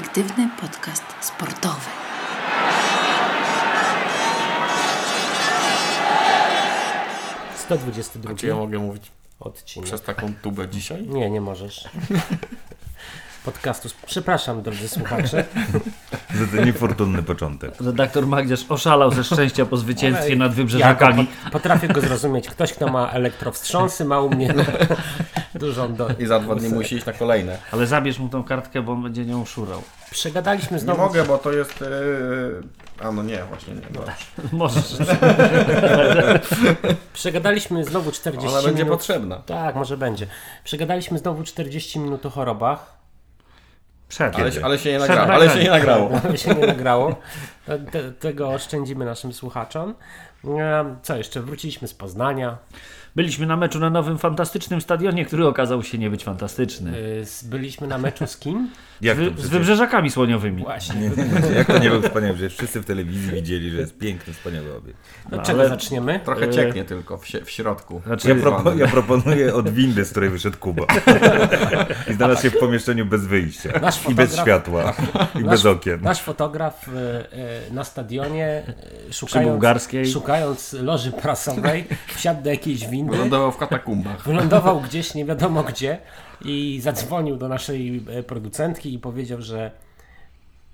perspektywny podcast sportowy. Sto dwudziesty A drugi czy ja mogę mówić odcinek. przez taką tubę dzisiaj? Nie, nie możesz. Podcastu. Przepraszam, drodzy słuchacze. Za ten niefortunny początek. Redaktor Magdziarz oszalał ze szczęścia po zwycięstwie nad Ja wybrzeżakami. pot- potrafię go zrozumieć. Ktoś, kto ma elektrowstrząsy, ma u mnie dużą do... I za dwa dni musi iść na kolejne. Ale zabierz mu tą kartkę, bo on będzie nią szurał. Przegadaliśmy Nie znowu... mogę, bo to jest... Yy... A no nie, właśnie nie. No. Możesz. Przegadaliśmy znowu 40 Ona będzie minut. potrzebna. Tak, może będzie. Przegadaliśmy znowu 40 minut o chorobach. Przed. Ale, się- ale się nie Przed nagrało. Ale się nie nagrało. Ale się nie nagrało. Te, te, tego oszczędzimy naszym słuchaczom. E, Co jeszcze? Wróciliśmy z Poznania. Byliśmy na meczu na nowym, fantastycznym stadionie, który okazał się nie być fantastyczny. E, Byliśmy na meczu z kim? Jak Z, wy, wybrzeżakami słoniowymi. Właśnie. Jak to nie był wspaniały, że wszyscy w telewizji widzieli, że jest piękny, wspaniały obiekt. No, czego ale- zaczniemy? Trochę cieknie tylko w, w środku. Znaczy, Ja, propo, ja proponuję od windy, z której wyszedł Kuba. I znalazł się w pomieszczeniu bez wyjścia. Nasz I bez światła. I Nasz- bez okien. Nasz fotograf e, e, na stadionie, e, szukając, szukając loży prasowej, wsiadł do jakiejś windy, Wylądował w katakumbach. wylądował gdzieś, nie wiadomo gdzie i zadzwonił do naszej e, producentki i powiedział, że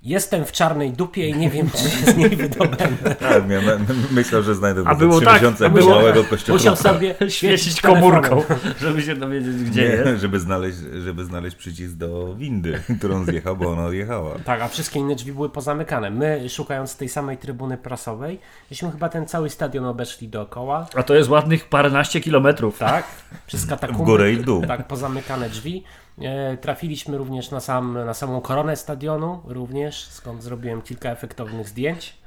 jestem w czarnej dupie i nie wiem, czy się z niej wydobędę. Tak, ja my- my- myślał, że znajdę A było tak, miesiące było- małego Musiał kościoła. sobie Świecić komórką, żeby się dowiedzieć, gdzie jest. Nie, żeby znaleźć, żeby znaleźć przycisk do windy, którą zjechał, bo ona odjechała. Tak, a wszystkie inne drzwi były pozamykane. My, szukając tej samej trybuny prasowej, żeśmy chyba ten cały stadion obeszli dookoła. A to jest ładnych paręnaście kilometrów. Tak, przez katakumby. W górę i w dół. Tak, pozamykane drzwi. E, trafiliśmy również na, sam, na samą koronę stadionu, również, skąd zrobiłem kilka efektownych zdjęć.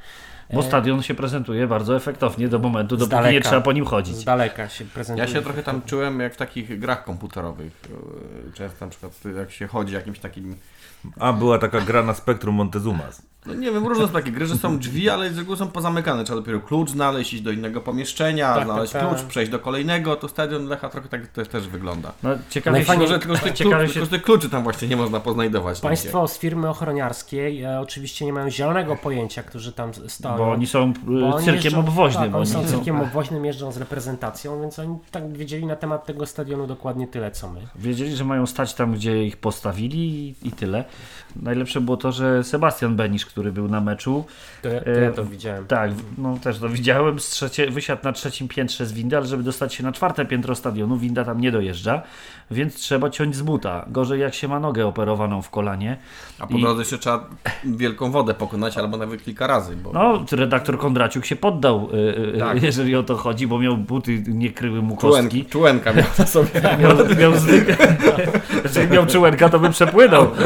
Bo stadion się prezentuje bardzo efektownie do momentu, dopóki daleka. nie trzeba po nim chodzić. Z daleka się prezentuje. Ja się trochę tam czułem jak w takich grach komputerowych. Często na przykład jak się chodzi jakimś takim... A była taka gra na spektrum Montezumas. No nie wiem, różne są takie gry, że są drzwi, ale z reguły są pozamykane. Trzeba dopiero klucz znaleźć, iść do innego pomieszczenia, Tak, znaleźć tak, tak. klucz, przejść do kolejnego. To stadion Lecha trochę tak też, też wygląda. No, ciekawie Najfajniej- się, Może tylko z tych, ciekawie klucz, się tylko kluczy tam właśnie nie można poznajdować. Państwo z firmy ochroniarskiej e, oczywiście nie mają zielonego pojęcia, którzy tam stoją. bo oni są Bo y, oni cyrkiem jeżdżą- obwoźnym. Tak, oni są cyrkiem obwoźnym, jeżdżą z reprezentacją, więc oni tak wiedzieli na temat tego stadionu dokładnie tyle, co my. Wiedzieli, że mają stać tam, gdzie ich postawili i, i tyle. Najlepsze było to, że Sebastian Benisz, który był na meczu, To, to E, ja to widziałem. tak, no też to widziałem, z trzecie, wysiadł na trzecim piętrze z windy, ale żeby dostać się na czwarte piętro stadionu, winda tam nie dojeżdża, więc trzeba ciąć z buta. Gorzej jak się ma nogę operowaną w kolanie. A po I- drodze jeszcze trzeba wielką wodę pokonać, albo nawet kilka razy. Bo... No, redaktor Kondraciuk się poddał, y, y, Tak. jeżeli o to chodzi, bo miał buty, nie kryły mu kostki. czułenka miał na sobie. Miał, miał, zwyk... Jeżeli miał czułenka, to by przepłynął.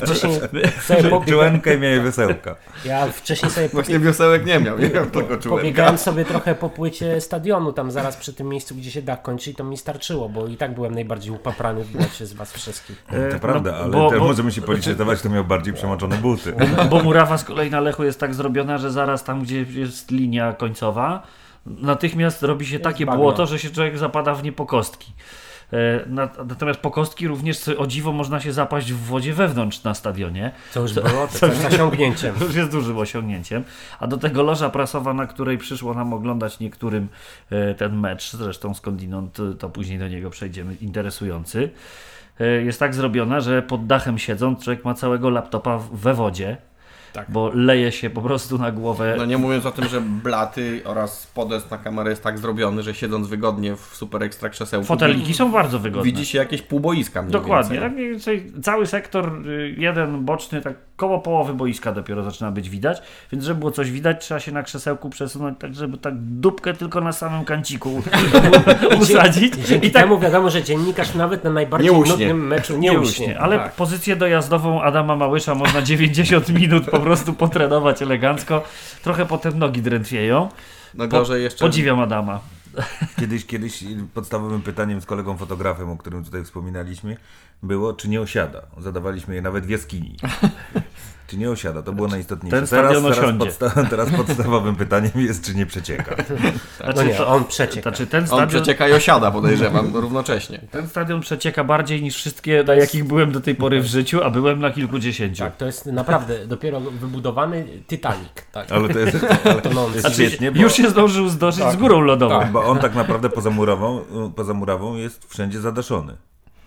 Ja wcześniej sobie pobiegałem, miałem wesełka. ja wcześniej sobie Właśnie wiosełek nie miał, nie miał tylko czułenka. pobiegałem sobie trochę po płycie stadionu, tam zaraz przy tym miejscu, gdzie się dach kończy i to mi starczyło, bo i tak byłem najbardziej upaprany w błocie z was wszystkich. To prawda, no, ale bo- też bo- możemy się policzytować, kto miał bardziej przemoczone buty. Bo murawa z kolei na Lechu jest tak zrobiona, że zaraz tam, gdzie jest linia końcowa, natychmiast robi się takie bagno. błoto, że się człowiek zapada w nie E, na- Natomiast po kostki również o dziwo można się zapaść w wodzie wewnątrz na stadionie. Co już było? To coś osiągnięciem. To już jest dużym osiągnięciem. A do tego loża prasowa, na której przyszło nam oglądać niektórym e, ten mecz, zresztą skądinąd e, to później do niego przejdziemy, interesujący, jest tak zrobiona, że pod dachem siedząc człowiek ma całego laptopa we wodzie, Tak. bo leje się po prostu na głowę. No nie mówiąc o tym, że blaty oraz podest na kamerę jest tak zrobiony, że siedząc wygodnie w super ekstra krzesełku Foteliki są bardzo wygodne. widzi się jakieś pół boiska mniej Dokładnie, więcej. tak mniej więcej cały sektor, y, jeden boczny, tak koło połowy boiska dopiero zaczyna być widać, więc żeby było coś widać, trzeba się na krzesełku przesunąć tak, żeby tak dupkę tylko na samym kanciku usadzić. Dzięki I tak temu wiadomo, że dziennikarz nawet na najbardziej nudnym meczu nie, nie uśnie. uśnie. Ale Tak. pozycję dojazdową Adama Małysza można 90 minut po prostu potrenować elegancko. Trochę potem nogi drętwieją. No Po, gorzej jeszcze... Podziwiam Adama. Kiedyś, kiedyś podstawowym pytaniem z kolegą fotografem, o którym tutaj wspominaliśmy, było, czy nie osiada. Zadawaliśmy je nawet w jaskini. Czy nie osiada? To było najistotniejsze. ten teraz, stadion teraz, podsta- teraz podstawowym pytaniem jest, czy nie przecieka. Znaczy, No nie, to- on przecieka. Znaczy ten On stadion, przecieka i osiada, podejrzewam, równocześnie. ten stadion przecieka bardziej niż wszystkie, na jakich byłem do tej pory w życiu, a byłem na kilkudziesięciu. Tak, to jest naprawdę dopiero wybudowany Titanic. Tak. Ale to jest, ale to jest Znaczy, świetnie, bo, już się zdążył zdożyć z górą lodową. bo on tak naprawdę poza murawą, poza murawą jest wszędzie zadaszony.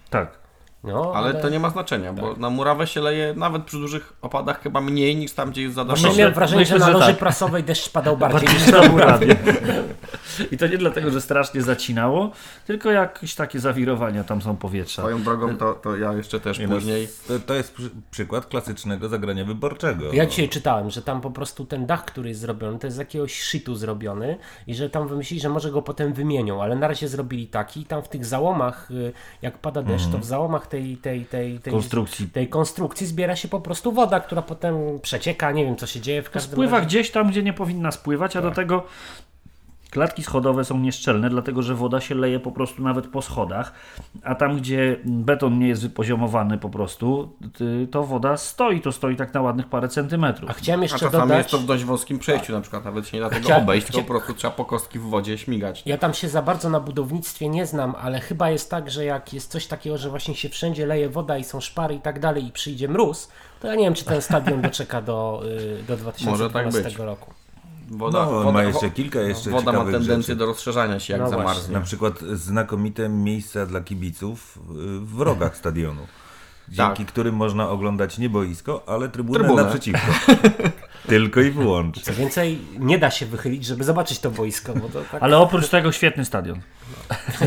Tak. No, Ale to nie ma znaczenia, bo na murawę się leje nawet przy dużych opadach chyba mniej niż tam, gdzie jest Właśnie zadaszone. Myślę- miałem wrażenie, myślę, że na że loży tak. prasowej deszcz padał bardziej niż na murawie. I to nie dlatego, że strasznie zacinało, tylko jakieś takie zawirowania tam są powietrza. Swoją drogą to, to ja jeszcze też Nie, później... To, to jest przy, przykład klasycznego zagrania wyborczego. Ja dzisiaj czytałem, że tam po prostu ten dach, który jest zrobiony, to jest z jakiegoś shitu zrobiony i że tam wymyślili, że może go potem wymienią, ale na razie zrobili taki i tam w tych załomach, y, jak pada deszcz, to w załomach tej, tej, tej, tej, Konstrukcji. tej konstrukcji zbiera się po prostu woda, która potem przecieka, nie wiem co się dzieje w każdym Spływa razie. gdzieś tam, gdzie nie powinna spływać, a do tego klatki schodowe są nieszczelne, dlatego że woda się leje po prostu nawet po schodach, a tam, gdzie beton nie jest wypoziomowany po prostu, to woda stoi, to stoi tak na ładnych parę centymetrów. A chciałem A jeszcze czasami dodać... jest to w dość wąskim przejściu na przykład, nawet się nie da tego Chcia- obejść, chcia- po prostu trzeba po kostki w wodzie śmigać. Ja tam się za bardzo na budownictwie nie znam, ale chyba jest tak, że jak jest coś takiego, że właśnie się wszędzie leje woda i są szpary i tak dalej i przyjdzie mróz, to ja nie wiem, czy ten stadion doczeka do, y, do 2012 być. roku. Woda, No, on woda, ma jeszcze kilka jeszcze woda ma tendencję rzeczy. do rozszerzania się jak No właśnie. zamarznie. Na przykład znakomite miejsca dla kibiców y, w rogach stadionu. Dzięki Tak. którym można oglądać nie boisko, ale trybunę, Trybunę. naprzeciwko. Tylko i wyłącznie. Co więcej, nie da się wychylić, żeby zobaczyć to boisko, bo to tak... Ale oprócz tego świetny stadion.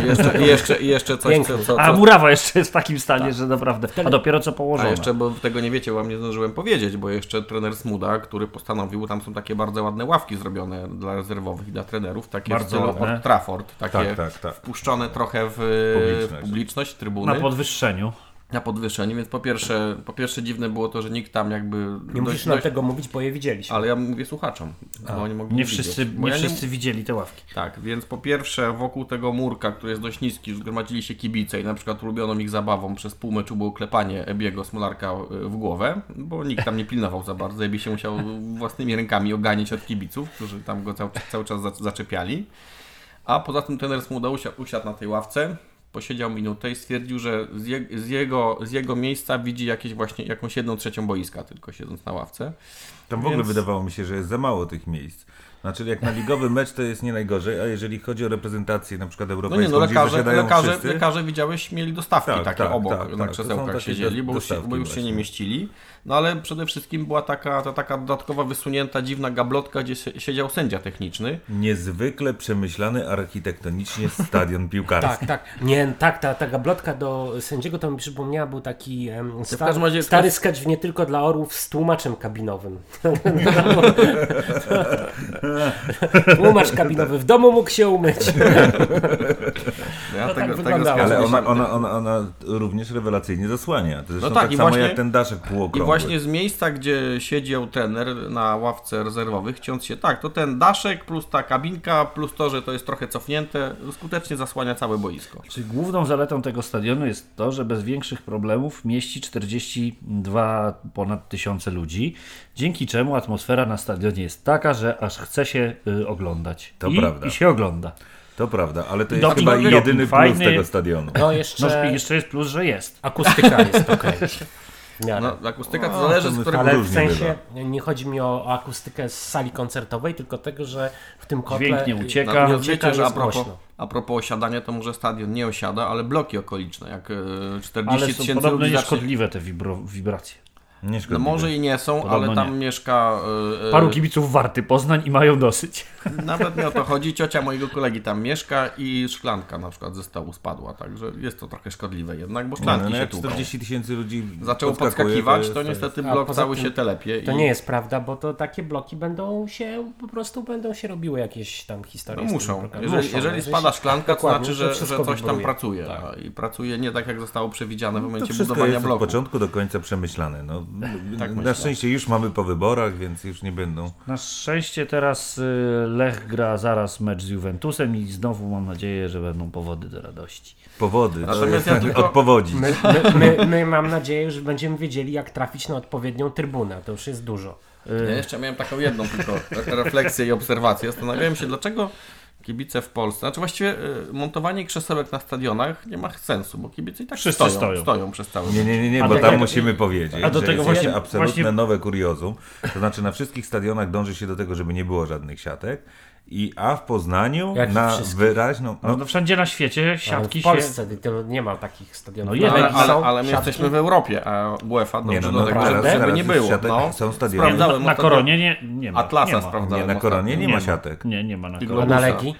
I jeszcze, i jeszcze, i jeszcze coś, co, Piękny. co, A co, murawa jeszcze jest w takim stanie, że naprawdę. A dopiero co A położona. jeszcze, bo tego nie wiecie, wam nie zdążyłem powiedzieć, bo jeszcze trener Smuda, który postanowił, tam są takie bardzo ładne ławki zrobione dla rezerwowych i dla trenerów, takie Bardzo w stylu ładne. Old Trafford, takie Tak, tak, tak. wpuszczone trochę w Publiczność. w publiczność, trybuny, Na na, podwyższeniu. więc po pierwsze, po pierwsze dziwne było to, że nikt tam jakby... Nie musisz nam tego mówić, bo je widzieliśmy. Ale ja mówię słuchaczom, bo oni mogli Nie widzieć. wszyscy, Bo nie ja wszyscy widzieli te ławki. Tak, więc po pierwsze wokół tego murka, który jest dość niski, zgromadzili się kibice i na przykład ulubioną ich zabawą przez pół meczu było klepanie Ebiego Smolarka y, w głowę, bo nikt tam nie pilnował za bardzo. Ebi się musiał własnymi rękami oganić od kibiców, którzy tam go cały, cały czas za- zaczepiali. A poza tym trener Smuda usiadł, usiadł na tej ławce, posiedział minutę i stwierdził, że z, je, z, jego, z jego miejsca widzi jakieś właśnie jakąś jedną trzecią boiska, tylko siedząc na ławce. Tam w ogóle Więc- wydawało mi się, że jest za mało tych miejsc. Znaczy, jak na ligowy mecz to jest nie najgorzej, a jeżeli chodzi o reprezentację na przykład No europejską, nie, no lekarze, lekarze, wszyscy, lekarze widziałeś, mieli dostawki Tak, takie tak, obok tak, na tak. Krzesełkach siedzieli, bo już, się, dostawki bo już się nie mieścili. No ale przede wszystkim była taka, ta taka dodatkowa wysunięta dziwna gablotka, gdzie sie- siedział sędzia techniczny. niezwykle przemyślany architektonicznie stadion piłkarski. Tak, tak. Nie, tak, ta, ta gablotka do sędziego to mi przypomniała, był taki em, sta, razie- stary sketch w nie tylko dla orłów z tłumaczem kabinowym. Tłumacz kabinowy w domu mógł się umyć. Ja No tak tego, wyglądało. sketchu Ale ona, ona, ona, ona również rewelacyjnie zasłania. To zresztą No tak, tak, i samo właśnie- jak ten daszek I półokrągły. właśnie z miejsca, gdzie siedział trener na ławce rezerwowych, chciąc się, tak, to ten daszek plus ta kabinka, plus to, że to jest trochę cofnięte, skutecznie zasłania całe boisko. Czyli główną zaletą tego stadionu jest to, że bez większych problemów mieści 42 ponad tysiące ludzi, dzięki czemu atmosfera na stadionie jest taka, że aż chce się y, oglądać. To I, prawda. I się ogląda. To prawda, ale to jest doping- chyba jedyny plus fajny. tego stadionu. No jeszcze No jeszcze jest plus, że jest. akustyka jest ok. No, akustyka O, to zależy to z którego... Ale w sensie nie chodzi mi o o akustykę z sali koncertowej, tylko tego, że w tym kotle Dźwięk nie ucieka. No, nie ucieka, wiecie, że a propos, głośno. a propos osiadania, to może stadion nie osiada, ale bloki okoliczne, jak e, 40 Ale są tysięcy podobno ludzi zacznie... nieszkodliwe te wibro, wibracje. Nie No może i nie są, Podobno ale tam nie. mieszka... e, Paru kibiców warty Poznań i mają dosyć. Nawet nie o to chodzi, ciocia mojego kolegi tam mieszka i szklanka na przykład ze stołu spadła, także jest to trochę szkodliwe jednak, bo szklanki no, się jak tłuką. 40 tysięcy ludzi Zaczęło podskakiwać, jest- to niestety blok cały tym się telepie. To i... nie jest prawda, bo to takie bloki będą się, po prostu będą się robiły jakieś tam historie. No muszą. Jeżeli, Muszą, jeżeli no, spada szklanka, to znaczy, to że, że wszystko coś tam wibruje. pracuje. Tak. I pracuje nie tak, jak zostało przewidziane w To momencie budowania jest od bloku. początku do końca przemyślane. No, Tak na szczęście już mamy po wyborach, więc już nie będą. Na szczęście teraz y, Lech gra zaraz mecz z Juventusem i znowu mam nadzieję, że będą powody do radości. Powody. To Natomiast ja tylko- od powodzi. My, my, my, my mam nadzieję, że będziemy wiedzieli, jak trafić na odpowiednią trybunę. To już jest dużo. Ja jeszcze miałem taką jedną tylko re- refleksję i obserwację. Zastanawiałem się, dlaczego kibice w Polsce, znaczy właściwie y, montowanie krzesełek na stadionach nie ma sensu, bo kibice i tak Wszyscy stoją, stoją. stoją przez cały Nie, nie, nie, nie bo tam musimy powiedzieć, a do że tego jest właśnie- absolutne właśnie- nowe kuriozum. To znaczy na wszystkich stadionach dąży się do tego, żeby nie było żadnych siatek. I, a w Poznaniu Jakich na wszystkich? wyraźną... No, No, wszędzie na świecie Ale siatki w się... Polsce to nie ma takich stadionów. No ale, ale, są ale my siatki. jesteśmy w Europie, a UEFA dąży Nie, no, do no, tego, teraz- żeby, teraz żeby nie było. siatek, No, są stadiony. Na, na koronie nie, nie ma. Atlasa nie ma. sprawdzałem nie, na koronie nie, ma siatek. Nie, nie ma na koronie. A na. Legii?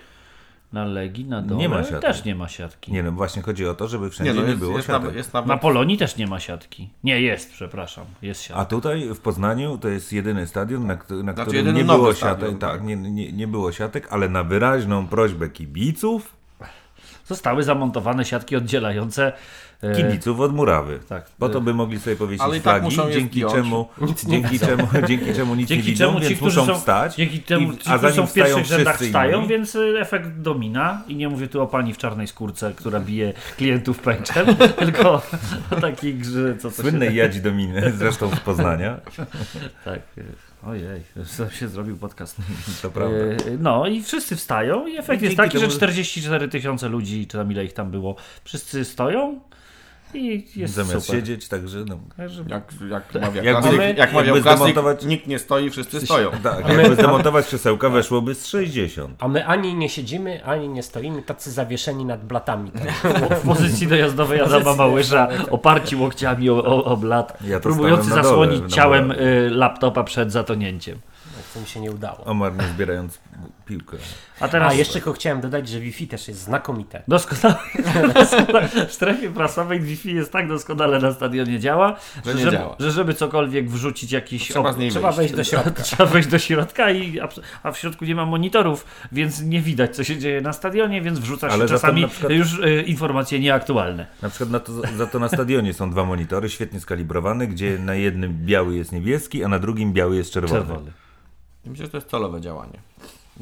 Na Legii, na dole Nie ma siatek. też nie ma siatki. Nie no, właśnie chodzi o to, żeby wszędzie Nie, nie, no jest, było jest, siatek. nawet, jest nawet Na Polonii też nie ma siatki. Nie, jest, przepraszam. Jest siatka. A tutaj w Poznaniu to jest jedyny stadion, na, na Znaczy którym nie było stadion, siatek, tak, tak. nie, nie, nie było siatek, ale na wyraźną prośbę kibiców, Zostały zamontowane siatki oddzielające kibiców od murawy. Tak. Po to by mogli sobie powiesić Ale tak flagi, muszą je dzięki czemu, dzięki, czemu, dzięki czemu nic Dzięki nie widzą, czemu ci, więc muszą są, wstać. dzięki temu i- ci, a którzy są zanim w pierwszych rzędach wstają, inni, więc y, efekt domina. I nie mówię tu o pani w czarnej skórce, która bije klientów pęczem, tylko o takich, że co to się... Słynnej Jadzi Dominy, zresztą z Poznania, Tak. y, Ojej, to się zrobił podcast. to prawda. Y, No i wszyscy wstają i efekt I jest taki, że temu- 44 tysiące ludzi, czy tam ile ich tam było, wszyscy stoją i jest Zamiast super. siedzieć, także no, Także jak, jak mawia Jakby- klasyk, my- jak mawiał jakby klasyk, zdemontować- nikt nie stoi, wszyscy stoją. tak, jakby zdemontować krzesełka weszłoby z 60. A my ani nie siedzimy, ani nie stoimy, tacy zawieszeni nad blatami. w pozycji dojazdowej Adama Małysza, oparci łokciami o, o, o blat, Ja to próbujący stałem na dole, zasłonić na ciałem y, laptopa przed zatonięciem. Co mi się nie udało. Omar nie zbierając piłkę. A teraz A jeszcze tylko chciałem dodać, że Wi-Fi też jest znakomite. doskonale w strefie prasowej Wi-Fi jest tak doskonale na stadionie działa, Że nie żeby, działa. że żeby cokolwiek wrzucić jakiś Trzeba op- z niej Trzeba wejść do środka. Trzeba wejść do środka, i, a, a w środku nie ma monitorów, więc nie widać, co się dzieje na stadionie, więc wrzuca się Ale czasami przykład- już y, informacje nieaktualne. Na przykład na to, za to na stadionie są dwa monitory świetnie skalibrowane, gdzie na jednym biały jest niebieski, a na drugim biały jest czerwony. Czerwony. Myślę, że to jest celowe działanie.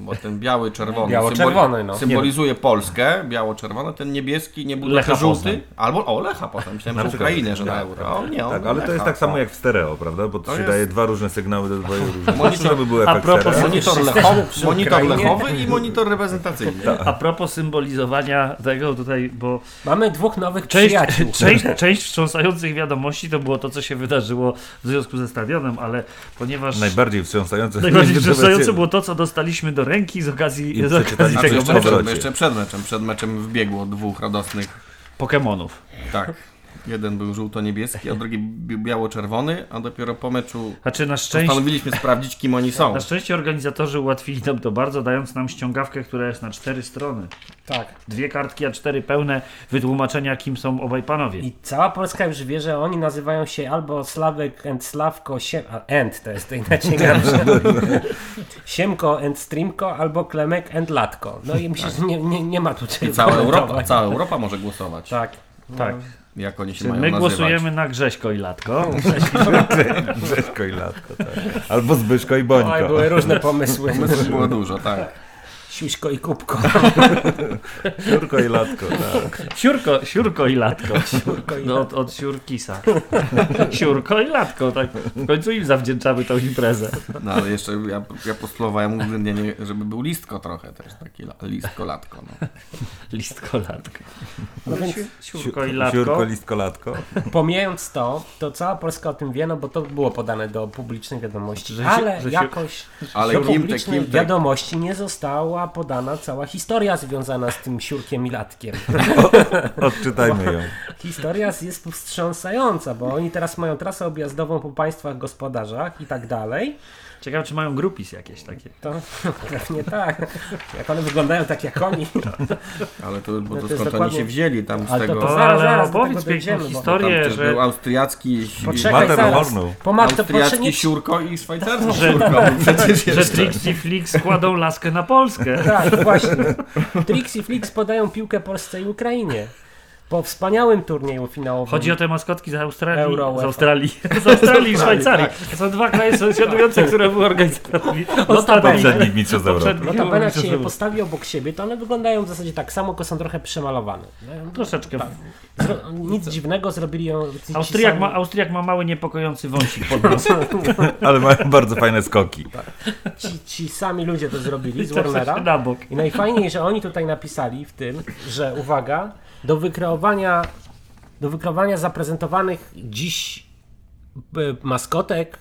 Bo ten biały, czerwony Biało-czerwony, no. symbolizuje Polskę, biało-czerwony, ten niebieski nie był Lecha żółty. Poznań. Albo, o, Lecha potem, myślałem, Na że przykład. Ukrainę, że na Tak, euro. O, nie, Tak, ale to jest Lecha, tak samo o. jak w stereo, prawda? Bo to, To się jest- daje dwa różne sygnały do dwóch różnych. Monitor- żeby był a efekt propos stereo. Monitor, lechowy, monitor lechowy i monitor reprezentacyjny. A propos symbolizowania tego tutaj, bo Mamy dwóch nowych część, przyjaciół. część, część wstrząsających wiadomości to było to, co się wydarzyło w związku ze stadionem, ale ponieważ Najbardziej wstrząsające. najbardziej wstrząsające było to, co dostaliśmy do ręki z okazji, I z okazji tego meczu jeszcze przed meczem, przed meczem wbiegło dwóch radosnych. Pokemonów. Tak. Jeden był żółto-niebieski, a drugi bi- biało-czerwony, a dopiero po meczu Znaczy na szczęście, postanowiliśmy sprawdzić, kim oni są. na szczęście organizatorzy ułatwili nam to bardzo, dając nam ściągawkę, która jest na cztery strony. Tak. Dwie kartki, a cztery pełne wytłumaczenia, kim są obaj panowie. I cała Polska już wie, że oni nazywają się albo Sławek and Sławko, Siem... a End to jest to najciekawsze. Siemko and Streamko, albo Klemek and Latko. No i myślę, że nie, nie, nie ma tu I cała Europa, cała Europa może głosować, Tak. Tak. Jak oni się Czyli mają my nazywać. głosujemy na Grześko i Latko. Grześko i Latko, tak. Albo Zbyszko i Bońko. Oj, były różne pomysły. Pomysłów było dużo, tak. Siuśko i Kubko. Siurko i Latko, tak. Siurko, siurko i Latko. Siurko i No, od, od Siurkisa. Siurko i Latko, tak. W końcu im zawdzięczamy tą imprezę. No ale jeszcze ja, ja postulowałem uwzględnienie, żeby był listko trochę też, taki la- listko, latko. No. Listko, Latko. No więc Siurko i Siurko, Latko. listko, Latko. pomijając to, to cała Polska o tym wie, no bo to było podane do publicznej wiadomości. Że się- ale że się- jakoś Ale do publicznej Gimtek. wiadomości nie została podana cała historia związana z tym siurkiem i latkiem. Odczytajmy ją. Historia jest wstrząsająca, bo oni teraz mają trasę objazdową po państwach gospodarzach i tak dalej. Ciekawe, czy mają grupis jakieś takie. To pewnie tak. Jak one wyglądają tak jak oni. Ale to, bo No to to skąd oni dokładnie- się wzięli tam z Ale to tego... to O, zaraz, ale zaraz opowiedz piękną Tam historię, też że, był austriacki, Poczekaj zaraz. Austriacki nie... siurko i szwajcarski Że- siurko. był Przecież że. Trixie Flix kładą laskę na Polskę. Tak, właśnie. Trix i Flix podają piłkę Polsce i Ukrainie. Po wspaniałym turnieju finałowym. Chodzi o te maskotki z Australii, Euro z. Australii, z Australii i Szwajcarii. To są dwa kraje sąsiadujące, które były organizatorami ostatnich Poprzednich mistrzostw Europy. Notabene jak się je postawi obok siebie, to one wyglądają w zasadzie tak samo, tylko są trochę przemalowane. Troszeczkę. Zro- nic dziwnego, zrobili ją... Austriak sami- ma, Austriak ma mały, niepokojący wąsik pod nosem. Ale mają bardzo fajne skoki. ci, ci sami ludzie to zrobili z Warnera. I najfajniej, że oni tutaj napisali w tym, że uwaga, do wykreowania, do wykreowania zaprezentowanych dziś e, maskotek,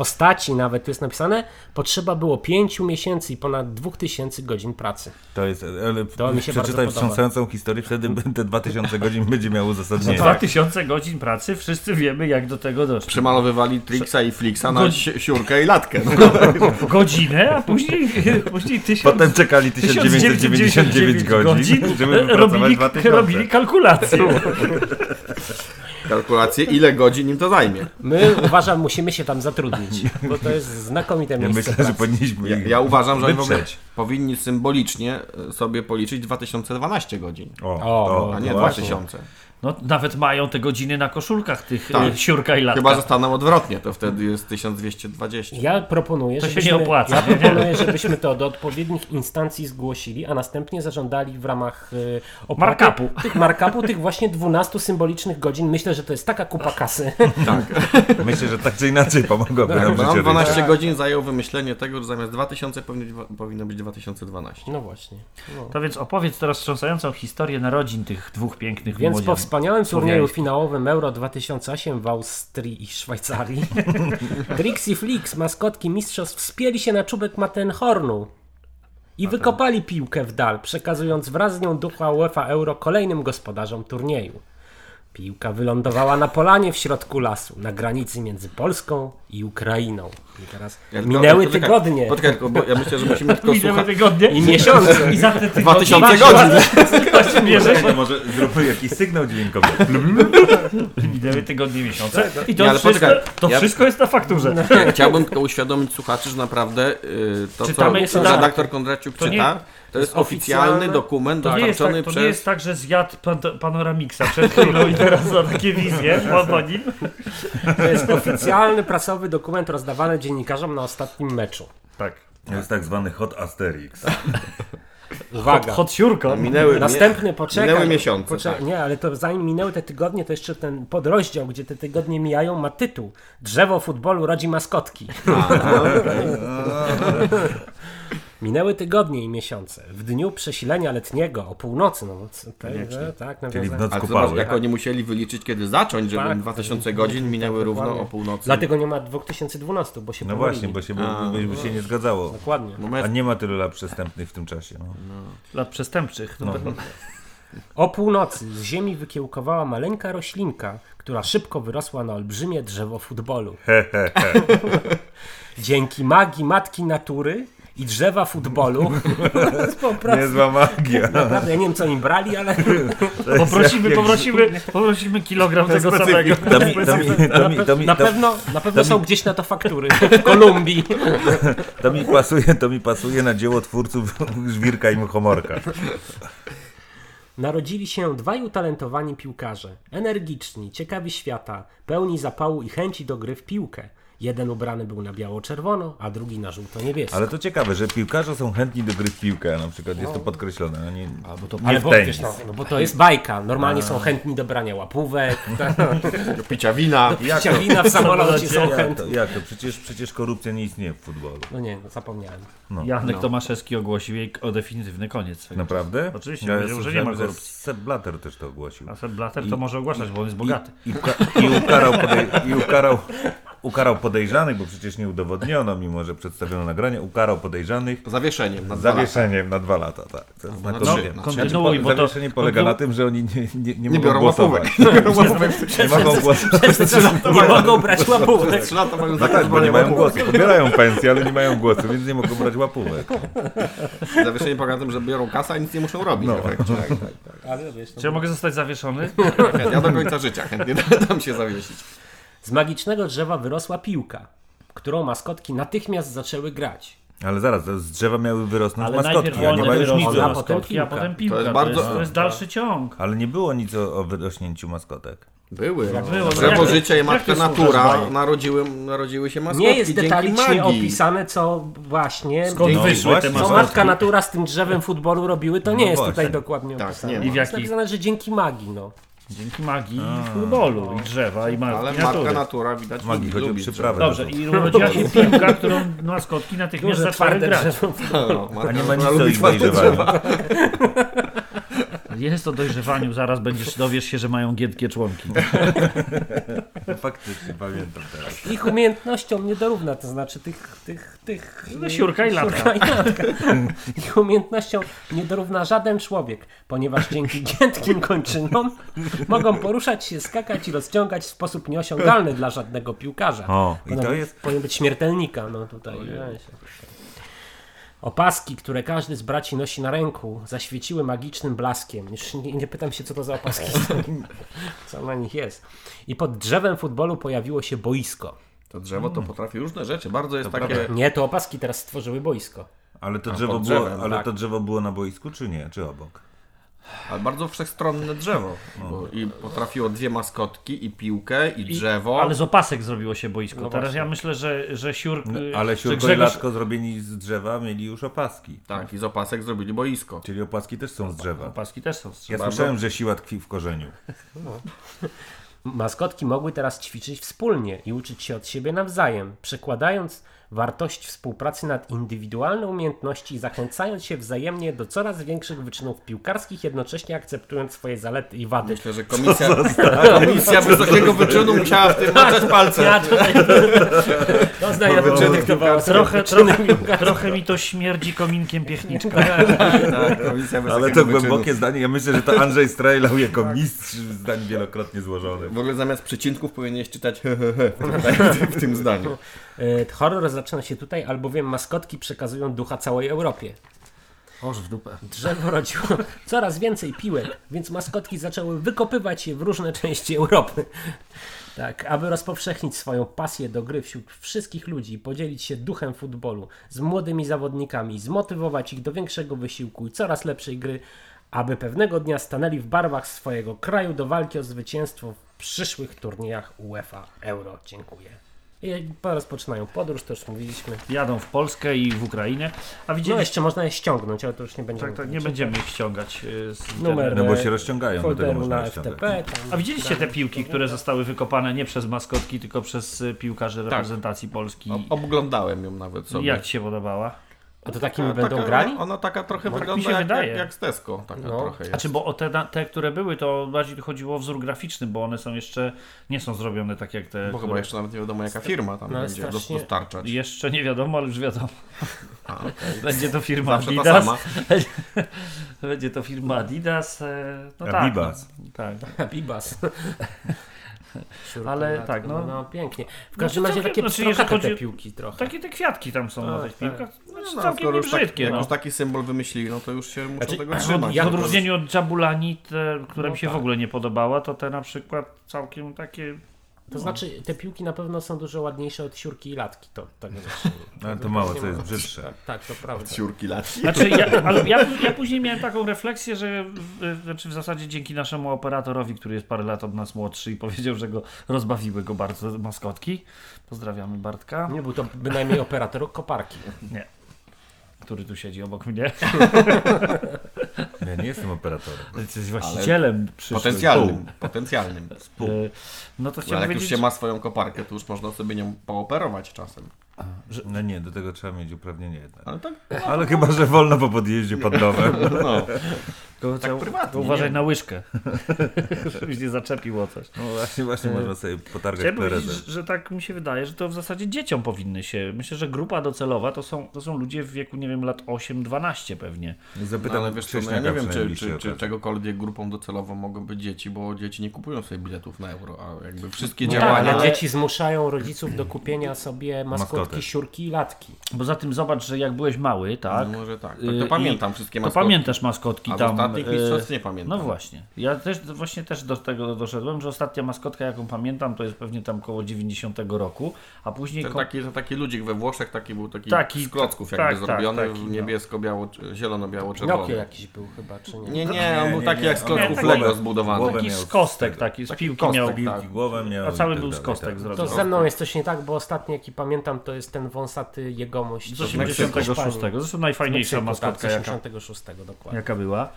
postaci nawet tu jest napisane, potrzeba było 5 miesięcy i ponad 2000 godzin pracy. To jest, ale To mi się przeczytaj wstrząsającą historię, wtedy te 2000 godzin będzie miało uzasadnienie. 2000 godzin pracy, wszyscy wiemy jak do tego doszło. Przemalowywali Trixa i Flixa na Godz- si- siurkę i latkę. No. Godzinę, a później, później tysiąc... Potem czekali 1999 godzin, żeby wypracować robili, 2000. robili kalkulację. Kalkulację, ile godzin im to zajmie. My uważam, musimy się tam zatrudnić, bo to jest znakomite Ja miejsce myślę, pracy. że powinniśmy Ja, ja uważam, że oni w ogóle powinni symbolicznie sobie policzyć 2012 godzin, O, O, a nie właśnie. 2000. No, nawet mają te godziny na koszulkach tych Tak. tak. siurka i latka. Chyba zostaną odwrotnie, to wtedy jest 1220. Ja proponuję, To się żebyśmy, nie opłaca, ja proponuję, żebyśmy to do odpowiednich instancji zgłosili, a następnie zażądali w ramach y, opłaty Markupu. tych markupu, tych właśnie 12 symbolicznych godzin. Myślę, że to jest taka kupa kasy. Tak, Myślę, że tak czy inaczej pomogłoby nam życie nam 12 Tak. godzin zajęło wymyślenie tego, że zamiast 2000 powinno, powinno być 2012. No właśnie. No. To więc opowiedz teraz wstrząsającą historię narodzin tych dwóch pięknych Więc. Wspaniałym turnieju finałowym Euro 2008 w Austrii i Szwajcarii Trixie Flix, maskotki mistrzostw, wspięli się na czubek Mattenhornu i wykopali piłkę w dal, przekazując wraz z nią ducha UEFA Euro kolejnym gospodarzom turnieju. Piłka wylądowała na polanie w środku lasu, na granicy między Polską i Ukrainą. I teraz Ja minęły tygodnie Poczekaj, bo ja myślę, że musimy tylko Minęły tygodnie. i miesiące. I za te tygodnie 2000 godzin! To może zróbmy jakiś sygnał dźwiękowy. minęły tygodnie, miesiące. I to, Nie, ale wszystko, poczekaj, to ja- wszystko jest na fakturze. Nie, chciałbym tylko uświadomić słuchaczy, że naprawdę y, to, Czytamy- co redaktor Kondraciuk To nie- czyta, to jest oficjalny oficjalne- dokument To nie, jest tak, dostarczony to przez... nie jest tak, że zjadł pan, panoramiksa przed chwilą i teraz ma takie wizje po, po nim. To jest oficjalny prasowy dokument rozdawany dziennikarzom na ostatnim meczu. Tak. To jest tak zwany hot Asterix. Uwaga. Hot siurko. Minęły, Następny poczekaj. Minęły miesiące, Poczekaj, tak. Nie, ale to zanim minęły te tygodnie, to jeszcze ten podrozdział, gdzie te tygodnie mijają, ma tytuł Drzewo futbolu rodzi maskotki. Minęły tygodnie i miesiące. W dniu przesilenia letniego o północy, no te, tak, Czyli w nawiązałem. noc kupały. jak oni musieli wyliczyć, kiedy zacząć, żeby Tak. 2000 godzin minęły równo o północy. Dlatego nie ma 2012, bo się No pomylili. właśnie, bo się, A, by, by się nie zgadzało. Dokładnie. No A nie ma tylu lat przestępnych w tym czasie. No. Lat przestępczych. No. O północy z ziemi wykiełkowała maleńka roślinka, która szybko wyrosła na olbrzymie drzewo futbolu. Dzięki magii matki natury i drzewa futbolu. to jest po prostu. Niezła magia. Naprawdę, ja nie wiem co im brali, ale Poprosimy, jak- poprosimy, poprosimy kilogram tego samego. Na pewno, na pewno są gdzieś na to faktury w Kolumbii. to mi pasuje, to mi pasuje na dzieło twórców Żwirka i Muchomorka. Narodzili się dwaj utalentowani piłkarze. Energiczni, ciekawi świata, pełni zapału i chęci do gry w piłkę. Jeden ubrany był na biało-czerwono, a drugi na żółto-niebiesko. Ale to ciekawe, że piłkarze są chętni do gry w piłkę, na przykład jest to podkreślone, a nie, Albo to, nie ale w bo, tenis. wiesz, no, no bo to jest bajka. Normalnie są chętni do brania łapówek, tak, Do picia wina. Jak picia wina w samolocie są Jak chętni. jak to? Przecież, przecież korupcja nie istnieje w futbolu. No nie, no zapomniałem. No. Janek Tomaszewski ogłosił jej o definitywny koniec. Naprawdę? Oczywiście, ja powiedział, że nie ma korupcji. Sepp Blatter też to ogłosił. A Sepp Blatter to może ogłaszać, bo on jest bogaty. I, uka- i, ukarał, podej- i ukarał, ukarał podejrzanych, bo przecież nie udowodniono, mimo że przedstawiono nagranie, ukarał podejrzanych Zawieszeniem na dwa lata. zawieszeniem na dwa lata. Tak. To jest No, znakomite. no, kontynuuj, bo to- Zawieszenie polega bo to- na tym, że oni nie, nie, nie, Nie mogą biorą głosować. łapówek. Nie mogą głosować. Nie mogą brać łapówek. Lata No tak, bo nie mają głosu. Pobierają pensję, ale nie mają głosu, więc nie mogą brać łapówek. Zawieszenie polega na tym, że biorą kasę, a nic nie muszą robić. No. Tak, tak, tak. Ale wiesz, no, Czy ja mogę zostać zawieszony? Ja do końca życia chętnie dam się zawiesić. Z magicznego drzewa wyrosła piłka, którą maskotki natychmiast zaczęły grać. Ale zaraz, z drzewa miały wyrosnąć Ale maskotki, najpierw a nie ma już nic. o- maskotki, a potem piłka. To jest To bardzo- jest, to jest dalszy ciąg. Ale nie było nic o, o wyrośnięciu maskotek. Były. No. było? No Drzewo jak- życia i matka natura narodziły, narodziły się maskotki Nie jest detalicznie magii. opisane, co właśnie Skąd No wyszły właśnie, te co co maskotki? matka natura z tym drzewem futbolu robiły, to nie No jest właśnie. tutaj dokładnie Tak, opisane. nie ma. I w Jest napisane, że dzięki magii, no. Dzięki magii i futbolu, i drzewa, i Ale magii matka natura widać Magii, lubi, chodzi o lubi przyprawę. Dobrze, i urodziła się piłka, którą maskotki natychmiast zaczęły grać. No, A matka nie ma nic o lubi ich twarde dojrzewaniu. drzewa. Jest o dojrzewaniu, zaraz będziesz, dowiesz się, że mają giętkie członki. No, Faktycznie, pamiętam teraz. Ich umiejętnościom nie dorówna, to znaczy tych... tych, tych No, siurka i latka. siurka i latka. Ich umiejętnościom nie dorówna żaden człowiek, ponieważ dzięki giętkim kończynom mogą poruszać się, skakać i rozciągać w sposób nieosiągalny dla żadnego piłkarza. O, i to jest... Powinien być śmiertelnika, no tutaj. Opaski, które każdy z braci nosi na ręku, zaświeciły magicznym blaskiem. Już nie, nie pytam się, co to za opaski są, co na nich jest. I pod drzewem futbolu pojawiło się boisko. To drzewo to potrafi różne rzeczy. Bardzo jest takie... Nie, to opaski teraz stworzyły boisko. Ale to drzewo było, ale tak. to drzewo było na boisku, czy nie? Czy obok? Ale bardzo wszechstronne drzewo. Bo I potrafiło dwie maskotki, i piłkę, i drzewo. Ale z opasek zrobiło się boisko. No Teraz właśnie. ja myślę, że, że siur... No, y, ale że siurko i Grzegorz- laczko zrobieni z drzewa mieli już opaski. Tak, i z opasek zrobili boisko. Czyli opaski też są z drzewa. Opaski też są z Ja drzewa. słyszałem, że siła tkwi w korzeniu. Maskotki mogły teraz ćwiczyć wspólnie i uczyć się od siebie nawzajem, przekładając wartość współpracy nad indywidualne umiejętności zachęcając się wzajemnie do coraz większych wyczynów piłkarskich, jednocześnie akceptując swoje zalety i wady. Myślę, że komisja, komisja wysokiego wyczynu musiała w tym maczać palce. Ja tutaj to zdanie wyczyny Trochę, trochę, trochę mi to śmierdzi kominkiem piechniczka. Tak, komisja Ale to wyczynu. głębokie zdanie. Ja myślę, że to Andrzej strajlał jako mistrz zdań wielokrotnie złożonych. W ogóle zamiast przycinków powinieneś czytać he, he, he, w tym zdaniu. E, Horror zaczyna się tutaj, albowiem maskotki przekazują ducha całej Europie. Oż w dupę. Drzewo rodziło coraz więcej piłek, więc maskotki zaczęły wykopywać je w różne części Europy. Tak, aby rozpowszechnić swoją pasję do gry wśród wszystkich ludzi, podzielić się duchem futbolu z młodymi zawodnikami, zmotywować ich do większego wysiłku i coraz lepszej gry, aby pewnego dnia stanęli w barwach swojego kraju do walki o zwycięstwo w przyszłych turniejach UEFA Euro. Dziękuję. I rozpoczynają podróż, to już mówiliśmy. Jadą w Polskę i w Ukrainę. A No jeszcze można je ściągnąć, ale to już nie będzie. Tak, tak, nie będziemy ich ściągać y, z Numer internetu. No bo się rozciągają, do tego folderu można. FTP. Tam, A widzieliście te piłki, które zostały wykopane nie przez maskotki, tylko przez y, piłkarzy Tak. reprezentacji Polski? O- Oglądałem ją nawet sobie. Jak ci się podobała? A to takimi A będą taka, grali? Ona taka trochę wygląda się jak, jak, jak z Tesco. Taka No. trochę jest. Znaczy, bo o te, te, które były, to bardziej chodziło o wzór graficzny, bo one są jeszcze, nie są zrobione tak jak te, Bo chyba które... jeszcze nawet nie wiadomo jaka firma tam No, będzie strasznie- dostarczać. Jeszcze nie wiadomo, ale już wiadomo. A, okej. Będzie to firma Zawsze ta Adidas. sama. Będzie to firma Adidas. e, No tak, Abibas. no, tak. Bibas. Ale Szurka, tak, no. no. pięknie. W każdym No, razie całkiem- takie znaczy, pstrokate te chodzi- piłki trochę. Takie te kwiatki tam są na Tak, tych tak. piłkach. Znaczy, No, całkiem skoro już, tak, niebrzydkie. jak no. już taki symbol wymyślili, no to już się muszą Znaczy, tego trzymać. Ja w No odróżnieniu od Jabulani, te, która No mi się w tak. ogóle nie podobała, to te na przykład całkiem takie... To znaczy, te piłki na pewno są dużo ładniejsze od siurki i latki. To tego zacznijmy. Ale to mało co jest brzydsze. Tak, tak, to prawda. Siurki lat. Znaczy, ja, ale ja, ja później miałem taką refleksję, że w, znaczy w zasadzie dzięki naszemu operatorowi, który jest parę lat od nas młodszy i powiedział, że go rozbawiły go bardzo maskotki. Pozdrawiamy Bartka, Nie był to bynajmniej operator koparki. który tu siedzi obok mnie. Ja nie jestem operatorem. Jesteś właścicielem przyszłych. Potencjalnym. Potencjalnym. E, No to Ale jak już powiedzieć... się ma swoją koparkę, to już można sobie nią pooperować czasem. No nie, do tego trzeba mieć uprawnienie jednak. Ale tak, Ale chyba, że wolno po podjeździe pod domem. no. Tylko trzeba- prywatnie, uważaj nie? na łyżkę, żebyś nie zaczepił o coś. No właśnie, właśnie można sobie potargać Chciałem powiedzieć, że, że tak mi się wydaje, że to w zasadzie dzieciom powinny się. Myślę, że grupa docelowa to są, to są ludzie w wieku, nie wiem, lat 8-12 pewnie. Zapytam No, ale wiesz co, no ja nie wiem, czy, czy, czy czegokolwiek grupą docelową mogą być dzieci, bo dzieci nie kupują sobie biletów na euro, a jakby wszystkie No tak, działania... ale dzieci zmuszają rodziców do kupienia sobie maskotki, Maskotek. siurki i latki. Poza tym zobacz, że jak byłeś mały, tak? No może tak. Y, To i- pamiętam wszystkie To maskotki. pamiętasz maskotki tam. Ostatnich e, mistrzostw nie pamiętam. No właśnie. Ja też właśnie też do tego doszedłem, że ostatnia maskotka, jaką pamiętam, to jest pewnie tam koło 90 roku, a później... To ko- taki, to taki ludzik we Włoszech, taki był taki, Taki, z klocków tak, jakby tak, zrobiony, taki, w no. niebiesko-biało, zielono-biało-czerwony. Nokia jakiś był chyba, czy nie? Nie, nie, on był taki jak z klocków Lego zbudowany. Taki z kostek, taki z Taki piłki kostek, miał, tak. Piłki głowę miał a cały tak był z kostek tak. zrobiony. To ze mną jest coś nie tak, bo ostatni jaki pamiętam to jest ten wąsaty jegomość. Z 86. Zresztą najfajniejsza maskotka tak, z jaka, 86 dokładnie. jaka była.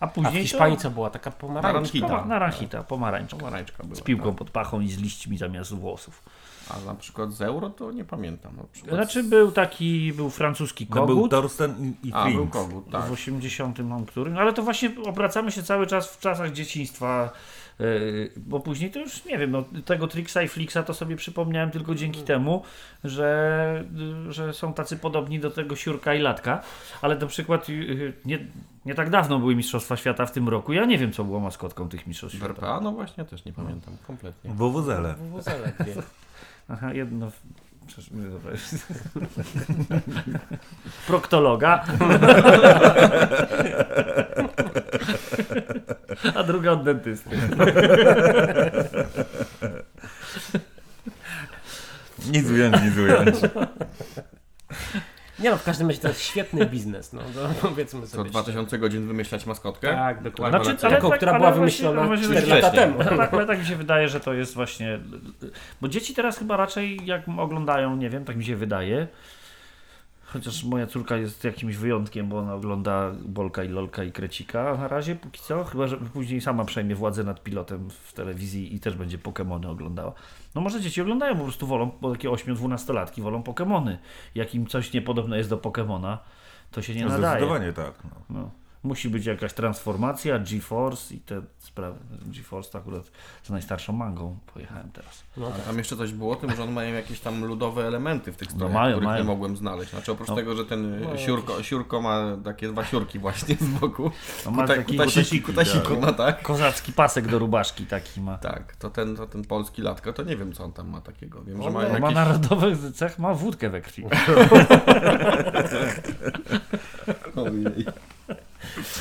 A A w później Hiszpanii to... co była? Taka pomarańcza. Naranjita. Poma- Naranjita, pomarańczka. Pomarańczka była. Z piłką tak. pod pachą i z liśćmi zamiast włosów. A na przykład z euro to nie pamiętam. Na przykład Znaczy był taki, był francuski No był kogut. Torsten i, i A, był kogut, tak. W 80 mam którym, no ale to właśnie obracamy się cały czas w czasach dzieciństwa, bo później to już nie wiem, no, tego Trixa i Flixa to sobie przypomniałem tylko dzięki temu, że, że są tacy podobni do tego Siurka i Latka, ale na przykład yy, nie, nie tak dawno były Mistrzostwa Świata w tym roku, ja nie wiem co było maskotką tych Mistrzostw Świata. RPA? No właśnie, też nie pamiętam kompletnie. Wowuzele. Wuzele dwie. Aha, jedno... Przecież, dobra. Proktologa. A druga od dentysty. Nic ująć, nic ująć. Nie no, w każdym razie to jest świetny biznes, no to powiedzmy Co sobie. 2000 godzin wymyślać maskotkę? Tak, dokładnie. Znaczy, taką, ale która tak- była wymyślona właśnie 4 wcześniej. lata temu. Tak, ale tak mi się wydaje, że to jest właśnie. Bo dzieci teraz chyba raczej jak oglądają, nie wiem, tak mi się wydaje. Chociaż moja córka jest jakimś wyjątkiem, bo ona ogląda Bolka i Lolka i Krecika na razie póki co. Chyba, że później sama przejmie władzę nad pilotem w telewizji i też będzie Pokemony oglądała. No może dzieci oglądają, po prostu wolą, bo takie 8-12-latki wolą Pokemony. Jak im coś niepodobne jest do Pokemona, to się nie No, nadaje. zdecydowanie tak. No. No. Musi być jakaś transformacja, GeForce i te sprawy. GeForce to akurat z najstarszą mangą pojechałem teraz. No, A tam jeszcze coś było o tym, że on mają jakieś tam ludowe elementy w tych strojach, mają, których mają. nie mogłem znaleźć. Znaczy oprócz No. tego, że ten No, siurko, siurko ma takie dwa siurki właśnie z boku. No, ma Kuta, taki kutasiki, kutasiki ma, tak? kozacki pasek do rubaszki taki ma. Tak, to ten, to ten polski latka, to nie wiem co on tam ma takiego. Wiem, że ma jakieś... narodowy cech, ma wódkę we krwi. Ojej.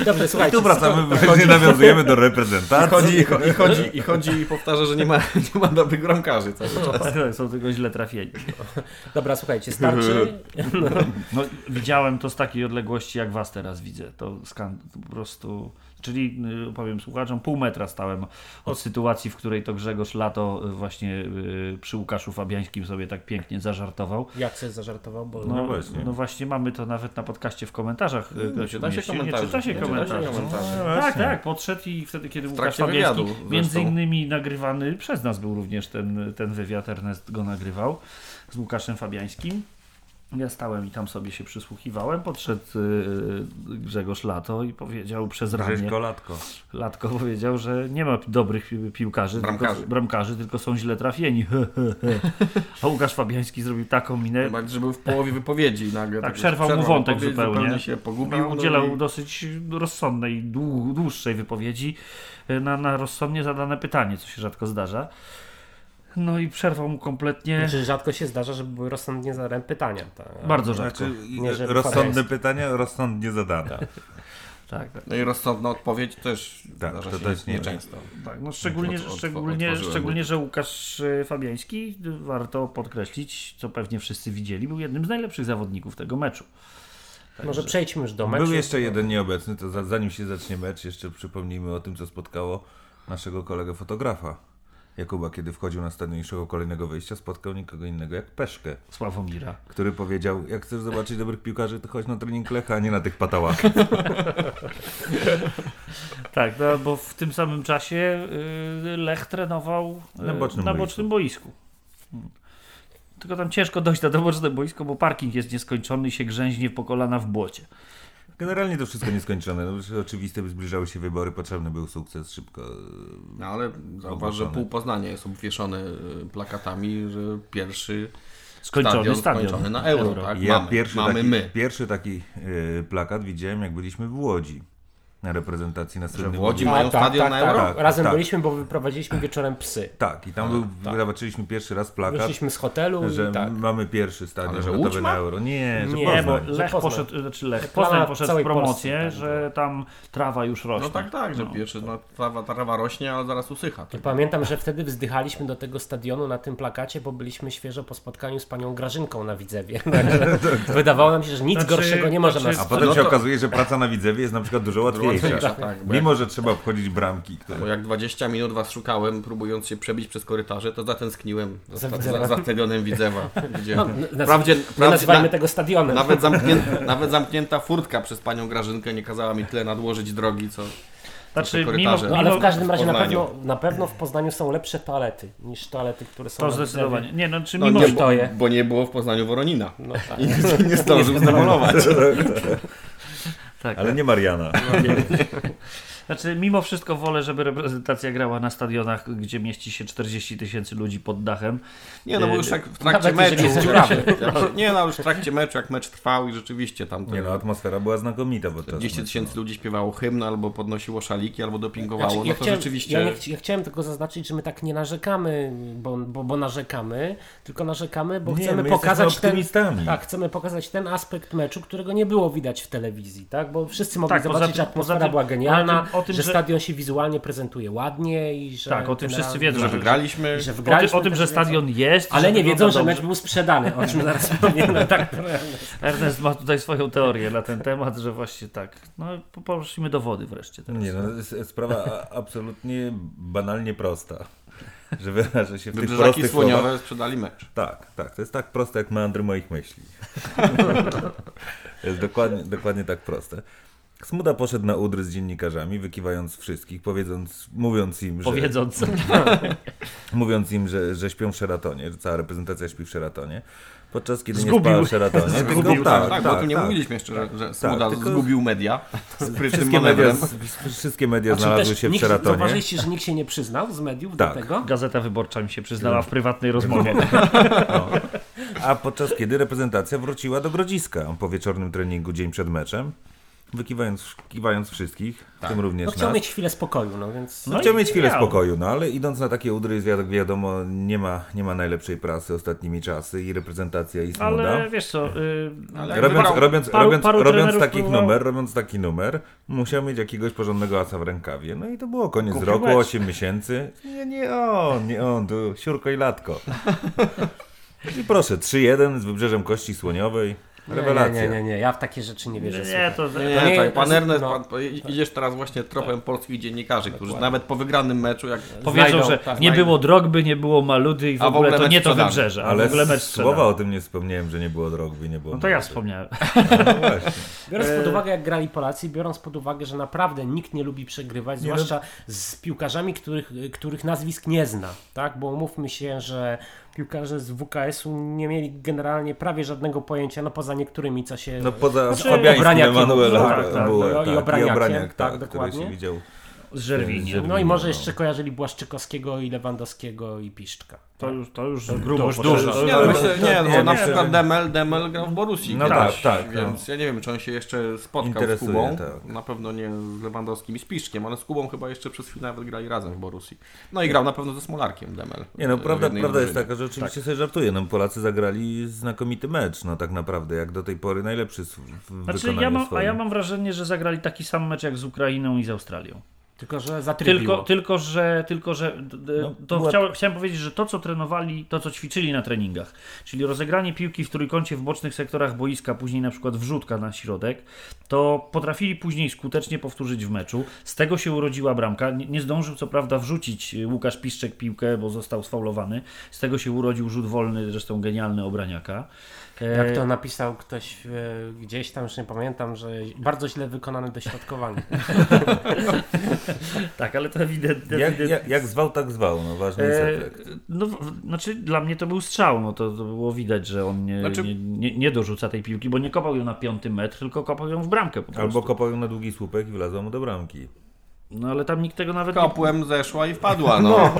Dobrze, I słuchajcie. tu wracamy, właśnie nawiązujemy do I reprezentacji. chodzi, i, cho- i, chodzi, I chodzi i powtarza, że nie ma, nie ma dobrych bramkarzy cały czas. Tak, Są tylko źle trafieni. Dobra, słuchajcie, starczy. No, widziałem to z takiej odległości, jak was teraz widzę. To skan to po prostu. Czyli y, powiem słuchaczom, pół metra stałem od sytuacji, w której to Grzegorz Lato y, właśnie y, przy Łukaszu Fabiańskim sobie tak pięknie zażartował. Jak coś zażartował, bo No, No właśnie. no właśnie mamy to nawet na podcaście w komentarzach. ktoś czyta się umieścił. komentarze. Nie, czyta się Nie, czyta się komentarze. komentarze. No, tak, tak, podszedł i wtedy, kiedy Łukasz Fabiański, wywiadu między zresztą. innymi nagrywany przez nas był również ten, ten wywiad, Ernest go nagrywał z Łukaszem Fabiańskim. Ja stałem i tam sobie się przysłuchiwałem. Podszedł y, Grzegorz Lato i powiedział przez ramię. Grześko Latko. Latko powiedział, że nie ma dobrych pi- piłkarzy, Bramkarzy. Tylko, bramkarzy, tylko są źle trafieni. A Łukasz Fabiański zrobił taką minę. Chyba, że był w połowie wypowiedzi nagle. Tak, taki przerwał mu wątek wypowiedź, zupełnie. się pogubił. Udzielał no i- dosyć rozsądnej, dłu- dłuższej wypowiedzi y, na, na rozsądnie zadane pytanie, co się rzadko zdarza. No i przerwał mu kompletnie. Znaczy, rzadko się zdarza, żeby były rozsądnie zadane pytania. Tak. Bardzo rzadko. Znaczy, Nie, rozsądne pytania, rozsądnie zadane. Tak. Tak, tak. No i rozsądna odpowiedź też Tak, zdarza to się też nie- nieczęsto. tak. No szczególnie, Od- od- szczególnie, szczególnie, że Łukasz y, Fabiański, warto podkreślić, co pewnie wszyscy widzieli, był jednym z najlepszych zawodników tego meczu. Może przejdźmy już do meczu. Był jeszcze jeden nieobecny, to za, zanim się zacznie mecz, jeszcze przypomnijmy o tym, co spotkało naszego kolegę fotografa. Jakuba, kiedy wchodził na stadion kolejnego wyjścia, spotkał nikogo innego jak Peszkę, Sławomira. który powiedział, jak chcesz zobaczyć dobrych piłkarzy, to chodź na trening Lecha, a nie na tych patałach. Tak, no, bo w tym samym czasie y, Lech trenował y, Na bocznym na boisku. bocznym boisku. Hmm. Tylko tam ciężko dojść na to boczne boisko, bo parking jest nieskończony i się grzęźnie po kolana w błocie. Generalnie to wszystko nieskończone. No, oczywiste, by zbliżały się wybory, potrzebny był sukces szybko. No ale zauważ, że pół Poznania jest obwieszone y, plakatami, że pierwszy Skończony stadion, stadion. skończony na euro, Euro. tak? Ja mamy, pierwszy mamy taki, my. pierwszy taki y, plakat widziałem, jak byliśmy w Łodzi. Na reprezentacji na w Łodzi mają tak, stadion tak, na tak. Euro? Tak, Razem tak. byliśmy, bo wyprowadziliśmy wieczorem psy. Tak, i tam był, zobaczyliśmy pierwszy raz plakat, Wyszliśmy z hotelu że i tak. mamy pierwszy stadion Ale że gotowy na euro. Nie, że Nie, Nie, bo. Lech Poznań. poszedł, znaczy Lech, Poznań poszedł w promocję, Polsce, tak, że tam trawa już rośnie. No tak, tak, że pierwszy, no, trawa, trawa rośnie, ale zaraz usycha. Tak. Pamiętam, że wtedy wzdychaliśmy do tego stadionu na tym plakacie, bo byliśmy świeżo po spotkaniu z panią Grażynką na Widzewie. Wydawało nam się, że nic Znaczy- gorszego nie może znaczy- nas A potem No się okazuje, że praca na Widzewie jest na przykład dużo łatwiejsza. Łatwiejsza, tak, jak- Mimo, że trzeba obchodzić bramki, które... Bo jak 20 minut was szukałem, próbując się przebić przez korytarze, to zatęskniłem za, Za za, stadionem Widzewa. Gdzie No, naz- nazywajmy na, tego stadionem. nawet, zamknięta, nawet zamknięta furtka przez panią Grażynkę nie kazała mi tyle nadłożyć drogi, co... Znaczy, mimo, korytarze. No, ale w każdym razie na pewno, na pewno w Poznaniu są lepsze toalety niż toalety, które są to zdecydowanie. Nie, no, czy No mimo, nie, że- bo, to je. bo nie było w Poznaniu Woronina. No, tak. I nie, nie zdążył zdemolować. Tak, Ale nie Mariana. Znaczy, mimo wszystko wolę, żeby reprezentacja grała na stadionach, gdzie mieści się 40 tysięcy ludzi pod dachem. Nie, no bo już jak w trakcie Nawet meczu... jest dziurawy. jak- Nie, no już w trakcie meczu, jak mecz trwał i rzeczywiście tam... Nie no, atmosfera była znakomita podczas 200 meczu. tysięcy ludzi śpiewało hymn, albo podnosiło szaliki, albo dopingowało, Znaczy, no ja, to chciałem, rzeczywiście... ja, nie, ja chciałem tylko zaznaczyć, że my tak nie narzekamy, bo, bo, bo narzekamy, tylko narzekamy, bo Nie, chcemy my pokazać ten, optymistami. tak, chcemy pokazać ten aspekt meczu, którego nie było widać w telewizji, tak? Bo wszyscy mogli Tak, poza zobaczyć, że atmosfera poza tym- była genialna, o tym- że, że- stadion się wizualnie prezentuje ładnie i że Tak, o tym wszyscy wiedzą, że wygraliśmy. że O, ty, wygraliśmy o tym, że wiedzą. stadion jest. Ale nie wiedzą, że mecz był sprzedany, o czym zaraz powiem. No, tak, Ernest ma tutaj swoją teorię na ten temat, że właśnie tak. No, po- poszliśmy do wody wreszcie teraz. Nie no, jest sprawa a- absolutnie banalnie prosta. Że wyrażę się w tych Wybrzeżaki prostych słowach. słoniowe sprzedali mecz. Tak, tak. To jest tak proste jak meandry moich myśli. to jest dokładnie, dokładnie tak proste. Smuda poszedł na udry z dziennikarzami, wykiwając wszystkich, powiedząc, mówiąc im, że, Powiedząc. mówiąc im, że, że śpią w Sheratonie, że cała reprezentacja śpi w Sheratonie, podczas kiedy nie Zgubił. spała w Sheratonie. Zgubił, tylko, Tak, tak, bo tak, tu nie tak. mówiliśmy jeszcze, że, że Smuda tylko- zgubił media Wszystkie media, wszystkie media Znaczy znalazły też się w nikt, Sheratonie. Zauważyliście, że nikt się nie przyznał z mediów Tak. do tego? Gazeta Wyborcza mi się przyznała w prywatnej rozmowie. No. A podczas kiedy reprezentacja wróciła do Grodziska po wieczornym treningu dzień przed meczem, wykiwając kiwając wszystkich, w tym również No chciał nas. mieć chwilę spokoju, no więc... No, No chciał mieć chwilę miał. spokoju, no ale idąc na takie udry, jak wiadomo, nie ma, nie ma najlepszej prasy ostatnimi czasy i reprezentacja i smuda. Ale wiesz co, y, Ale Robiąc, wybrał- robiąc, paru- robiąc, paru robiąc trenerów taki próbował- numer, robiąc taki numer, musiał mieć jakiegoś porządnego asa w rękawie. No i to było koniec Kupił roku, mecz. 8 miesięcy. Nie, nie on, nie on, tu siurko i latko. I proszę, 3-1 z wybrzeżem Kości Słoniowej. Rewelacja. Nie, nie, nie, nie, ja w takie rzeczy nie wierzę. nie, to, Nie, To nie- tak, pan Ernest, no. pan, idziesz teraz właśnie tropem polskich dziennikarzy, którzy nawet po wygranym meczu, jak powiedzą, znajdą, że tak, nie znajdą. było Drogby, nie było Maludy i w A w ogóle ogóle to nie to wybrzeże, a w Ale ogóle mecz słowa o tym nie wspomniałem, że nie było drogby, nie było No to ja wspomniałem. No. Biorąc pod uwagę, jak grali Polacy, biorąc pod uwagę, że naprawdę nikt nie lubi przegrywać, Nie, no- zwłaszcza z piłkarzami, których, których nazwisk nie zna, tak? Bo umówmy się, że piłkarze z WKS-u nie mieli generalnie prawie żadnego pojęcia, no poza niektórymi, co się... No poza Znaczy, Fabiańskim Obraniakiem. Emanuela Tak, tak, no i tak, Obraniakiem, Obraniak, tak, tak, który dokładnie. się widział. Z Żerwiniem. No i może no. jeszcze kojarzyli Błaszczykowskiego i Lewandowskiego i Piszczka. To już, to już grubo dużo. To już- Nie, no myślę, nie, to- no, nie, na nie, przykład Demel, Demel grał w Borussii No tak, tak, więc ja nie wiem, czy on się jeszcze spotkał Interesuje, z Kubą, tak. na pewno nie z Lewandowskim i z Piszczkiem, ale z Kubą chyba jeszcze przez chwilę nawet grali razem w Borussii. No i grał na pewno ze Smolarkiem Demel. Nie no, prawda, prawda jest taka, że oczywiście sobie żartuję. No, Polacy zagrali znakomity mecz, no tak naprawdę, jak do tej pory najlepszy w Znaczy, wykonaniu ja mam, a ja mam wrażenie, że zagrali taki sam mecz jak z Ukrainą i z Australią. Tylko, że zatrybiło. Tylko, tylko, że, tylko, że No, to była- chciałem, chciałem powiedzieć, że to, co trenowali, to, co ćwiczyli na treningach, czyli rozegranie piłki w trójkącie w bocznych sektorach boiska, później na przykład wrzutka na środek, to potrafili później skutecznie powtórzyć w meczu. Z tego się urodziła bramka. Nie, nie zdążył co prawda wrzucić Łukasz Piszczek piłkę, bo został sfaulowany. Z tego się urodził rzut wolny, zresztą genialny Obraniaka. E, Jak to napisał ktoś e, gdzieś tam, już nie pamiętam, że bardzo źle wykonane dośrodkowanie. Tak, ale to ewidentnie. Jak, jak, jak zwał, tak zwał, no ważny jest E, efekt. no, w- znaczy dla mnie to był strzał, no to, to było widać, że on nie, Znaczy- nie, nie, nie dorzuca tej piłki, bo nie kopał ją na piąty metr, tylko kopał ją w bramkę. Albo kopał ją na długi słupek i wlazł mu do bramki. No ale tam nikt tego nawet nie... Kopłem zeszła i wpadła, no.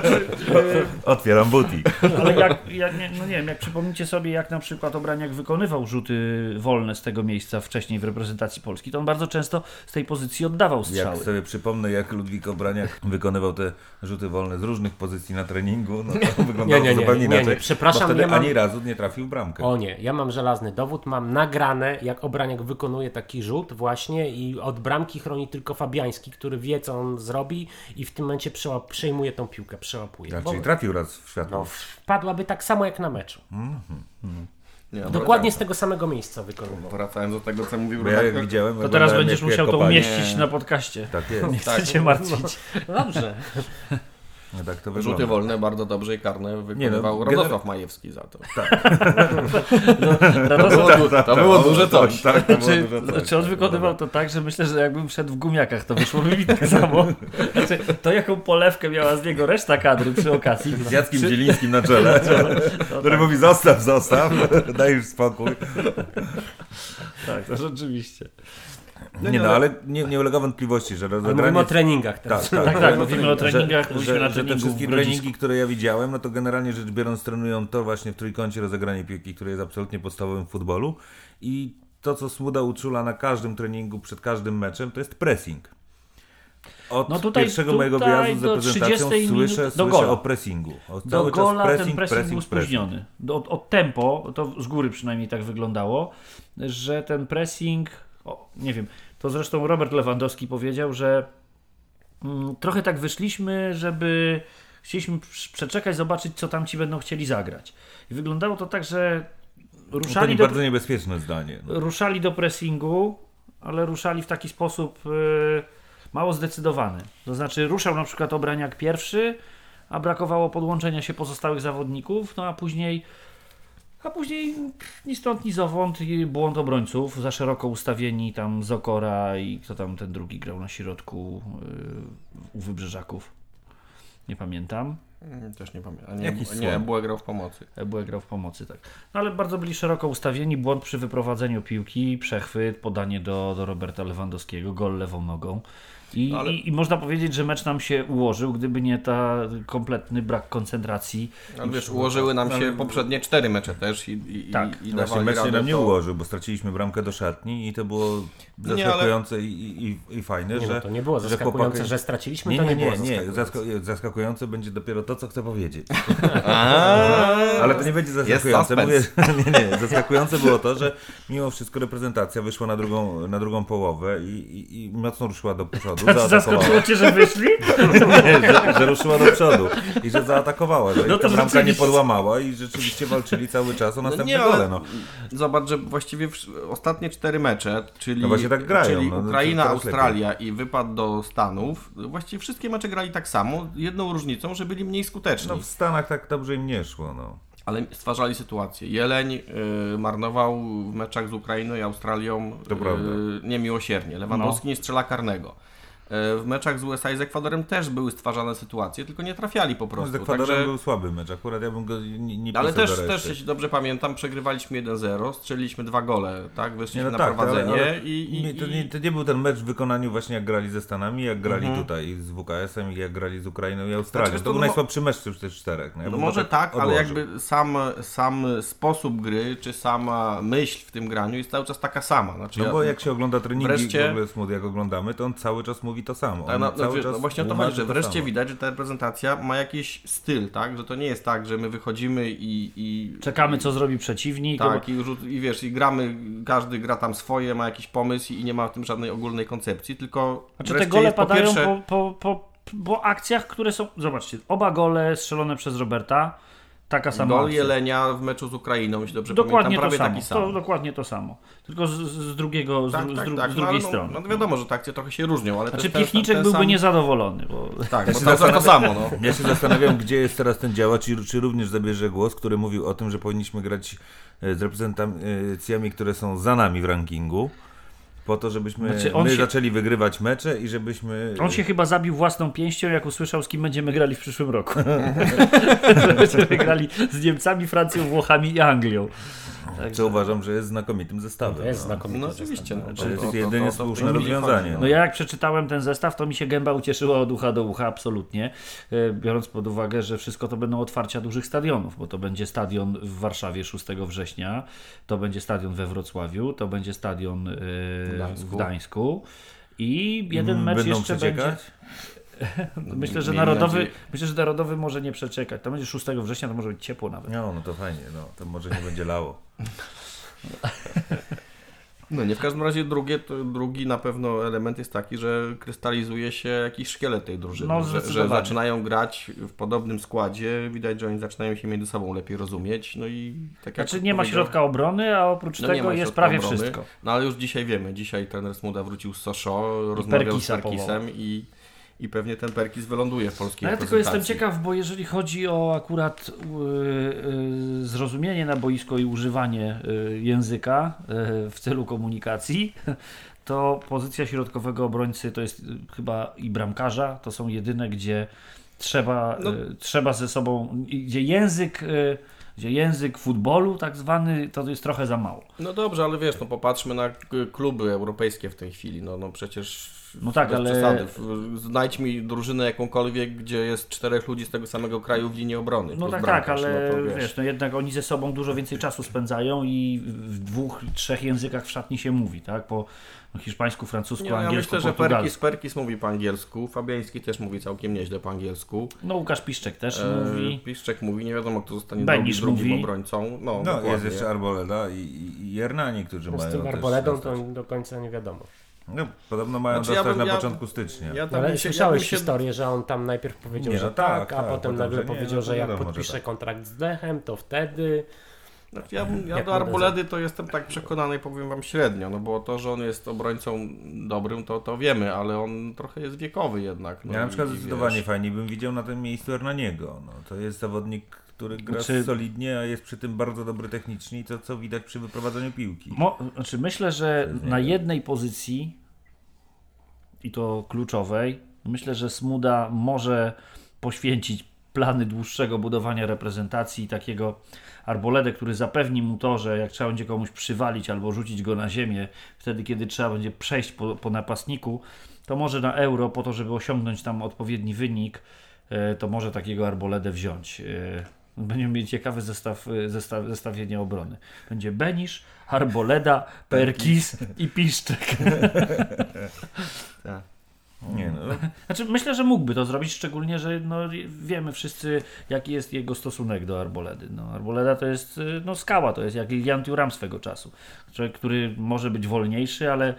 Otwieram buti. Ale jak, jak nie, no nie wiem, jak przypomnicie sobie, jak na przykład Obraniak wykonywał rzuty wolne z tego miejsca wcześniej w reprezentacji Polski, to on bardzo często z tej pozycji oddawał Jak strzały. sobie przypomnę, jak Ludwik Obraniak wykonywał te rzuty wolne z różnych pozycji na treningu, no to wyglądało Nie, nie, to nie, zupełnie nie, nie, inaczej. przepraszam, bo wtedy ja mam- ani razu nie trafił w bramkę. O nie, ja mam żelazny dowód, mam nagrane, jak Obraniak wykonuje taki rzut właśnie i od bramki chroni tylko Fabiański, który wie, co on zrobi i w tym momencie przełap, przejmuje tą piłkę, przełapuje. Ja, Bo, czyli trafił raz w światło. no, wpadłaby tak samo jak na meczu. Nie, no, Dokładnie z tego samego miejsca wykonywał. Wracając do tego, co mówił ja jak widziałem, To teraz będziesz musiał to umieścić na podcaście. Tak jest. Nie Tak. chcę się martwić. Dobrze. No tak to Rzuty wygląda. wolne bardzo dobrze i karne wykonywał no, Radosław Majewski za to. Radosław, To było duże coś. Tak, to było czy, duże coś. czy on wykonywał to tak, że myślę, że jakbym wszedł w gumiakach, to wyszło mi tak samo. Znaczy, to jaką polewkę miała z niego reszta kadry przy okazji. Z Jackiem Zielińskim na czele, który mówi zostaw, zostaw, daj już spokój. Tak, to rzeczywiście. Nie no, ale nie, nie ulega wątpliwości, że Ale mówimy rozegranie... o treningach teraz. Tak, tak. Tak, tak, mówimy o treningach, że, mówimy że, na że te treningu wszystkie treningi, które ja widziałem, no to generalnie rzecz biorąc trenują to właśnie w trójkącie rozegranie piłki, które jest absolutnie podstawowym w futbolu i to, co Smuda uczula na każdym treningu, przed każdym meczem, to jest pressing. Od No tutaj- pierwszego tutaj mojego wyjazdu z do reprezentacją 30 słyszę, słyszę gola. o pressingu. O, Do cały gola czas pressing, ten pressing, pressing, był spóźniony. Od tempo, to z góry przynajmniej tak wyglądało, że ten pressing, o, nie wiem, to zresztą Robert Lewandowski powiedział, że mm, trochę tak wyszliśmy, żeby chcieliśmy przeczekać, zobaczyć, co tam ci będą chcieli zagrać. I wyglądało to tak, że No to ruszali nie do, bardzo niebezpieczne zdanie. No. ruszali do pressingu, ale ruszali w taki sposób e, mało zdecydowany. To znaczy ruszał na przykład Obraniak pierwszy, a brakowało podłączenia się pozostałych zawodników, no a później a później ni stąd, ni zowąd błąd obrońców, za szeroko ustawieni tam Zokora i kto tam ten drugi grał na środku yy, u Wybrzeżaków. Nie pamiętam. Też nie pamiętam. Nie, nie była grał w pomocy. Ebue grał w pomocy, tak. No ale bardzo byli szeroko ustawieni, błąd przy wyprowadzeniu piłki, przechwyt, podanie do, do Roberta Lewandowskiego, gol lewą nogą. I, Ale- i, I można powiedzieć, że mecz nam się ułożył, gdyby nie ta kompletny brak koncentracji. Ale wiesz, ułożyły nam się poprzednie cztery mecze też i, i, Tak. i, i Właśnie dawali mecz się nam nie to- ułożył, bo straciliśmy bramkę do szatni i to było Nie, ale- zaskakujące i, i, i fajne, Nie, że no, to nie było że zaskakujące, chłopaki- że straciliśmy, Nie, to nie, nie, nie, było nie. zaskakujące. Zaskakujące będzie dopiero to, co chcę powiedzieć. Ale to nie będzie zaskakujące. Mówię, nie, nie. Zaskakujące było to, że mimo wszystko reprezentacja wyszła na drugą, na drugą połowę i, i, i mocno ruszyła do przodu. Zaskoczyło Zaatakowała. Cię, że wyszli? Nie, że, że ruszyła do przodu i że zaatakowała, że No no to bramka nie podłamała i rzeczywiście walczyli cały czas o No następne nie, ale gole. No. zobacz, że właściwie ostatnie cztery mecze, czyli, No właśnie tak grają, czyli no, no, Ukraina, Australia i wypad do Stanów, właściwie wszystkie mecze grali tak samo, jedną różnicą, że byli mniej skuteczni. no w Stanach tak dobrze im nie szło. No. Ale stwarzali sytuację. Jeleń y, marnował w meczach z Ukrainą i Australią y, niemiłosiernie. Lewandowski nie strzela karnego. Y, w meczach z USA i z Ekwadorem też były stwarzane sytuacje, tylko nie trafiali po No, z prostu. Ekwadorem Także... był słaby mecz, akurat ja bym go nie, nie Ale pisał też, też, jeśli dobrze pamiętam, przegrywaliśmy 1-0, strzeliliśmy dwa gole, tak? Wyszliśmy no na tak, prowadzenie ale, ale i, i, nie, to, nie, to nie był ten mecz w wykonaniu właśnie jak grali ze Stanami, jak grali Mhm. tutaj z WKS-em jak grali z Ukrainą i Australią. Znaczy, to to był no- najsłabszy mecz z tych czterech. No, ja No może tak, ale odłożył. jakby sam, sam sposób gry, czy sama myśl w tym graniu jest cały czas taka sama. Znaczy, No ja- bo jak się ogląda treningi wreszcie- w ogóle Smooth, jak oglądamy, to on cały czas mówi to samo. Tak, no, no, cały wiesz, czas no właśnie o to chodzi, że to wreszcie samo. widać, że ta reprezentacja ma jakiś styl, tak? Że to nie jest tak, że my wychodzimy i... i Czekamy, co zrobi przeciwnik. Tak, i, i wiesz, i gramy, każdy gra tam swoje, ma jakiś pomysł i nie ma w tym żadnej ogólnej koncepcji, tylko Znaczy te gole jest po padają pierwsze... po, po, po, po akcjach, które są... Zobaczcie, oba gole strzelone przez Roberta, taka sama Gol akcja. Jelenia w meczu z Ukrainą, jeśli dobrze Dokładnie pamiętam, to prawie samo. taki sam. To, dokładnie to samo. Tylko z, z drugiego, z, Tak, tak, z, dru- tak. z No, drugiej ale strony. No, no wiadomo, że akcje trochę się różnią, ale to Znaczy jest ten, Piechniczek ten byłby sam... niezadowolony, bo Tak, Ja bo to, to, to samo, no. Ja się zastanawiam, gdzie jest teraz ten działacz i czy również zabierze głos, który mówił o tym, że powinniśmy grać e, z reprezentacjami, które są za nami w rankingu, po to, żebyśmy Znaczy, my się- zaczęli wygrywać mecze i żebyśmy... on się chyba zabił własną pięścią, jak usłyszał, z kim będziemy grali w przyszłym roku. że będziemy grali z Niemcami, Francją, Włochami i Anglią. Co uważam, że jest znakomitym zestawem. To jest no. znakomity No zestaw. oczywiście. No, To jest jedynie w słuszne rozwiązanie. No ja jak przeczytałem ten zestaw, to mi się gęba ucieszyła od ucha do ucha, absolutnie. E, Biorąc pod uwagę, że wszystko to będą otwarcia dużych stadionów, bo to będzie stadion w Warszawie 6 września, to będzie stadion we Wrocławiu, to będzie stadion e, w Gdańsku. Gdańsku. I jeden mecz Będą jeszcze przeciekać? będzie. Myślę, że Miejmy narodowy, nadzieję. myślę, że narodowy może nie przeczekać. To będzie 6 września, to może być ciepło nawet. No, no to fajnie, no. To może nie będzie lało. No nie, w każdym razie drugie, to, drugi na pewno element jest taki, że krystalizuje się jakiś szkielet tej drużyny, No, że, że zaczynają grać w podobnym składzie, widać, że oni zaczynają się między sobą lepiej rozumieć, no i tak Znaczy nie ma środka obrony, a oprócz No tego jest prawie obrony. wszystko. No ale już dzisiaj wiemy, dzisiaj trener Smuda wrócił z Soszo, rozmawiał z Perkisem i, i pewnie ten Perkis wyląduje w polskiej No ja tylko jestem ciekaw, bo jeżeli chodzi o akurat yy, yy, zrozumienie na boisko i używanie yy, języka yy, w celu komunikacji, to pozycja środkowego obrońcy to jest yy, chyba i bramkarza, to są jedyne, gdzie trzeba, No. yy, trzeba ze sobą, gdzie język, gdzie język futbolu tak zwany, to jest trochę za mało. No dobrze, ale wiesz, no popatrzmy na kluby europejskie w tej chwili, no, no przecież No tak, ale- przesady. Znajdź mi drużynę jakąkolwiek, gdzie jest czterech ludzi z tego samego kraju w linii obrony. No tak, bramkarz, tak, ale no to wiesz, no jednak oni ze sobą dużo więcej czasu spędzają i w dwóch, trzech językach w szatni się mówi, tak? Po hiszpańsku, francusku, Nie, no ja angielsku, myślę, że portugalsku. Perkis, Perkis mówi po angielsku, Fabiański też mówi całkiem nieźle po angielsku. No Łukasz Piszczek też E, mówi. Piszczek mówi, nie wiadomo kto zostanie Benisz drugim, mówi. obrońcą. No, No, jest jeszcze Arboleda i, i, i Hernani, którzy No z mają tym też arboledą to do końca nie wiadomo. No, podobno mają Znaczy, ja dostać bym- na ja- początku stycznia. Ja No, tam ale bym się- ja słyszałeś bym się- historię, że on tam najpierw powiedział, Nie, że no tak, tak, a tak, potem potem, nagle że nie, powiedział, no że jak wiadomo, że podpisze tak. kontrakt z Lechem, to wtedy... Znaczy, ja, bym- ja do Arboledy to jestem tak przekonany, powiem wam średnio, no bo to, że on jest obrońcą dobrym, to, to wiemy, ale on trochę jest wiekowy jednak. No Ja na przykład i zdecydowanie wiesz, fajnie bym widział na tym miejscu Hernaniego. No, to jest zawodnik, który gra Znaczy- solidnie, a jest przy tym bardzo dobry technicznie i to co widać przy wyprowadzaniu piłki. Mo, znaczy myślę, że na jednej pozycji i to kluczowej, myślę, że Smuda może poświęcić plany dłuższego budowania reprezentacji i takiego arboledę, który zapewni mu to, że jak trzeba będzie komuś przywalić albo rzucić go na ziemię, wtedy kiedy trzeba będzie przejść po, po napastniku, to może na euro po to, żeby osiągnąć tam odpowiedni wynik, e, to może takiego arboledę wziąć. E, Będziemy mieli ciekawy zestaw, e, zestaw, zestawienie obrony. Będzie Benisz, Arboleda, Perkis i Piszczek. tak. Nie no, Znaczy, myślę, że mógłby to zrobić, szczególnie, że no, wiemy wszyscy, jaki jest jego stosunek do Arboledy. No, Arboleda to jest y, no, skała, to jest jak Lilian Thuram swego czasu. Który może być wolniejszy, ale,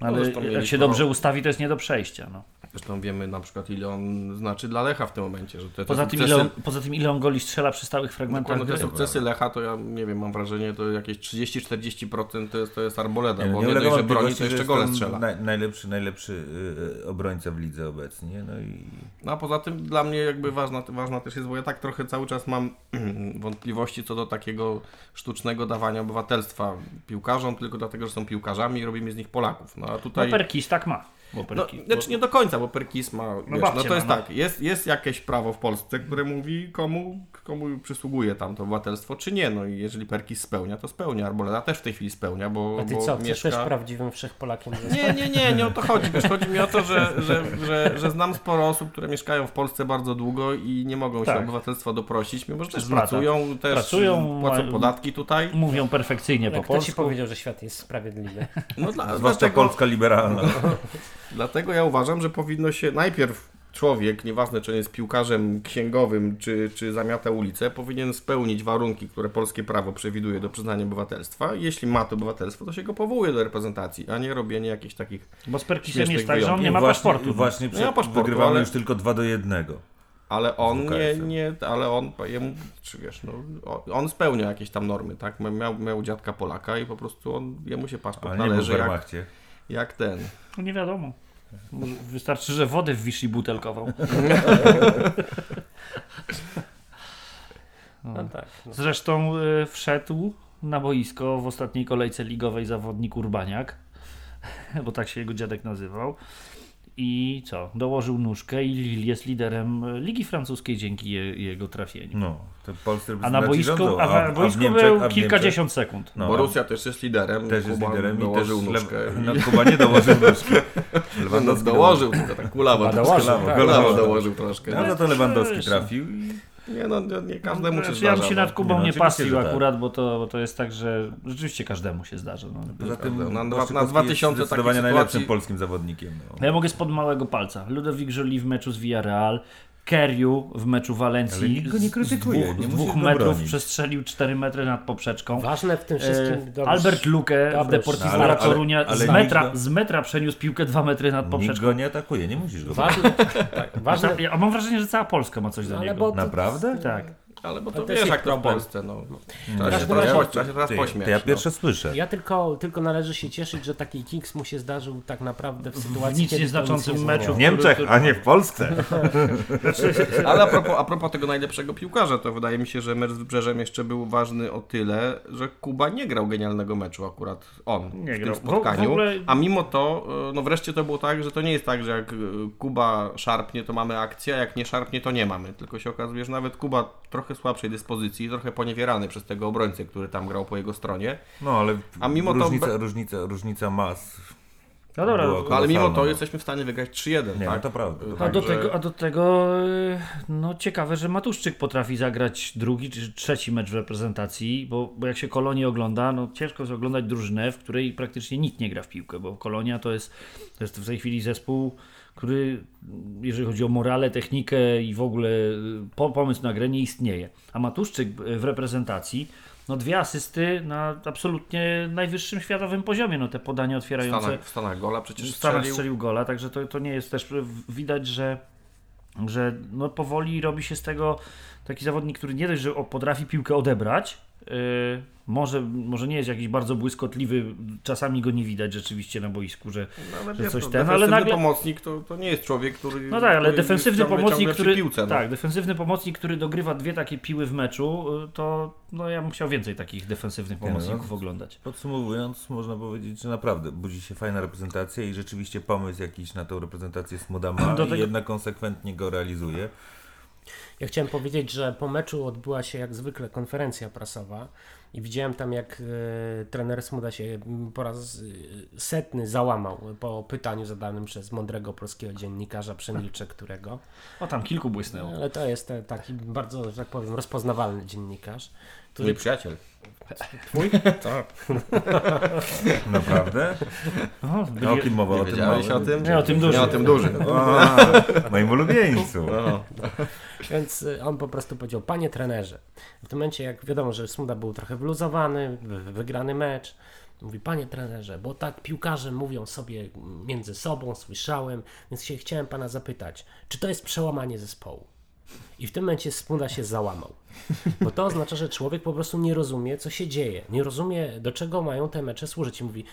ale zresztą jak się dobrze ustawi, to jest nie do przejścia. No. Zresztą wiemy na przykład ile on znaczy dla Lecha w tym momencie, że te, te Poza, tym, sukcesy, ile on, poza tym, ile on goli strzela przy stałych fragmentach Dokładnie, te sukcesy Lecha to ja nie wiem, mam wrażenie to jakieś 30-40% to jest, to jest Arboleda, nie, bo nie nie dość, że broni, to jeszcze gole to strzela. Naj, najlepszy, najlepszy y, y, obrońca w lidze obecnie. No i No a poza tym dla mnie jakby ważna, ważna też jest, bo ja tak trochę cały czas mam wątpliwości co do takiego sztucznego dawania obywatelstwa piłkarzom, tylko dlatego, że są piłkarzami i robimy z nich Polaków. No a No, tutaj... Perkis tak ma. Bo No, Perkis, znaczy nie do końca, bo Perkis ma, wiesz, no, to jest ma, no. tak, jest, jest jakieś prawo w Polsce, które mówi komu, komu przysługuje tam to obywatelstwo, czy nie, no i jeżeli Perkis spełnia, to spełnia, Arboleda też w tej chwili spełnia, bo, A ty bo co, chcesz mieszka... też prawdziwym wszechpolakiem? Nie, nie, nie, nie o to chodzi. Wiesz, chodzi mi o to, że, że, że, że znam sporo osób, które mieszkają w Polsce bardzo długo i nie mogą się Tak. obywatelstwa doprosić, mimo że też pracują, też Pracują, płacą podatki tutaj. Mówią perfekcyjnie Ale po kto ci polsku. powiedział, że świat jest sprawiedliwy? No dla, zwłaszcza dlatego, Polska liberalna. dlatego ja uważam, że powinno się najpierw człowiek, nieważne czy on jest piłkarzem księgowym, czy, czy zamiata ulicę, powinien spełnić warunki, które polskie prawo przewiduje do przyznania obywatelstwa. Jeśli ma to obywatelstwo, to się go powołuje do reprezentacji, a nie robienie jakichś takich Bo z Perkisem jest tak, że on nie ma właśnie, paszportu. Właśnie przed, nie ma paszportu, wygrywamy ale- już tylko 2 do 1. Ale on nie, nie, ale on, jemu, czy wiesz, no, on spełnia jakieś tam normy, tak? Miał, miał dziadka Polaka i po prostu on, jemu się paszport Ale nie był w należy jak, jak ten. No nie wiadomo. Może Wystarczy, że wodę w Wiszi butelkową. No tak. No. Zresztą y, wszedł na boisko w ostatniej kolejce ligowej zawodnik Urbaniak, bo tak się jego dziadek nazywał. I co? Dołożył nóżkę i Lille jest liderem Ligi Francuskiej dzięki je, jego trafieniu. No, to polscy A na boisku, rządzą, a na w boisku Niemczech- był a kilkadziesiąt sekund. No, Borussia też jest liderem. też jest Kuba liderem i też Le... nóżkę. no, Kuba nie dołożył nóżki. No, Lewandowski dołożył, tylko tak troszkę. dołożył, tak. Kulawo Dołożył. troszkę. No, no to Lewandowski trafił i Nie no, nie, nie każdemu się Znaczy, zdarza. ja bym się nad no. Kubą Nie, no, nie że tak. akurat, bo to, bo to jest tak, że rzeczywiście każdemu się zdarza. No. poza tym. Na- na- na 2000 jest zdecydowanie najlepszym polskim zawodnikiem. No. Ja mogę spod małego palca. Ludovic Jolie w meczu z Villarreal, Keriu w meczu Walencji Ale nikt go nie z krytykuje, dwóch, nie z dwóch metrów bronić. przestrzelił 4 metry nad poprzeczką. Ważne w tym wszystkim... E, dobrze, Albert Luke w Deportivo La Coruña z, nikt metra, go- z metra przeniósł piłkę 2 metry nad Nikt poprzeczką. go nie atakuje, nie musisz go Ważne, tak, ważne, Ja mam wrażenie, że cała Polska ma coś do ale niego. Naprawdę? Tak. Ale bo to Ale wiesz jak to w. Polsce. No. W Trzeba się teraz, razie- trzeba się teraz pośmiać. to ja no. pierwsze słyszę. Ja tylko, tylko należy się cieszyć, że taki Kings mu się zdarzył tak naprawdę w sytuacji, nic nieznaczącym nic nie meczu. W Niemczech, który- a nie w Polsce. Ale a propos, a propos tego najlepszego piłkarza, to wydaje mi się, że mecz z Wybrzeżem jeszcze był ważny o tyle, że Kuba nie grał genialnego meczu akurat on Nie w grał. tym W- w spotkaniu. ogóle- A mimo to, e, no wreszcie to było tak, że to nie jest tak, że jak e, Kuba szarpnie, to mamy akcję, a jak nie szarpnie, to nie mamy. Tylko się okazuje, że nawet Kuba trochę słabszej dyspozycji, trochę poniewierany przez tego obrońcę, który tam grał po jego stronie. No ale A mimo to- różnica, różnica, różnica mas. No dobra, No, ale mimo to Kolosalna. jesteśmy w stanie wygrać 3-1, Nie, tak? no to prawda. E, A także- do, tego, a do tego, y, no ciekawe, że Matuszczyk potrafi zagrać drugi czy trzeci mecz w reprezentacji, bo, bo jak się Kolonię ogląda, no ciężko jest oglądać drużynę, w której praktycznie nikt nie gra w piłkę, bo Kolonia to jest, to jest w tej chwili zespół, który, jeżeli chodzi o morale, technikę i w ogóle y, po, pomysł na grę nie istnieje. A Matuszczyk w reprezentacji, no dwie asysty na absolutnie najwyższym światowym poziomie, no te podania W otwierające Stanach, w Stanach gola przecież w strzelił. strzelił gola, także to, to nie jest też widać, że, że no powoli robi się z tego taki zawodnik, który nie dość, że potrafi piłkę odebrać, yy, może, może nie jest jakiś bardzo błyskotliwy, czasami go nie widać rzeczywiście na boisku, że, No, że coś no, ten, ale defensywny nagle... pomocnik to, to nie jest człowiek, który. No tak, ale defensywny ciągle- pomocnik, ciągle który, Piłce, no. tak, defensywny pomocnik, który dogrywa dwie takie piły w meczu, y, to no ja bym chciał więcej takich defensywnych Nie, no, pomocników no. oglądać. Podsumowując, można powiedzieć, że naprawdę budzi się fajna reprezentacja i rzeczywiście pomysł jakiś na tą reprezentację Smuda ma Do i tego- jednak konsekwentnie go realizuje. Ja chciałem powiedzieć, że po meczu odbyła się jak zwykle konferencja prasowa i widziałem tam jak e, trener Smuda się po raz e, setny załamał po pytaniu zadanym przez mądrego polskiego dziennikarza, przemilczę którego. O, tam kilku błysnęło. Ale to jest te, taki bardzo, że tak powiem, rozpoznawalny dziennikarz. Który, Mój przyjaciel. twój? Naprawdę? O, byli- No, o kim mowa? Nie O tym wiedziałeś o małym? tym? Nie, o tym dużym. Nie, o tym dużym. A, moim ulubieńcu. No. Więc y, on po prostu powiedział, panie trenerze, w tym momencie jak wiadomo, że Smuda był trochę wyluzowany, wy- wygrany mecz, mówi, panie trenerze, bo tak piłkarze mówią sobie między sobą, słyszałem, więc się chciałem pana zapytać, czy to jest przełamanie zespołu? I w tym momencie Smuda się załamał. Bo to oznacza, że człowiek po prostu nie rozumie, co się dzieje. Nie rozumie, do czego mają te mecze służyć. I mówi,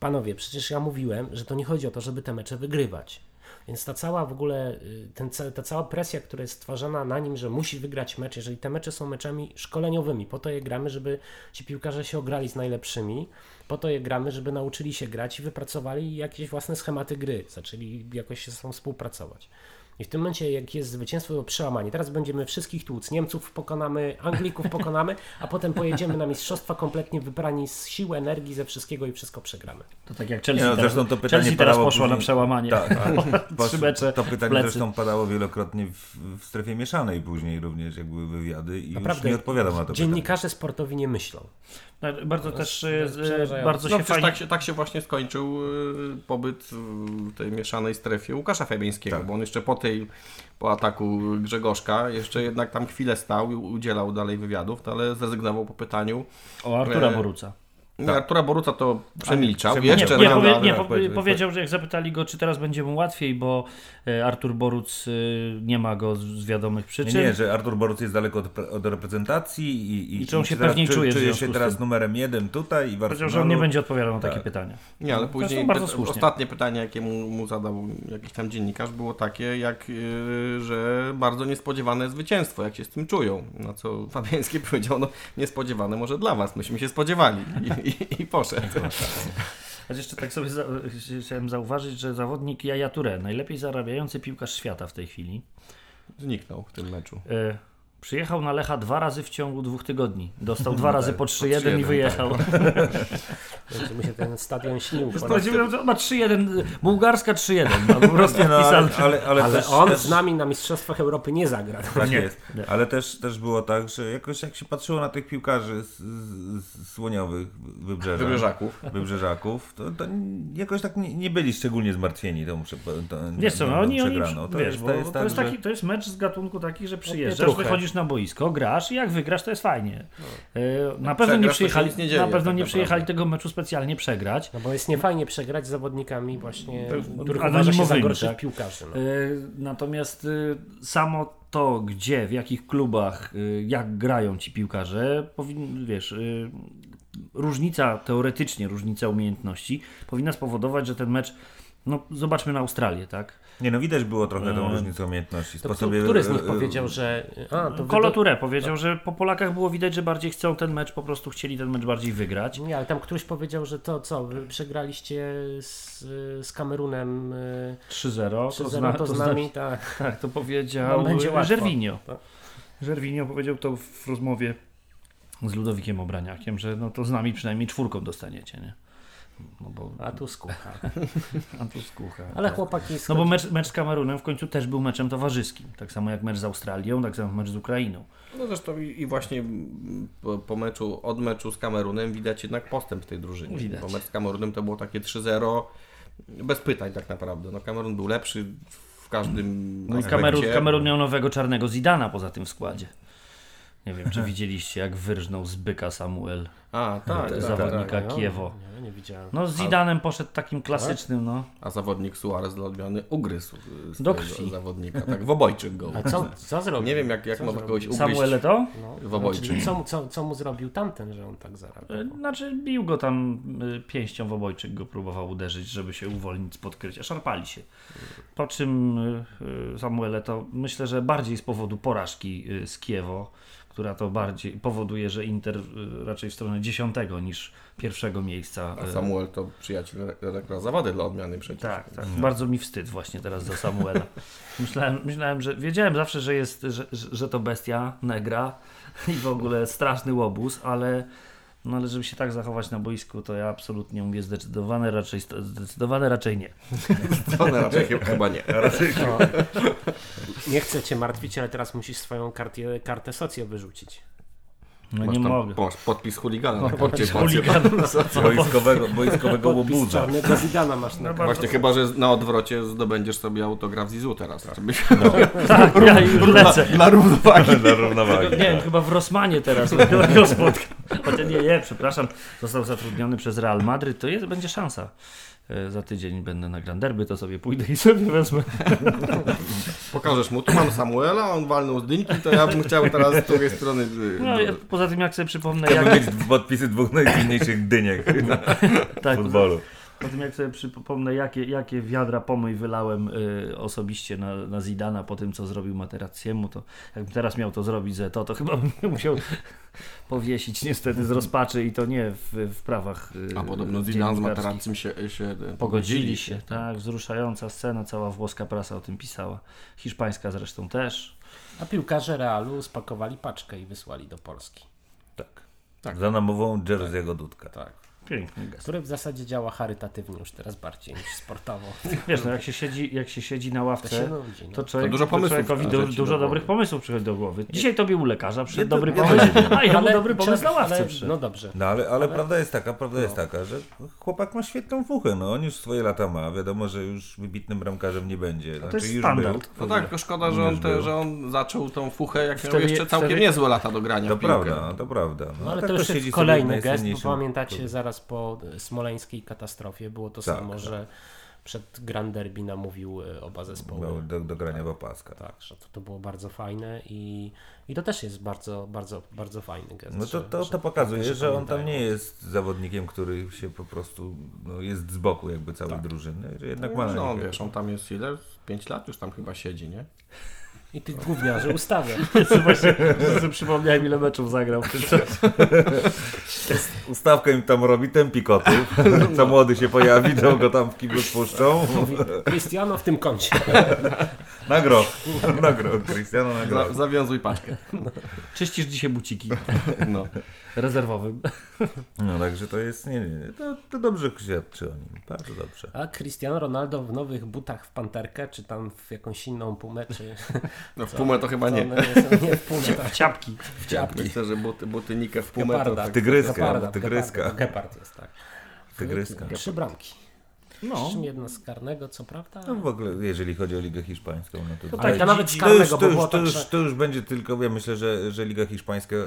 panowie, przecież ja mówiłem, że to nie chodzi o to, żeby te mecze wygrywać. Więc ta cała w ogóle, y, ten, ta cała presja, która jest stwarzana na nim, że musi wygrać mecz, jeżeli te mecze są meczami szkoleniowymi, po to je gramy, żeby ci piłkarze się ograli z najlepszymi, po to je gramy, żeby nauczyli się grać i wypracowali jakieś własne schematy gry, zaczęli jakoś się ze sobą współpracować. I w tym momencie, jak jest zwycięstwo, to przełamanie. Teraz będziemy wszystkich tłuc. Niemców pokonamy, Anglików pokonamy, a potem pojedziemy na mistrzostwa kompletnie wybrani z sił, energii, ze wszystkiego i wszystko przegramy. To tak jak Chelsea, Nie, no, teraz, zresztą to pytanie Chelsea teraz padało poszła na później- przełamanie. Tak, Trzy mecze to pytanie zresztą padało wielokrotnie w, w strefie mieszanej później również, jak były wywiady i Naprawdę, już nie odpowiadam na to Dziennikarze sportowi nie myślą. No, Bardzo też e, przerażające. bardzo No się przecież fajnie... tak się, tak się właśnie skończył y, pobyt w tej mieszanej strefie Łukasza Fabiańskiego, Tak. bo on jeszcze po tej, po ataku Grzegorzka, jeszcze jednak tam chwilę stał i udzielał dalej wywiadów, no ale zrezygnował po pytaniu. O Artura E, Boruca. Nie, Artura Boruca to przemilczał. Jeszcze Nie, nie, powie, nie tak, po, powiedz- powiedział, że jak zapytali go, czy teraz będzie mu łatwiej, bo e, Artur Boruc e, nie ma go z, wiadomych Nie, przyczyn. nie, że Artur Boruc jest daleko od, od reprezentacji i, i, I czy on się teraz pewniej czu- czuje się teraz numerem jeden tutaj i Powiedział, że on nie będzie odpowiadał na takie Tak. pytania. Nie, ale później bardzo słusznie. ostatnie pytanie, jakie mu, mu zadał jakiś tam dziennikarz, było takie, jak, yy, że bardzo niespodziewane zwycięstwo, jak się z tym czują. Na co Fabiański powiedział, no niespodziewane może dla was, myśmy się spodziewali i, i, i poszedł. A jeszcze tak sobie za, chciałem zauważyć, że zawodnik Jaja Touré, najlepiej zarabiający piłkarz świata w tej chwili, Zniknął w tym meczu. e, przyjechał na Lecha dwa razy w ciągu dwóch tygodni. Dostał dwa razy tak, po po 3-1 i 3-1, wyjechał. Będzie mi się ten stadion śnił. się, że ma 3-1, bułgarska 3-1. No, po prostu Nie, no, ale, ale, ale, Ale też, on też, z nami na Mistrzostwach Europy nie zagra. Tak Nie, jest. Ale też, też było tak, że jakoś jak się patrzyło na tych piłkarzy z, z, z słoniowych wybrzeża, Wybrzeżaków. wybrzeżaków, to, to jakoś tak nie, nie byli szczególnie zmartwieni tą, prze- tą, Wiesz co, tą no oni. To wiesz, jest, bo to jest, to, tak, że- to jest mecz z gatunku taki, że przyjeżdżasz, pietruchę. Na boisko, grasz i jak wygrasz, to jest fajnie. E, Na pewno No. to nie przyjechali, nie dzieje, na pewno tak nie przyjechali tego meczu specjalnie przegrać. No bo jest niefajnie przegrać z zawodnikami właśnie, których anonimowymi, uważa się za gorszych tak? piłkarzy. No. E, Natomiast e, samo to, gdzie, w jakich klubach, jak grają ci piłkarze, powin, wiesz, różnica, teoretycznie różnica umiejętności powinna spowodować, że ten mecz, no zobaczmy na Australię, tak? Nie no, widać było trochę tą E, różnicę umiejętności. To, Sposobie, który z nich e, powiedział, że... A, to powiedział, że po Polakach było widać, że bardziej chcą ten mecz, po prostu chcieli ten mecz bardziej wygrać. Nie, ale tam któryś powiedział, że to co, wy przegraliście z, z Kamerunem y, 3-0, to, 3-0, zna, to z zna- nami, tak. Tak, to powiedział No. Żerwinio. Tak. Żerwinio powiedział to w rozmowie z Ludowikiem Obraniakiem, że no to z nami przynajmniej czwórką dostaniecie, nie? No bo A tu skucha. a tu skucha. Ale tak. chłopaki... No bo mecz, mecz z Kamerunem w końcu też był meczem towarzyskim. Tak samo jak mecz z Australią, tak samo mecz z Ukrainą. No zresztą i, i właśnie po, po meczu, od meczu z Kamerunem widać jednak postęp w tej drużynie. Widać. Bo mecz z Kamerunem to było takie 3-0 bez pytań tak naprawdę. No Kamerun był lepszy w każdym No. Kamerun, Kamerun miał nowego czarnego Zidana poza tym w składzie. Nie wiem, czy widzieliście, jak wyrżnął z byka Samuel A, tak, tak, zawodnika tak. No, Kiewo. Nie, nie widziałem. No z Zidanem poszedł takim klasycznym, no. A zawodnik Suarez dla odmiany ugryzł y, Do krwi. zawodnika. Tak, w obojczyk go. A co, co zrobił? Nie wiem jak, jak można kogoś ugryźć. Samuel to? No, w obojczyk. znaczy, co, mu- co, co mu zrobił tamten, że on tak zareagował? Znaczy bił go tam y, pięścią w obojczyk, go próbował uderzyć, żeby się uwolnić z podkrycia. Szarpali się. Po czym y, Samuele to myślę, że bardziej z powodu porażki z Kiewo, która to bardziej powoduje, że Inter y, raczej w stronę dziesiątego niż pierwszego miejsca. A y, Samuel to przyjaciel redaktora zawody dla odmiany przecież. Tak, tak. Bardzo mi wstyd właśnie teraz za Samuela. Myślałem, myślałem że wiedziałem zawsze, że jest, że że to bestia, negra i w ogóle straszny łobuz, ale no ale żeby się tak zachować na boisku, to ja absolutnie mówię zdecydowane raczej, zdecydowane raczej nie. Na raczej chyba- nie. No, nie chcę cię martwić, ale teraz musisz swoją kartę, kartę socjo wyrzucić. No Masz nie mogę. Masz podpis chuligana na Podpis chuligana. boiskowego, boiskowego czarnego Zidana masz na No, Właśnie chyba, że na odwrocie zdobędziesz sobie autograf Zizu teraz. Żebyś Tak, ja już lecę. na równowagi. Na równowagi. Nie wiem, chyba w Rosmanie teraz go spotkam. Chociaż nie, nie, przepraszam. Został zatrudniony przez Real Madryt, to jest, będzie szansa. E, Za tydzień będę na Grand Derby, to sobie pójdę i sobie wezmę. Pokażesz mu, tu mam Samuela, on walnął z dynki, to ja bym chciał teraz z drugiej strony... No, ja, poza tym jak sobie przypomnę, Chciałbym jak, mieć podpisy dwóch najsilniejszych dyniek na tak, futbolu. Po tym jak sobie przypomnę, jakie, jakie wiadra pomyj wylałem y, osobiście na, na Zidana po tym, co zrobił Materacjemu, to jakbym teraz miał to zrobić ze to, to chyba bym musiał powiesić niestety z rozpaczy i to nie w, w prawach y, A podobno Zidane z. Materacim się, się Pogodzili się, tak, wzruszająca scena, cała włoska prasa o tym pisała. Hiszpańska zresztą też. A piłkarze Realu spakowali paczkę i wysłali do Polski. Tak. Za namową Jersey'ego Dudka. Tak. Piękny gest. Który w zasadzie działa charytatywnie już teraz bardziej niż sportowo. Wiesz, no jak się siedzi, jak się siedzi na To ławce, się nudzi. No. to, człowiek, To dużo to pomysłów człowiekowi do dużo głowy. dobrych pomysłów przychodzi do głowy. Dzisiaj tobie u lekarza przyszedł Nie, to- dobry nie, to- pomysł, a ja Ale dobry pomysł na ławce ale-. No dobrze. No ale, ale prawda jest taka, prawda jest taka, że chłopak ma świetną fuchę, no on już swoje lata ma, wiadomo, że już wybitnym bramkarzem nie będzie. Znaczy, jest już standard. Był. No tak, szkoda, że on, te, że on zaczął tą fuchę, jak miał Wtedy- jeszcze całkiem wtedy- niezłe lata do grania To prawda, no, to prawda. No, No ale tak to już jest kolejny gest, bo pamiętacie klubie. Zaraz po smoleńskiej katastrofie było to Tak, samo, tak. że przed Grand Derby namówił e, oba zespoły. Miał do, do grania w opaska. Tak, że to, to było bardzo fajne i, i to też jest bardzo, bardzo, bardzo fajny gest. No to, to, że to pokazuje, że że on tam nie jest zawodnikiem, który się po prostu no, jest z boku jakby całej drużyny, że jednak ma na No wiesz, on tam jest ile? 5 lat już tam chyba siedzi, nie? I tych gówniarzy ustawia. Właśnie przypomniałem ile meczów zagrał w tym czasie. Ustawkę im tam robi, tempi kotów. Co młody się pojawi, to go tam w kiblu spuszczą. Cristiano w tym kącie. Na groch. Na groch, Cristiano na groch. Za, zawiązuj paczkę. Czyścisz dzisiaj buciki No. Rezerwowym. No także to jest, nie, nie, nie. To, to dobrze świadczy o nim. Bardzo dobrze. A Cristiano Ronaldo w nowych butach w panterkę, czy tam w jakąś inną pumę, czy... no w pumę to chyba nie. one są? Nie w pumę, tak. Ciapki. W ciapki. Myślę, że buty, buty Nikę w pumę to Geparda. tak. Tygryska, Geparda, tygryska. Geparda. Gepard jest, tak. Tygryska. Trzy bramki. No. Czym jedna z karnego, co prawda. No w ogóle, jeżeli chodzi o Ligę Hiszpańską, no to... tak, a nawet z to, już, karnego, to, bo już, to, tak, już, że- to już będzie tylko, ja myślę, że, że Liga Hiszpańska e,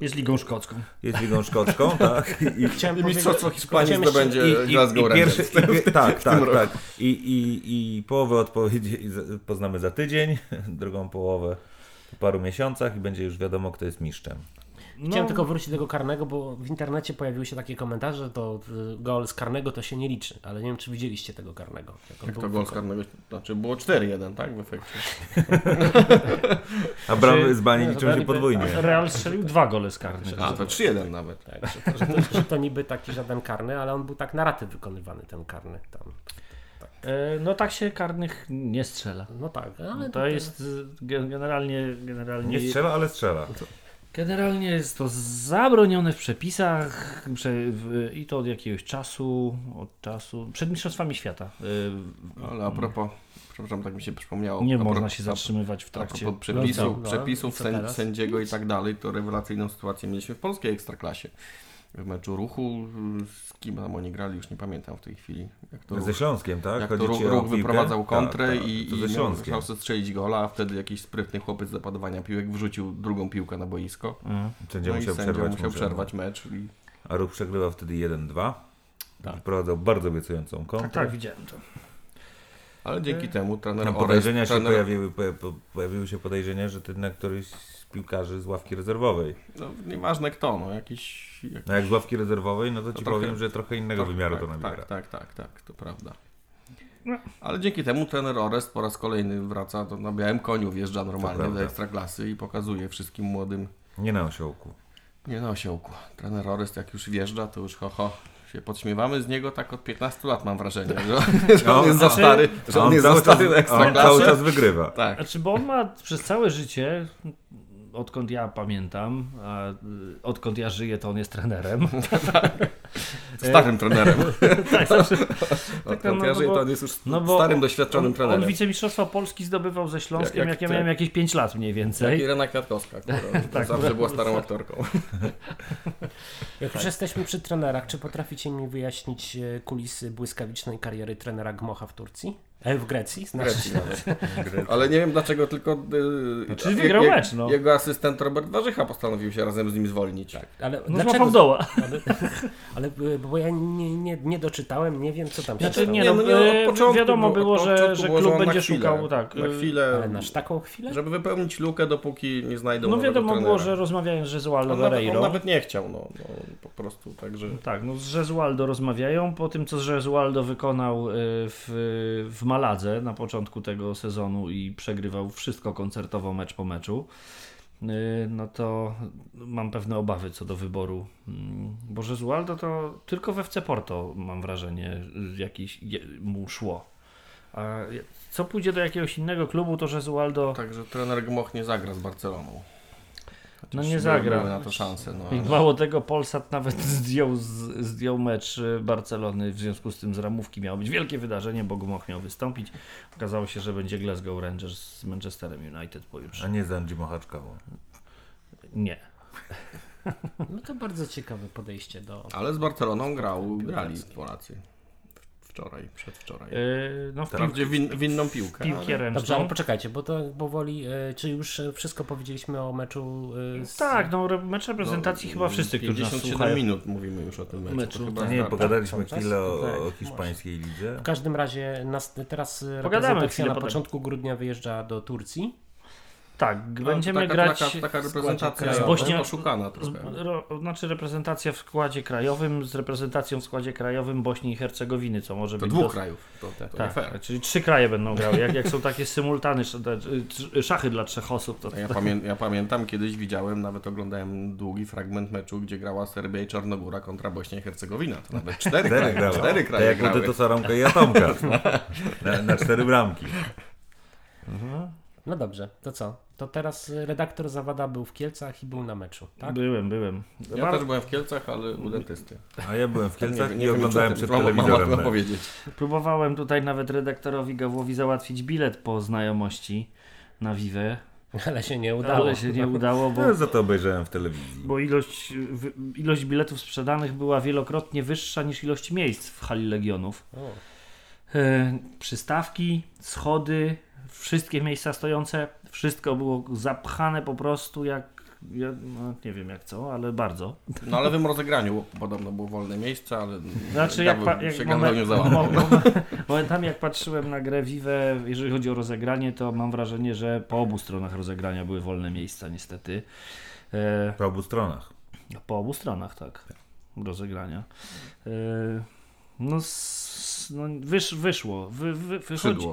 Jest ligą szkocką. jest ligą szkocką, tak? I, i, Chciałem I powiedzieć- Mistrzostwo Hiszpanii chciałem to jeszcze- będzie i, Glasgow i, pierwszy, i, tak, tak, roku. tak. I, i, I połowę odpowiedzi poznamy za tydzień, drugą połowę po paru miesiącach i będzie już wiadomo, kto jest mistrzem. No, Chciałem tylko wrócić do tego karnego, bo w internecie pojawiły się takie komentarze, że to gol z karnego to się nie liczy, ale nie wiem, czy widzieliście tego karnego. Jak to gol z karnego, znaczy było 4-1, tak? W efekcie. A bramy z bani nie, liczą to się podwójnie. Real strzelił dwa gole z karnych. A, to 3-1 nawet. Tak, że, to, że, to, że to niby taki żaden karny, ale on był tak na raty wykonywany, ten karny tam. E, No tak się karnych nie strzela. No tak, ale To jest y, ge- generalnie, generalnie, Nie strzela, ale strzela. Generalnie jest to zabronione w przepisach prze, w, i to od jakiegoś czasu, od czasu, przed Mistrzostwami Świata. Y, Ale a propos, przepraszam, tak mi się przypomniało. Nie a można propos- się zatrzymywać w A trakcie. propos przepisów, No, no, przepisów teraz? sędziego i tak dalej, to rewelacyjną sytuację mieliśmy w polskiej ekstraklasie. W meczu ruchu, z kim tam oni grali, już nie pamiętam w tej chwili. Jak to Ze ruch, Śląskiem, tak? jak to ruch, ruch wyprowadzał kontrę Tak, tak, i, to i ze miał, Śląskiem. chciał sobie strzelić gola, a wtedy jakiś sprytny chłopiec z zapadowania piłek wrzucił drugą piłkę na boisko. Mhm. Sędzia No i musiał przerwać. musiał przerwać mecz. I... A ruch przegrywał wtedy 1-2. Tak. Wprowadzał bardzo obiecującą kontrę. Tak, tak, widziałem to. Ale dzięki temu trener Tam Orest, podejrzenia się trener, pojawiły, po, po, pojawiły się podejrzenia, że to jednak któryś z piłkarzy z ławki rezerwowej. no, nieważne kto, no jakiś... Jak, No jak z ławki rezerwowej, no to ci To trochę- powiem, że trochę innego tak, wymiaru tak, to nabiera. Tak, tak, tak, tak, to prawda. No. Ale dzięki temu trener Orest po raz kolejny wraca, to na białym koniu wjeżdża normalnie do ekstraklasy i pokazuje wszystkim młodym, Nie na osiołku. nie na osiołku. Trener Orest jak już wjeżdża, to już ho, ho się podśmiewamy z niego tak od 15 lat mam wrażenie, że, że on No, jest za stary, że on jest za cały czas, stary na cały czas wygrywa. Tak. Znaczy, bo on ma przez całe życie, odkąd ja pamiętam, a y, odkąd ja żyję, to on jest trenerem. Starym trenerem. tak, zawsze, Odkąd no, ja no żyję, bo- to on jest już no bo starym, on- doświadczonym on, trenerem. on wicemistrzostwa Polski zdobywał ze Śląskiem, Jak- jak, jak ja miałem jakieś 5 lat mniej Jak więcej. Irena Kwiatkowska, która Tak, zawsze była starą aktorką. Jak już jesteśmy przy trenerach, czy potraficie mi wyjaśnić e, kulisy błyskawicznej kariery trenera Gmocha w Turcji? E, w Grecji? Znaczy, Grecji nawet. Ale nie wiem dlaczego, tylko y, Znaczy, wygrał je- mecz, no. jego asystent Robert Warzycha postanowił się razem z nim zwolnić. Ale No dlaczego? doła. Ale, ale e, bo ja nie, nie, nie doczytałem, nie wiem co tam się Znaczy, stało. nie, Nie, no, no nie, od e, początku wiadomo było- że, początku że było, że klub będzie chwilę, szukał, tak. Na e, chwilę, Ale na aż taką chwilę? żeby wypełnić lukę, dopóki nie znajdą No wiadomo trenera. było, że rozmawiają z on nawet, on nawet nie chciał, no, no po prostu, także... Tak, no z Jesualdo rozmawiają. Po tym, co Jesualdo wykonał y, w, w Maladze na początku tego sezonu i przegrywał wszystko koncertowo mecz po meczu, y, no to mam pewne obawy co do wyboru. Mm, Bo Jesualdo to tylko we FC Porto, mam wrażenie, jakiś mu szło. A co pójdzie do jakiegoś innego klubu, to Jesualdo Także trener Gmoch nie zagra z Barceloną. No nie zagra. Były na to szanse, no. I ale- mało tego, Polsat nawet zdjął, zdjął mecz y, Barcelony, w związku z tym z ramówki miało być wielkie wydarzenie, bo Gmoch miał wystąpić. Okazało się, że będzie Glasgow Rangers z Manchesterem United A pojutrze. nie z Andzi Mochaczkową. Nie. No to bardzo ciekawe podejście do... Ale z Barceloną grał, grali Polacy. Wczoraj, przedwczoraj. Yy, no Wprawdzie win, winną piłkę. piłkę ale- Dobrze, ale poczekajcie, bo to powoli, e, czy już wszystko powiedzieliśmy o meczu e, z... Tak, no re- mecz reprezentacji No, chyba wszyscy, którzy nas 57 słuchają. minut mówimy już o tym meczu. Meczu, to chyba tak. Nie, starczy. pogadaliśmy czas? chwilę o, Tak, o hiszpańskiej lidze. W każdym razie nas, teraz Pogadamy reprezentacja na potem. początku grudnia wyjeżdża do Turcji. Tak, No, będziemy taka, grać Taka, taka reprezentacja z Bośnia- oszukana z, trochę. ro, znaczy reprezentacja w składzie krajowym z reprezentacją w składzie krajowym Bośni i Hercegowiny, co może To być dwóch dos- krajów. To, to nie Tak, fair. czyli trzy kraje będą grały. Jak, jak są takie symultany, szachy dla trzech osób, to, Ja, pamię ja pamiętam, kiedyś widziałem, nawet oglądałem długi fragment meczu, gdzie grała Serbia i Czarnogóra kontra Bośnia i Hercegowina. To nawet cztery Cztery kraje, grały. cztery Tak kraje jak grały. To Saromka i Atomka. Na, na cztery bramki. No dobrze, to co? To teraz redaktor Zawada był w Kielcach i był na meczu, tak? byłem, byłem. Ja Bar- też byłem w Kielcach, ale u dentysty. A ja byłem w Kielcach Nie- i nie wiem, oglądałem przed mam- telewizorem. powiedzieć. Próbowałem tutaj nawet redaktorowi Gawłowi załatwić bilet po znajomości na Vive, Ale się nie udało. ale się nie udało, bo Ja za to obejrzałem w telewizji. bo ilość, ilość biletów sprzedanych była wielokrotnie wyższa niż ilość miejsc w hali Legionów. O. E, przystawki, schody, wszystkie miejsca stojące, wszystko było zapchane po prostu jak, ja, no, nie wiem jak co, ale bardzo. No ale w tym rozegraniu podobno było wolne miejsce, ale Znaczy jak, pa, jak się moment, Gaweł nie załamał. mo- mo- momentami jak patrzyłem na grę Vive, jeżeli chodzi o rozegranie, to mam wrażenie, że po obu stronach rozegrania były wolne miejsca niestety. E, Po obu stronach. Po obu stronach, tak. Rozegrania. E, No, s- no wysz, wyszło. Wy, wy, wychodzi,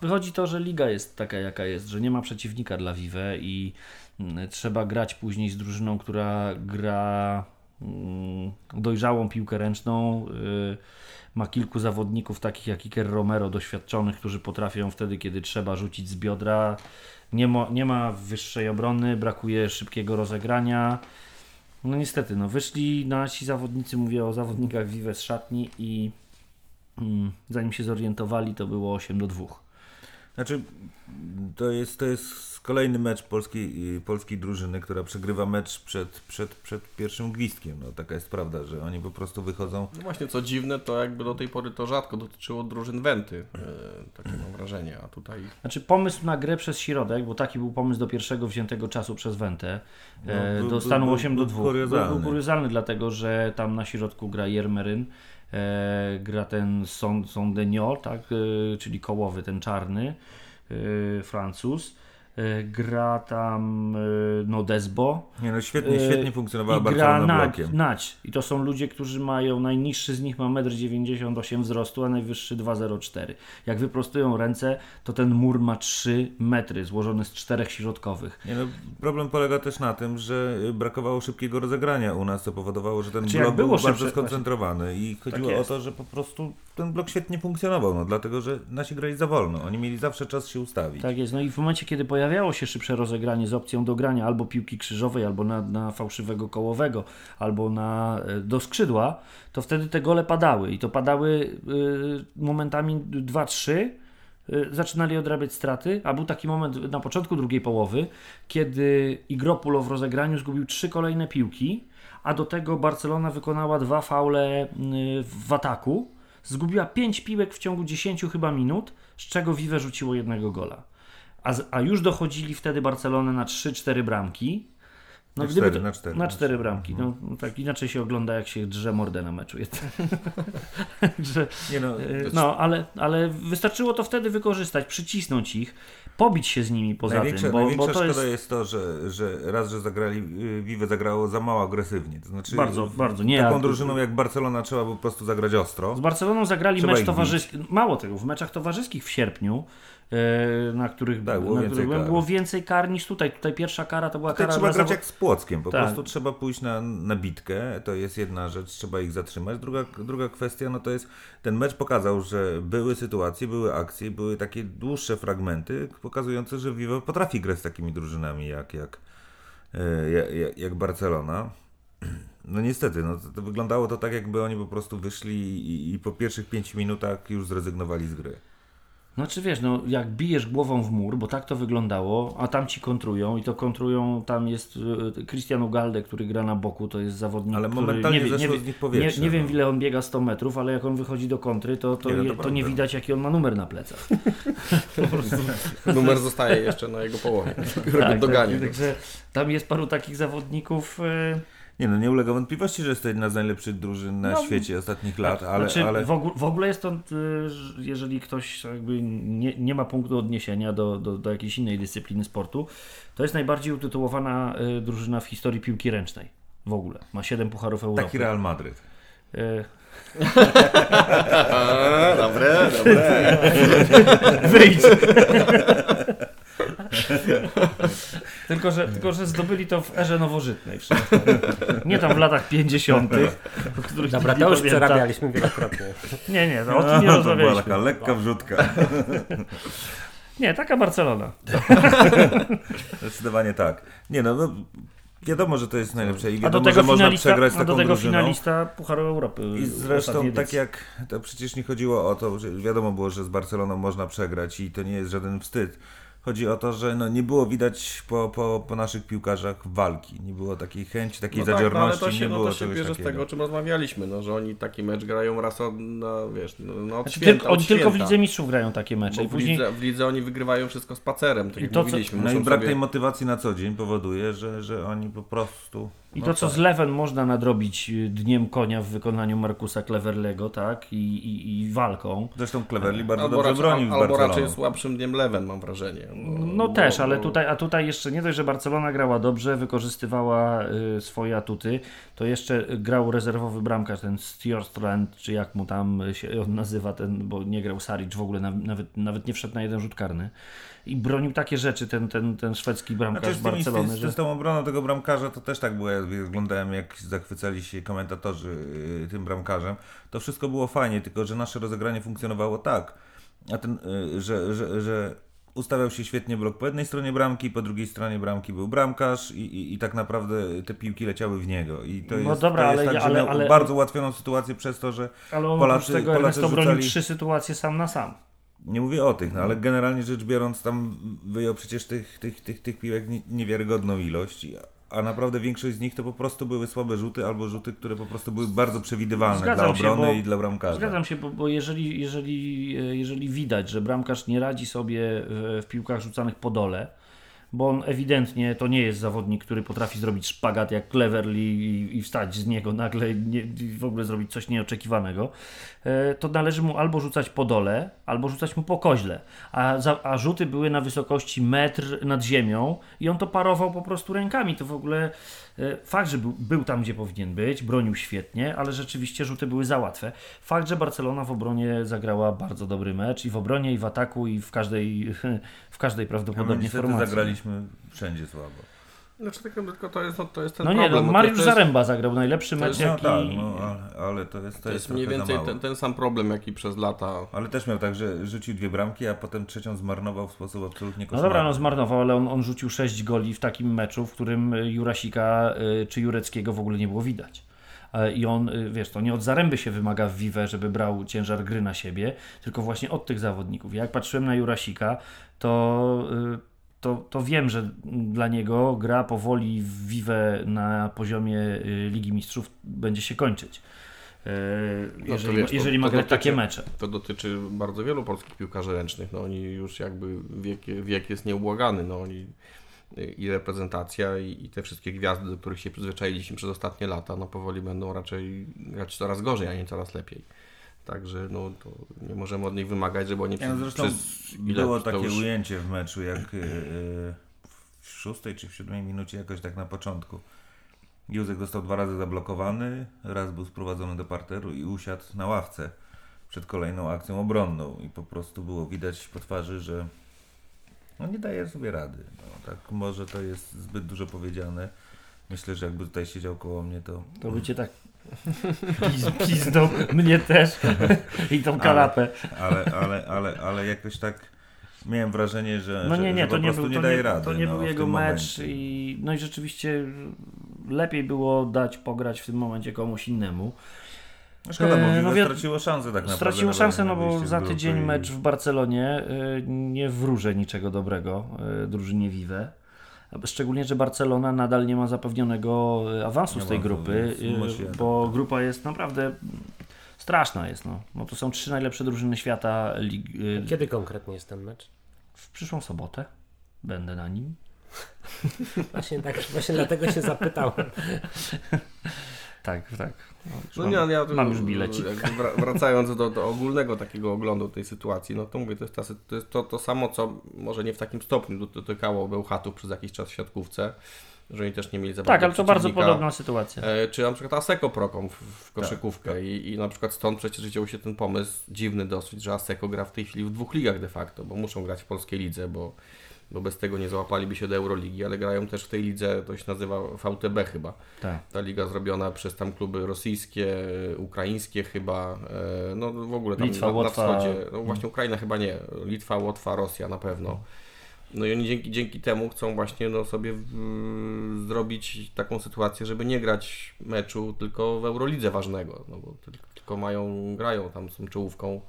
wychodzi to, że liga jest taka, jaka jest, że nie ma przeciwnika dla Vive i mm, trzeba grać później z drużyną, która gra mm, dojrzałą piłkę ręczną. y, Ma kilku zawodników, takich jak Iker Romero, doświadczonych, którzy potrafią wtedy, kiedy trzeba rzucić z biodra. Nie ma, nie ma wyższej obrony, brakuje szybkiego rozegrania. No niestety, no wyszli nasi zawodnicy, mówię o zawodnikach Vive z szatni i mm, zanim się zorientowali, to było 8 do 2. Znaczy, to jest, to jest kolejny mecz polskiej, polskiej drużyny, która przegrywa mecz przed, przed, przed pierwszym gwizdkiem. No, taka jest prawda, że oni po prostu wychodzą. No właśnie, co dziwne, to jakby do tej pory to rzadko dotyczyło drużyn Wenty. E, takie mam wrażenie, a tutaj Znaczy pomysł na grę przez środek, bo taki był pomysł do pierwszego wziętego czasu przez Wentę, No, e, był- do był- stanu był- 8 do był 2. kuriozalny. Był kuriozalny, dlatego że tam na środku gra Jermeryn, gra ten Son, Sondenio, tak, e, czyli kołowy, ten czarny e, Francuz. E, gra tam e, no Desbo, Nie no, świetnie, Yy, świetnie funkcjonowała i gra Barcelona Nać, blokiem. Nać. I to są ludzie, którzy mają, najniższy z nich ma 1,98 m wzrostu, a najwyższy 2,04 Jak wyprostują ręce, to ten mur ma 3 metry, złożony z czterech środkowych. Nie no, problem polega też na tym, że y, brakowało szybkiego rozegrania u nas, co powodowało, że ten Znaczy, blok był było bardzo szybsze- skoncentrowany i chodziło o jest. to, że po prostu ten blok świetnie funkcjonował, no dlatego, że nasi grali za wolno. Oni mieli zawsze czas się ustawić. Tak jest. No i w momencie, kiedy pojawiało się szybsze rozegranie z opcją do grania albo piłki krzyżowej, albo na, na fałszywego kołowego, albo na, e, do skrzydła, to wtedy te gole padały. I to padały y, momentami 2-3. y, Zaczynali odrabiać straty, a był taki moment na początku drugiej połowy, kiedy Igropulo w rozegraniu zgubił trzy kolejne piłki, a do tego Barcelona wykonała dwa faule w ataku. Zgubiła pięć piłek w ciągu 10 chyba minut, z czego Vive rzuciło jednego gola. A, a już dochodzili wtedy Barcelonę na 3-4 bramki. No, Na gdyby cztery, to- na cztery, Na bramki. No, no tak inaczej się ogląda, jak się drze mordę na meczu. Że, Nie no, e, no, ale, ale wystarczyło to wtedy wykorzystać, przycisnąć ich, pobić się z nimi poza największa, tym, bo, największa bo to szkoda jest, jest... to, że, że raz, że zagrali, y, Vive zagrało za mało agresywnie. To znaczy, Bardzo, bardzo, nie, Taką drużyną jak Barcelona trzeba po prostu zagrać ostro. Z Barceloną zagrali Trzeba mecz towarzyski. Mało tego, w meczach towarzyskich w sierpniu, na których, Tak, było na więcej których było więcej kar niż tutaj. Tutaj pierwsza kara to była Tutaj kara trzeba grać zawo- jak z Płockiem, po Tak. prostu trzeba pójść na, na bitkę, to jest jedna rzecz, trzeba ich zatrzymać. Druga, druga kwestia, no to jest, ten mecz pokazał, że były sytuacje, były akcje, były takie dłuższe fragmenty, pokazujące, że Vivo potrafi grać z takimi drużynami jak, jak, e, jak, jak, Barcelona. No niestety, no to, to wyglądało to tak, jakby oni po prostu wyszli i, i po pierwszych pięciu minutach już zrezygnowali z gry. Znaczy wiesz, no jak bijesz głową w mur, bo tak to wyglądało, a tam ci kontrują i to kontrują, tam jest y, Cristian Ugalde, który gra na boku, to jest zawodnik, Ale który momentalnie nie, wie- nie, z nich powietrze, nie, nie wiem no. ile on biega 100 metrów, ale jak on wychodzi do kontry, to, to, Nie, no to je, to nie widać jaki on ma numer na plecach. numer zostaje jeszcze na jego połowie. tak, Doganie. tak, także tam jest paru takich zawodników, y, Nie no, nie ulega wątpliwości, że jest to jedna z najlepszych drużyn na No, świecie ostatnich lat, ale, znaczy, ale w, ogóle, w ogóle jest to, y, jeżeli ktoś jakby nie, nie ma punktu odniesienia do, do, do jakiejś innej dyscypliny sportu, to jest najbardziej utytułowana y, drużyna w historii piłki ręcznej. W ogóle. Ma 7 pucharów Europy. taki Real Madryt. Y, dobre, dobre. Wyjdź! tylko, że, tylko, że zdobyli to w erze nowożytnej. Nie tam w latach 50., o których Dobra, to nie już przerabialiśmy wielokrotnie. Nie, nie, no, o tym nie to była taka lekka wrzutka. Nie, taka Barcelona. Zdecydowanie tak. Nie no, no wiadomo, że to jest najlepsze i A do wiadomo, tego że można finalista, przegrać z a taką do tego drużyną. finalista Pucharu Europy. I zresztą tak jak to przecież nie chodziło o to, że wiadomo było, że z Barceloną można przegrać i to nie jest żaden wstyd. Chodzi o to, że no nie było widać po, po, po naszych piłkarzach walki. Nie było takiej chęci, takiej No tak, no, ale zadziorności, to się, nie no, to się bierze z takiego. tego, o czym rozmawialiśmy, no, że oni taki mecz grają raz od, no, wiesz, no, no, od święta, tylko, od oni tylko w święta. Lidze Mistrzów grają takie mecze. Bo w, później, lidze, w lidze oni wygrywają wszystko spacerem, tak I jak to, co- mówiliśmy. No i brak sobie- tej motywacji na co dzień powoduje, że, że oni po prostu... I no to, co tak. z Leven można nadrobić y, dniem konia w wykonaniu Markusa Cleverlego, tak? I, i, i walką. Zresztą Cleverly bardzo Albo, dobrze raczej, bronił z albo raczej słabszym dniem lewem, mam wrażenie. Bo- No bo- też, ale tutaj, a tutaj jeszcze nie dość, że Barcelona grała dobrze, wykorzystywała y, swoje atuty, to jeszcze grał rezerwowy bramkarz, ten Stjorstrand, czy jak mu tam się on nazywa, ten, bo nie grał Saric w ogóle, naw- nawet, nawet nie wszedł na jeden rzut karny. I bronił takie rzeczy ten, ten, ten szwedzki bramkarz Znaczy z, tymi, Barcelony, z, że... z tą obroną tego bramkarza to też tak było, jak oglądałem jak zachwycali się komentatorzy y, tym bramkarzem. To wszystko było fajnie, tylko że nasze rozegranie funkcjonowało tak, a ten, y, że, że, że ustawiał się świetnie blok po jednej stronie bramki, po drugiej stronie bramki był bramkarz i, i, i tak naprawdę te piłki leciały w niego. I to No jest, dobra, to jest ale tak, ale- miał ale- bardzo ułatwioną sytuację przez to, że Ale on Polacy- tego Polacy Ernesto bronił rzucali- trzy sytuacje sam na sam. Nie mówię o tych, no ale generalnie rzecz biorąc, tam wyjął przecież tych, tych, tych, tych piłek nie- niewiarygodną ilość, a naprawdę większość z nich to po prostu były słabe rzuty albo rzuty, które po prostu były bardzo przewidywalne Zgadzam dla się, obrony bo- i dla bramkarza. Zgadzam się, bo, bo jeżeli, jeżeli, e, jeżeli widać, że bramkarz nie radzi sobie w piłkach rzucanych po dole, bo on ewidentnie to nie jest zawodnik, który potrafi zrobić szpagat jak Cleverly i, i wstać z niego nagle nie, i w ogóle zrobić coś nieoczekiwanego, e, to należy mu albo rzucać po dole, albo rzucać mu po koźle. A, za, a rzuty były na wysokości metr nad ziemią i on to parował po prostu rękami. To w ogóle fakt, że był, był tam, gdzie powinien być, bronił świetnie, ale rzeczywiście rzuty były za łatwe. Fakt, że Barcelona w obronie zagrała bardzo dobry mecz i w obronie, i w ataku, i w każdej, w każdej Ja my prawdopodobnie formacji. zagraliśmy wszędzie słabo. Znaczy, tylko, tylko to, jest, no, to jest ten No nie, problem. no, to Mariusz to jest, Zaręba zagrał najlepszy mecz, jest- No jaki... tak, no, ale, ale to jest, to To jest, jest mniej więcej ten, ten sam problem, jaki przez lata Ale też miał tak, że rzucił dwie bramki, a potem trzecią zmarnował w sposób absolutnie No koszmarny. dobra, no zmarnował, ale on, on rzucił 6 goli w takim meczu, w którym Jurasika y, czy Jureckiego w ogóle nie było widać. E, I on, y, wiesz, to nie od Zaręby się wymaga w Vive, żeby brał ciężar gry na siebie, tylko właśnie od tych zawodników. Ja Jak patrzyłem na Jurasika, to, y, to, to wiem, że dla niego gra powoli w Vive na poziomie y, Ligi Mistrzów będzie się kończyć. E, to Jeżeli, wiesz, to- jeżeli to ma grać dotyczy- takie mecze. To dotyczy bardzo wielu polskich piłkarzy ręcznych. No oni już jakby wiek, wiek jest nieubłagany. No oni i reprezentacja i, i te wszystkie gwiazdy, do których się przyzwyczailiśmy przez ostatnie lata, no powoli będą raczej grać coraz gorzej, a nie coraz lepiej. Także no to nie możemy od nich wymagać, żeby oni Ja, przez, no zresztą przez ile było takie już- ujęcie w meczu, jak y, y, w szóstej czy w siódmej minucie jakoś tak na początku. Józek został dwa razy zablokowany, raz był sprowadzony do parteru i usiadł na ławce przed kolejną akcją obronną i po prostu było widać po twarzy, że no nie daje sobie rady. No, tak może to jest zbyt dużo powiedziane. Myślę, że jakby tutaj siedział koło mnie, to To by cię tak piz, piznął, mnie też i tą kanapę. ale, ale, ale, ale jakoś tak miałem wrażenie, że, No nie, nie, że to nie był, nie to daje nie, rady. to nie no, był jego mecz momencie. i no i rzeczywiście lepiej było dać pograć w tym momencie komuś innemu. No Szkoda, bo Vive no wi- straciło szansę tak naprawdę. Straciło szansę, no bo za tydzień i- mecz w Barcelonie y, nie wróży niczego dobrego y, drużynie Vive. Szczególnie, że Barcelona nadal nie ma zapewnionego y, awansu Nie z tej ma, grupy, musi- bo grupa jest naprawdę straszna jest. No. No to są trzy najlepsze drużyny świata lig, y, Kiedy konkretnie jest ten mecz? w przyszłą sobotę. Będę na nim. Właśnie, tak, właśnie dlatego się zapytałem. Tak, tak. No, No mam, nie, ja mam już bilecik. Wracając do, do ogólnego takiego oglądu tej sytuacji, no to mówię, to jest, ta, to, jest to, to samo, co może nie w takim stopniu dotykało Bełchatów przez jakiś czas w siatkówce, że oni też nie mieli za Tak, ale to bardzo podobna sytuacja. E, Czy na przykład Aseko Prokom w, w Tak, koszykówkę I, i na przykład stąd przecież wziął się ten pomysł dziwny dosyć, że Aseko gra w tej chwili w dwóch ligach de facto, bo muszą grać w polskiej lidze, bo, bo bez tego nie załapaliby się do Euroligi, ale grają też w tej lidze, to się nazywa VTB chyba. Tak. Ta liga zrobiona przez tam kluby rosyjskie, ukraińskie chyba, e, no w ogóle tam Litwa, na, na wschodzie, no właśnie Ukraina chyba nie, Litwa, Łotwa, Rosja na pewno. No i oni dzięki, dzięki temu chcą właśnie no, sobie w, zrobić taką sytuację, żeby nie grać meczu tylko w Eurolidze ważnego, no bo tyl- tylko mają, grają tam z tą czołówką,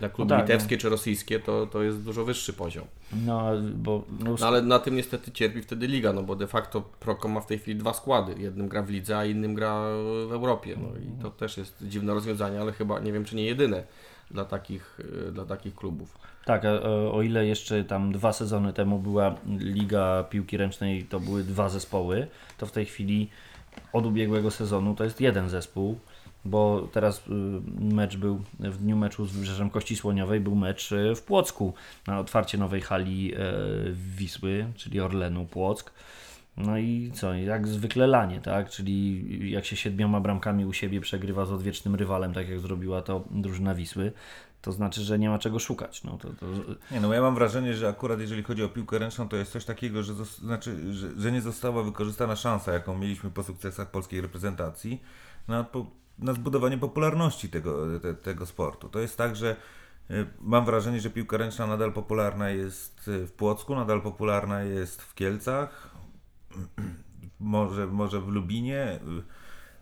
na kluby No tak, litewskie czy rosyjskie to, to jest dużo wyższy poziom. No, bo no, No ale na tym niestety cierpi wtedy liga, no bo de facto Proko ma w tej chwili dwa składy. Jednym gra w lidze, a innym gra w Europie. No i to też jest dziwne rozwiązanie, ale chyba nie wiem czy nie jedyne dla takich, y, dla takich klubów. Tak, o o ile jeszcze tam dwa sezony temu była Liga Piłki Ręcznej, to były dwa zespoły, to w tej chwili od ubiegłego sezonu to jest jeden zespół, bo teraz y, mecz był, w dniu meczu z Wybrzeżem Kości Słoniowej był mecz y, w Płocku na otwarcie nowej hali e, Wisły, czyli Orlenu Płock. No i co, jak zwykle lanie, tak? Czyli jak się siedmioma bramkami u siebie przegrywa z odwiecznym rywalem, tak jak zrobiła to drużyna Wisły, to znaczy, że nie ma czego szukać. No to, to, Nie no, ja mam wrażenie, że akurat jeżeli chodzi o piłkę ręczną, to jest coś takiego, że, znaczy, że, że nie została wykorzystana szansa, jaką mieliśmy po sukcesach polskiej reprezentacji na, na zbudowanie popularności tego, te, tego sportu. To jest tak, że y, mam wrażenie, że piłka ręczna nadal popularna jest y, w Płocku, nadal popularna jest w Kielcach, może, może w Lubinie, y,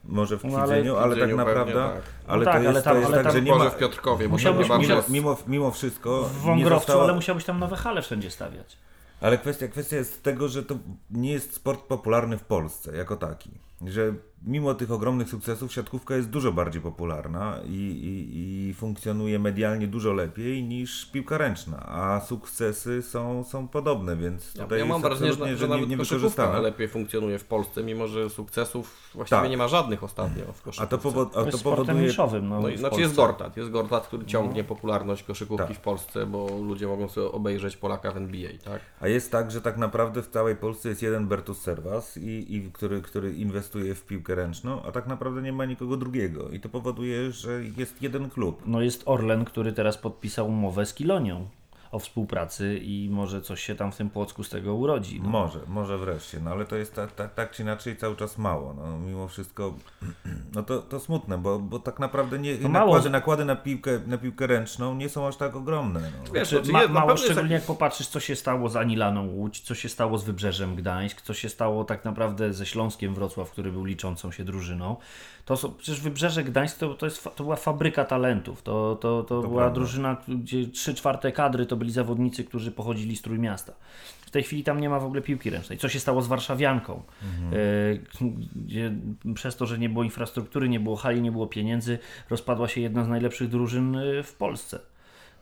może w No, ale- Kwidzeniu, ale, tak Kwidzeniu pewnie, naprawdę, tak. ale tak, to ale jest, tam- to jest ale tak, tam że nie Może ma... w Piotrkowie, Musiałbyś- Mimo, bardzo- mimo, mimo wszystko w Wągrowcu, ale musiałbyś tam nowe hale wszędzie stawiać. Ale kwestia, kwestia jest tego, że to nie jest sport popularny w Polsce jako taki. Że mimo tych ogromnych sukcesów siatkówka jest dużo bardziej popularna i, i, i funkcjonuje medialnie dużo lepiej niż piłka ręczna, a sukcesy są, są podobne, więc Ja, tutaj ja mam jest wrażenie, że, że, nie, nawet nie koszykówka wykorzystane. lepiej funkcjonuje w Polsce, mimo że sukcesów właściwie Tak. nie ma żadnych ostatnio w A koszykówce. to, a To to jest sportem powoduje... niszowym. No, No znaczy jest Polsce. Gortat, jest Gortat, który ciągnie popularność koszykówki Tak. w Polsce, bo ludzie mogą sobie obejrzeć Polaka w NBA, tak? A jest tak, że tak naprawdę w całej Polsce jest jeden Bertus Servas, i, i, który, który inwestuje w piłkę ręczną, a tak naprawdę nie ma nikogo drugiego. I to powoduje, że jest jeden klub. No jest Orlen, który teraz podpisał umowę z Kilonią o współpracy i może coś się tam w tym Płocku z tego urodzi. No. Może, może wreszcie, no ale to jest tak, tak, tak czy inaczej cały czas mało. No, mimo wszystko, no to, to smutne, bo, bo tak naprawdę nie, To mało. nakłady, nakłady na piłkę, na piłkę ręczną nie są aż tak ogromne. No. Wiesz, Znaczy, znaczy ma, mało szczególnie jak- popatrzysz, co się stało z Anilaną Łódź, co się stało z Wybrzeżem Gdańsk, co się stało tak naprawdę ze Śląskiem Wrocław, który był liczącą się drużyną. To są, przecież Wybrzeże Gdańsk to, to, jest, to była fabryka talentów. To, to, to, była prawda. drużyna, gdzie trzy czwarte kadry to byli zawodnicy, którzy pochodzili z Trójmiasta. W tej chwili tam nie ma w ogóle piłki ręcznej. Co się stało z Warszawianką? E, gdzie przez to, że nie było infrastruktury, nie było hali, nie było pieniędzy, rozpadła się jedna z najlepszych drużyn e, w Polsce.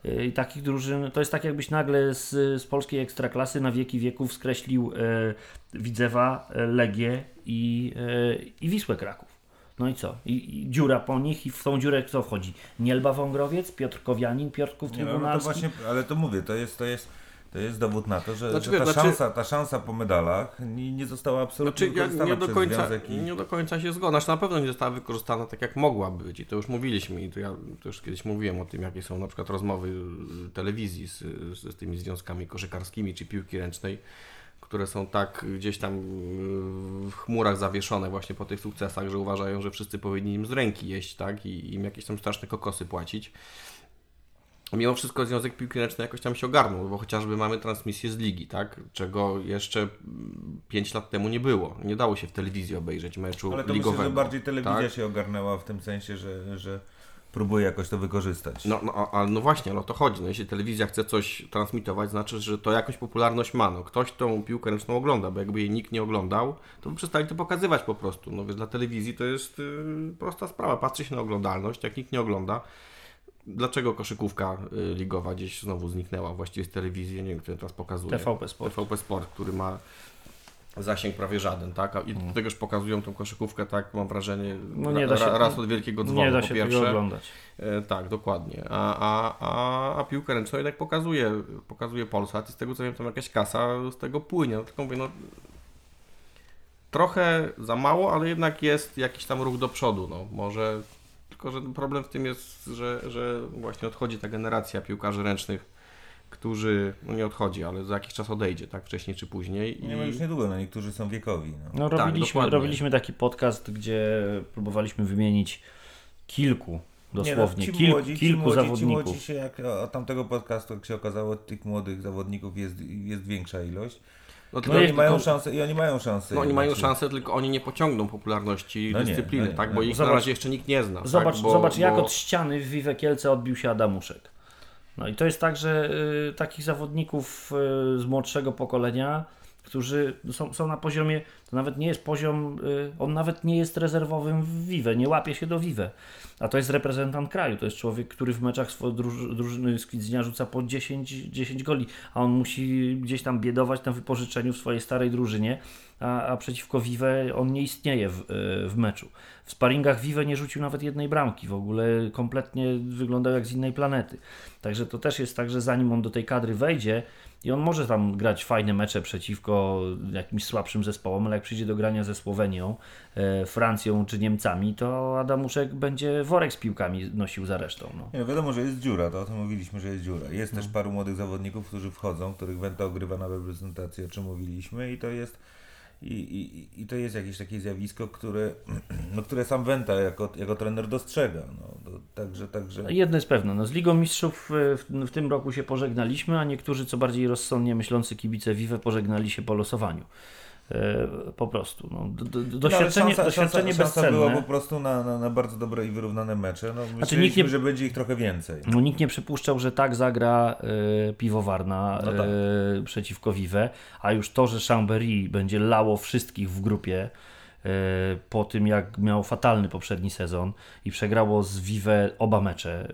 E, I takich drużyn, to jest tak jakbyś nagle z, z polskiej ekstraklasy na wieki wieków skreślił e, Widzewa, e, Legię i, e, i Wisłę Kraków. No i co? I, I dziura po nich i w tą dziurę kto wchodzi? Nielba Wągrowiec, Piotr Kowianin, Piotrków Nie, no, no to Trybunalski. właśnie, ale to mówię, to jest, to jest, to jest dowód na to, że, Znaczy, że ta, znaczy- szansa, ta szansa po medalach nie, nie została absolutnie Znaczy, ja wykorzystana nie do, końca, i... nie do końca się zgodzę. Znaczy, na pewno nie została wykorzystana tak, jak mogła być. I to już mówiliśmy. I to ja to już kiedyś mówiłem o tym, jakie są na przykład rozmowy y, telewizji z, z, z tymi związkami koszykarskimi czy piłki ręcznej, które są tak gdzieś tam y, w chmurach zawieszone właśnie po tych sukcesach, że uważają, że wszyscy powinni im z ręki jeść, tak? I im jakieś tam straszne kokosy płacić. Mimo wszystko Związek Piłki Ręcznej jakoś tam się ogarnął, bo chociażby mamy transmisję z ligi, tak? Czego jeszcze 5 lat temu nie było. Nie dało się w telewizji obejrzeć meczu Ale to ligowego. że bardziej telewizja tak? się ogarnęła w tym sensie, że, że próbuje jakoś to wykorzystać. No, no, a- ale no właśnie, ale o to chodzi. No, jeśli telewizja chce coś transmitować, znaczy, że to jakąś popularność ma. No, ktoś tą piłkę ręczną ogląda, bo jakby jej nikt nie oglądał, to by przestali to pokazywać po prostu. No wiesz, dla telewizji to jest y, prosta sprawa. Patrzy się na oglądalność, jak nikt nie ogląda. Dlaczego koszykówka y, ligowa gdzieś znowu zniknęła właściwie z telewizji? Nie wiem, kto teraz pokazuje. TVP Sport. TVP Sport, który ma zasięg prawie żaden, tak? I do tego już pokazują tą koszykówkę, tak, mam wrażenie, No nie da się- ra, raz od wielkiego dzwonu Nie da się pierwsze. tego oglądać. E, tak, dokładnie. A, a, a, a piłkę ręczną jednak pokazuje, pokazuje Polsat i z tego co wiem, tam jakaś kasa z tego płynie. No, tylko mówię, no, trochę za mało, ale jednak jest jakiś tam ruch do przodu. No, może tylko, że problem w tym jest, że, że właśnie odchodzi ta generacja piłkarzy ręcznych, którzy, no nie odchodzi, ale za jakiś czas odejdzie, tak, wcześniej czy później. I... Nie ma już niedługo, no niektórzy są wiekowi. No. No, Tak, robiliśmy, dokładnie. robiliśmy taki podcast, gdzie próbowaliśmy wymienić kilku, dosłownie, Nie, no, ci kilku, młodzi, ci kilku młodzi, Ci zawodników. młodzi się, jak od tamtego podcastu, jak się okazało, tych młodych zawodników jest, jest większa ilość. No, I tylko- oni mają szansę, i oni mają szansę. No oni mają Znaczy, szansę, tylko oni nie pociągną popularności No nie, dyscypliny, no nie, tak? no Bo nie. ich Zobacz- na razie jeszcze nikt nie zna. Zobacz, tak? bo, zobacz jak bo... od ściany w Vive Kielce odbił się Adamuszek. No i to jest tak, że y, takich zawodników y, z młodszego pokolenia, którzy są, są na poziomie, to nawet nie jest poziom, y, on nawet nie jest rezerwowym w Vive, nie łapie się do Vive. A to jest reprezentant kraju, to jest człowiek, który w meczach drużyny z Kwidznia rzuca po 10, 10 goli, a on musi gdzieś tam biedować na wypożyczeniu w swojej starej drużynie, a, a przeciwko Vive on nie istnieje w, y, w meczu. W sparingach Vive nie rzucił nawet jednej bramki, w ogóle kompletnie wyglądał jak z innej planety. Także to też jest tak, że zanim on do tej kadry wejdzie i on może tam grać fajne mecze przeciwko jakimś słabszym zespołom, ale jak przyjdzie do grania ze Słowenią, e, Francją czy Niemcami, to Adamuszek będzie worek z piłkami nosił za resztą. No. Nie, wiadomo, że jest dziura, to o tym mówiliśmy, że jest dziura. Jest No. też paru młodych zawodników, którzy wchodzą, których Wenta ogrywa na reprezentacji, o czym mówiliśmy i to jest i, i, i to jest jakieś takie zjawisko, które, no, które sam Wenta jako, jako trener dostrzega. No, to, także, także... Jedno jest pewne, no z Ligą Mistrzów e, w, w tym roku się pożegnaliśmy, a niektórzy, co bardziej rozsądnie myślący kibice Vive, pożegnali się po losowaniu. E, po prostu. No, do, do, No, doświadczenie szansa, doświadczenie szansa, bezcenne. była po prostu na, na, na bardzo dobre i wyrównane mecze. No, myśleliśmy, Znaczy, nikt nie- że będzie ich trochę więcej. No, nikt nie przypuszczał, że tak zagra e, piwowarna No tak. e, przeciwko Vive, a już to, że Chambéry będzie lało wszystkich w grupie e, po tym, jak miał fatalny poprzedni sezon i przegrało z Vive oba mecze e,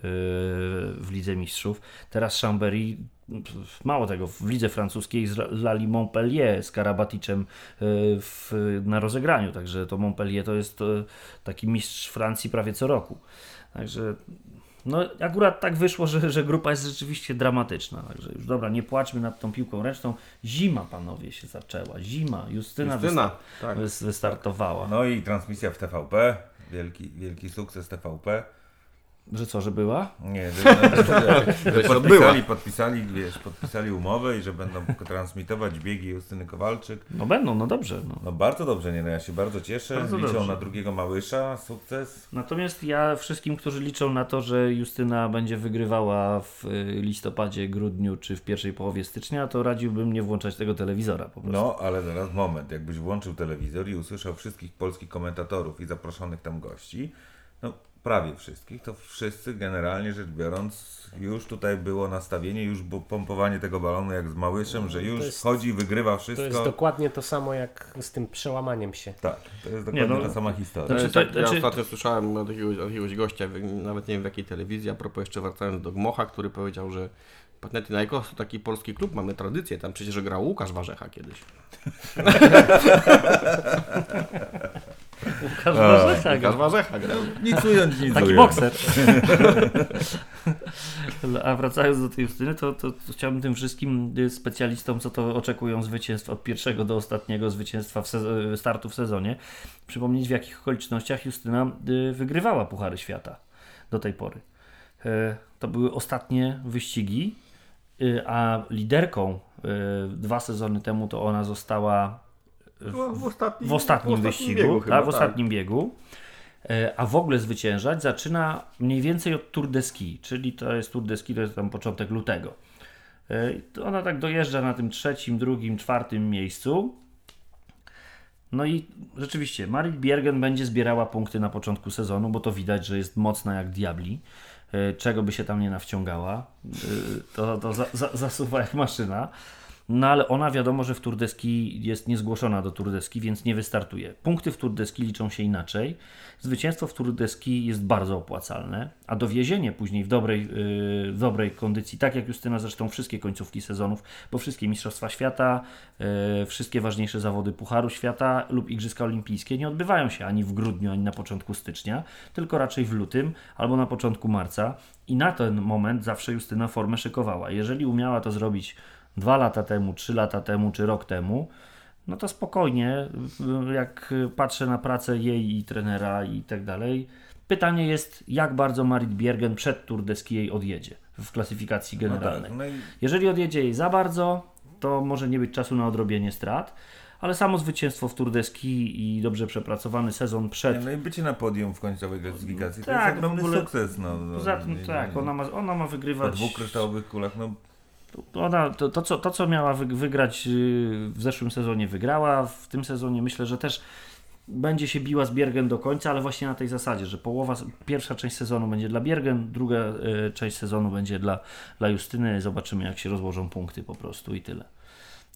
w Lidze Mistrzów. Teraz Chambéry, mało tego, w Lidze Francuskiej zlali Montpellier z Karabaticzem e, w, na rozegraniu, także to Montpellier to jest e, taki mistrz Francji prawie co roku. Także no akurat tak wyszło, że, że grupa jest rzeczywiście dramatyczna. Także już dobra, nie płaczmy nad tą piłką ręczną. Zima, panowie, się zaczęła. Zima. Justyna, Justyna, wysta- tak. wys- wystartowała. No i transmisja w TVP. Wielki, wielki sukces TVP. Że co, że była? Nie, że, że, podpisali, podpisali, wiesz, podpisali umowę i że będą transmitować biegi Justyny Kowalczyk. No będą, no dobrze. No. No bardzo dobrze, nie no, ja się bardzo cieszę. Bardzo Liczą dobrze. na drugiego Małysza, sukces. Natomiast ja wszystkim, którzy liczą na to, że Justyna będzie wygrywała w y, listopadzie, grudniu czy w pierwszej połowie stycznia, to radziłbym nie włączać tego telewizora po prostu. No, ale zaraz moment, jakbyś włączył telewizor i usłyszał wszystkich polskich komentatorów i zaproszonych tam gości, no prawie wszystkich, to wszyscy generalnie rzecz biorąc już tutaj było nastawienie, już było pompowanie tego balonu jak z Małyszem, że już jest- chodzi, wygrywa To wszystko. jest dokładnie to samo jak z tym przełamaniem się. Tak, to jest dokładnie no, ta sama historia. Znaczy, Znaczy, to- ja znaczy- ostatnio słyszałem od jakiegoś, od jakiegoś gościa, nawet nie wiem w jakiej telewizji, a propos jeszcze wracając do Gmocha, który powiedział, że Panathinaikos to taki polski klub, mamy tradycję, tam przecież grał Łukasz Warzecha kiedyś. Łukasz Warzecha, Łukasz Warzecha grał. Nic ująć, nic Taki bokser. A wracając do tej Justyny, to, to, to chciałbym tym wszystkim y, specjalistom, co to oczekują zwycięstw od pierwszego do ostatniego zwycięstwa w sez- startu w sezonie, przypomnieć w jakich okolicznościach Justyna y, wygrywała Puchary Świata do tej pory. To były ostatnie wyścigi, y, a liderką y, dwa sezony temu to ona została No, w, ostatnim, w ostatnim wyścigu, biegu tak, chyba, w ostatnim biegu. E, A w ogóle zwyciężać zaczyna mniej więcej od Tour de Ski, czyli to jest Tour de Ski, to jest tam początek lutego. E, Ona tak dojeżdża na tym trzecim, drugim, czwartym miejscu. No i rzeczywiście, Marit Biergen będzie zbierała punkty na początku sezonu, bo to widać, że jest mocna jak diabli. E, Czego by się tam nie nawciągała, to, to za, za, zasuwa jak maszyna. No ale ona wiadomo, że w Turdeski jest niezgłoszona do Turdeski, więc nie wystartuje. Punkty w Turdeski liczą się inaczej. Zwycięstwo w Turdeski jest bardzo opłacalne, a dowiezienie później w dobrej, yy, w dobrej kondycji, tak jak Justyna zresztą wszystkie końcówki sezonów, bo wszystkie Mistrzostwa Świata, yy, wszystkie ważniejsze zawody Pucharu Świata lub Igrzyska Olimpijskie nie odbywają się ani w grudniu, ani na początku stycznia, tylko raczej w lutym albo na początku marca. I na ten moment zawsze Justyna formę szykowała. Jeżeli umiała to zrobić dwa lata temu, trzy lata temu czy rok temu, no to spokojnie, jak patrzę na pracę jej i trenera i tak dalej. Pytanie jest, jak bardzo Marit Biergen przed Tour de Ski jej odjedzie w klasyfikacji No generalnej. tak, no i Jeżeli odjedzie jej za bardzo, to może nie być czasu na odrobienie strat, ale samo zwycięstwo w Tour de Ski i dobrze przepracowany sezon przed No i bycie na podium w końcowej klasyfikacji to Tak, jest ogromny w ogóle- sukces. No, no, nie- tak, nie- ona ma, ona ma Po wygrywać. dwóch kryształowych kulach, no Ona, to, to, co, to, co miała wy- wygrać yy, w zeszłym sezonie, wygrała. W tym sezonie myślę, że też będzie się biła z Biergen do końca, ale właśnie na tej zasadzie, że połowa, pierwsza część sezonu będzie dla Biergen, druga yy, część sezonu będzie dla, dla Justyny. Zobaczymy, jak się rozłożą punkty po prostu i tyle.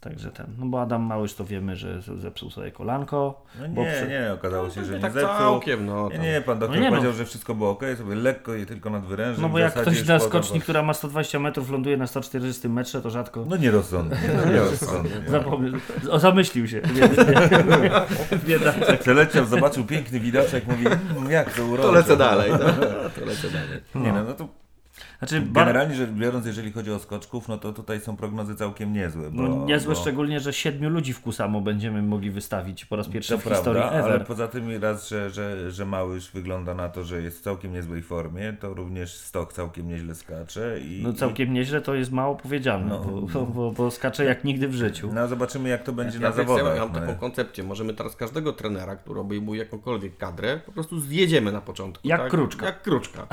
Także ten, no bo Adam Małysz to wiemy, że zepsuł sobie kolanko. No bo nie, przy- nie, okazało się, że nie tak zepsuł. całkiem, no. Nie, tam. nie, pan doktor No nie, no. powiedział, że wszystko było ok, sobie lekko je tylko nadwyrężył. No bo jak ktoś na skoczni, która ma 120 metrów, ląduje na 140 metrze, to rzadko No nierozsądnie. No, nierozsądnie. zapomniał. O, zamyślił się. Biedaczek. Przeleciał, zobaczył piękny widoczek, mówi, mmm, jak to urocze. To lecę dalej, no. to lecę dalej. Nie no, no to Znaczy, generalnie rzecz biorąc, jeżeli chodzi o skoczków, no to tutaj są prognozy całkiem niezłe. Bo, no, niezłe bo... szczególnie, że siedmiu ludzi w Kusamo będziemy mogli wystawić po raz pierwszy To w historii prawda, ever. ale poza tym raz, że, że, że Małysz wygląda na to, że jest w całkiem niezłej formie, to również stok całkiem nieźle skacze. I, No całkiem nieźle to jest mało powiedziane, No. bo, bo, bo, bo skacze jak nigdy w życiu. No zobaczymy jak to będzie Ja, na tak zawodach. ja mam No, taką koncepcję. Możemy teraz każdego trenera, który obejmuje jakąkolwiek kadrę, po prostu zjedziemy na początku. Jak tak? kruczka. Jak kruczka.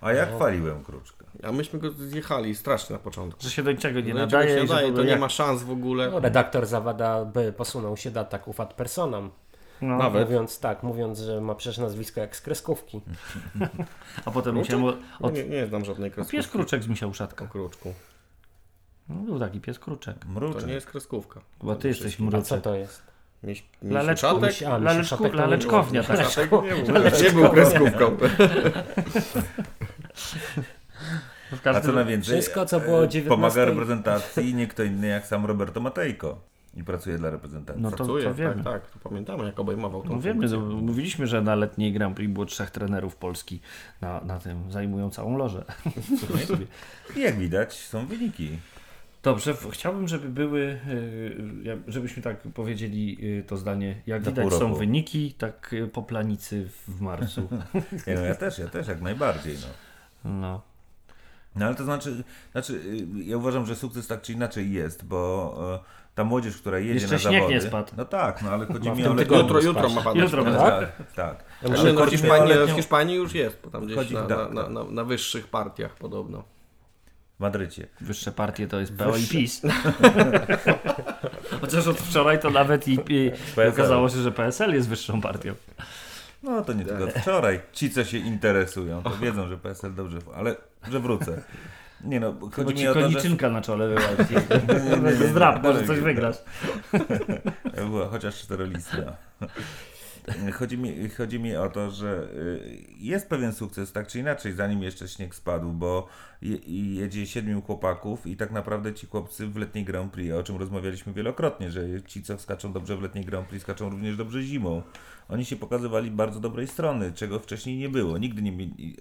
A jak chwaliłem Kruczka? A myśmy go zjechali strasznie na początku. Że się do niczego nie No, nadaje, się nadaje, to nie jak- ma szans w ogóle. No, redaktor Zawada by posunął się do ataków ad personam. no, Nawet. Mówiąc tak, mówiąc, że ma przecież nazwisko jak z kreskówki. A potem No musiałem to- od... Nie, nie znam żadnej No, kreskówki. pies kruczek z. O kruczku. No, był taki pies kruczek. To Mruczek. nie jest kreskówka. Bo ty jesteś A co mruczek. to jest? Miś, Laleczku? Misi- a, laleczku, to laleczkownia, było. tak. Misiuszatek nie był, nie był kreskówką. W A co każdym... na więcej? Wszystko, co było e, 19 Pomaga reprezentacji nie kto inny jak sam Roberto Matejko. I pracuje dla reprezentacji. No to, Pracuje, to wiemy. tak, tak. To pamiętamy, jak obejmował tą No wiemy, funkcję. no, mówiliśmy, że na letniej Grand Prix było trzech trenerów Polski na, na tym, zajmują całą lożę. I jak widać są wyniki. Dobrze, chciałbym, żeby były, ja- żebyśmy tak powiedzieli y, to zdanie, jak widać są wyniki, tak po planicy w marcu. Nie, no ja też, ja też jak najbardziej. No. No. No ale to znaczy, znaczy, y, ja uważam, że sukces tak czy inaczej jest, bo e, ta młodzież, która jedzie Jeszcze na śnieg zawody... nie spadł. No tak, no ale chodzi No, mi o tygodniu Jutro, jutro ma padać. Jutro tak. Tak, tak. Ale Ale no, Hiszpanii, letnią- w Hiszpanii już jest, bo tam gdzieś Chodzi- na, tak, na, na, na, na wyższych partiach podobno. W Madrycie. Wyższe partie to jest PO i PiS. Chociaż od wczoraj to nawet i, i okazało się, że PSL jest wyższą partią. No to nie tylko od wczoraj. Ci, co się interesują, to wiedzą, że PSL dobrze, ale że wrócę. Nie no, Bo chodzi ci mi o to, że... koniczynka na czole była. może coś wygrasz. Była chociaż czterolistna. Chodzi mi, chodzi mi o to, że y, jest pewien sukces, tak czy inaczej, zanim jeszcze śnieg spadł, bo je, jedzie siedmiu chłopaków i tak naprawdę ci chłopcy w letniej Grand Prix, o czym rozmawialiśmy wielokrotnie, że ci, co skaczą dobrze w letniej Grand Prix, skaczą również dobrze zimą. Oni się pokazywali bardzo dobrej strony, czego wcześniej nie było. Nigdy nie,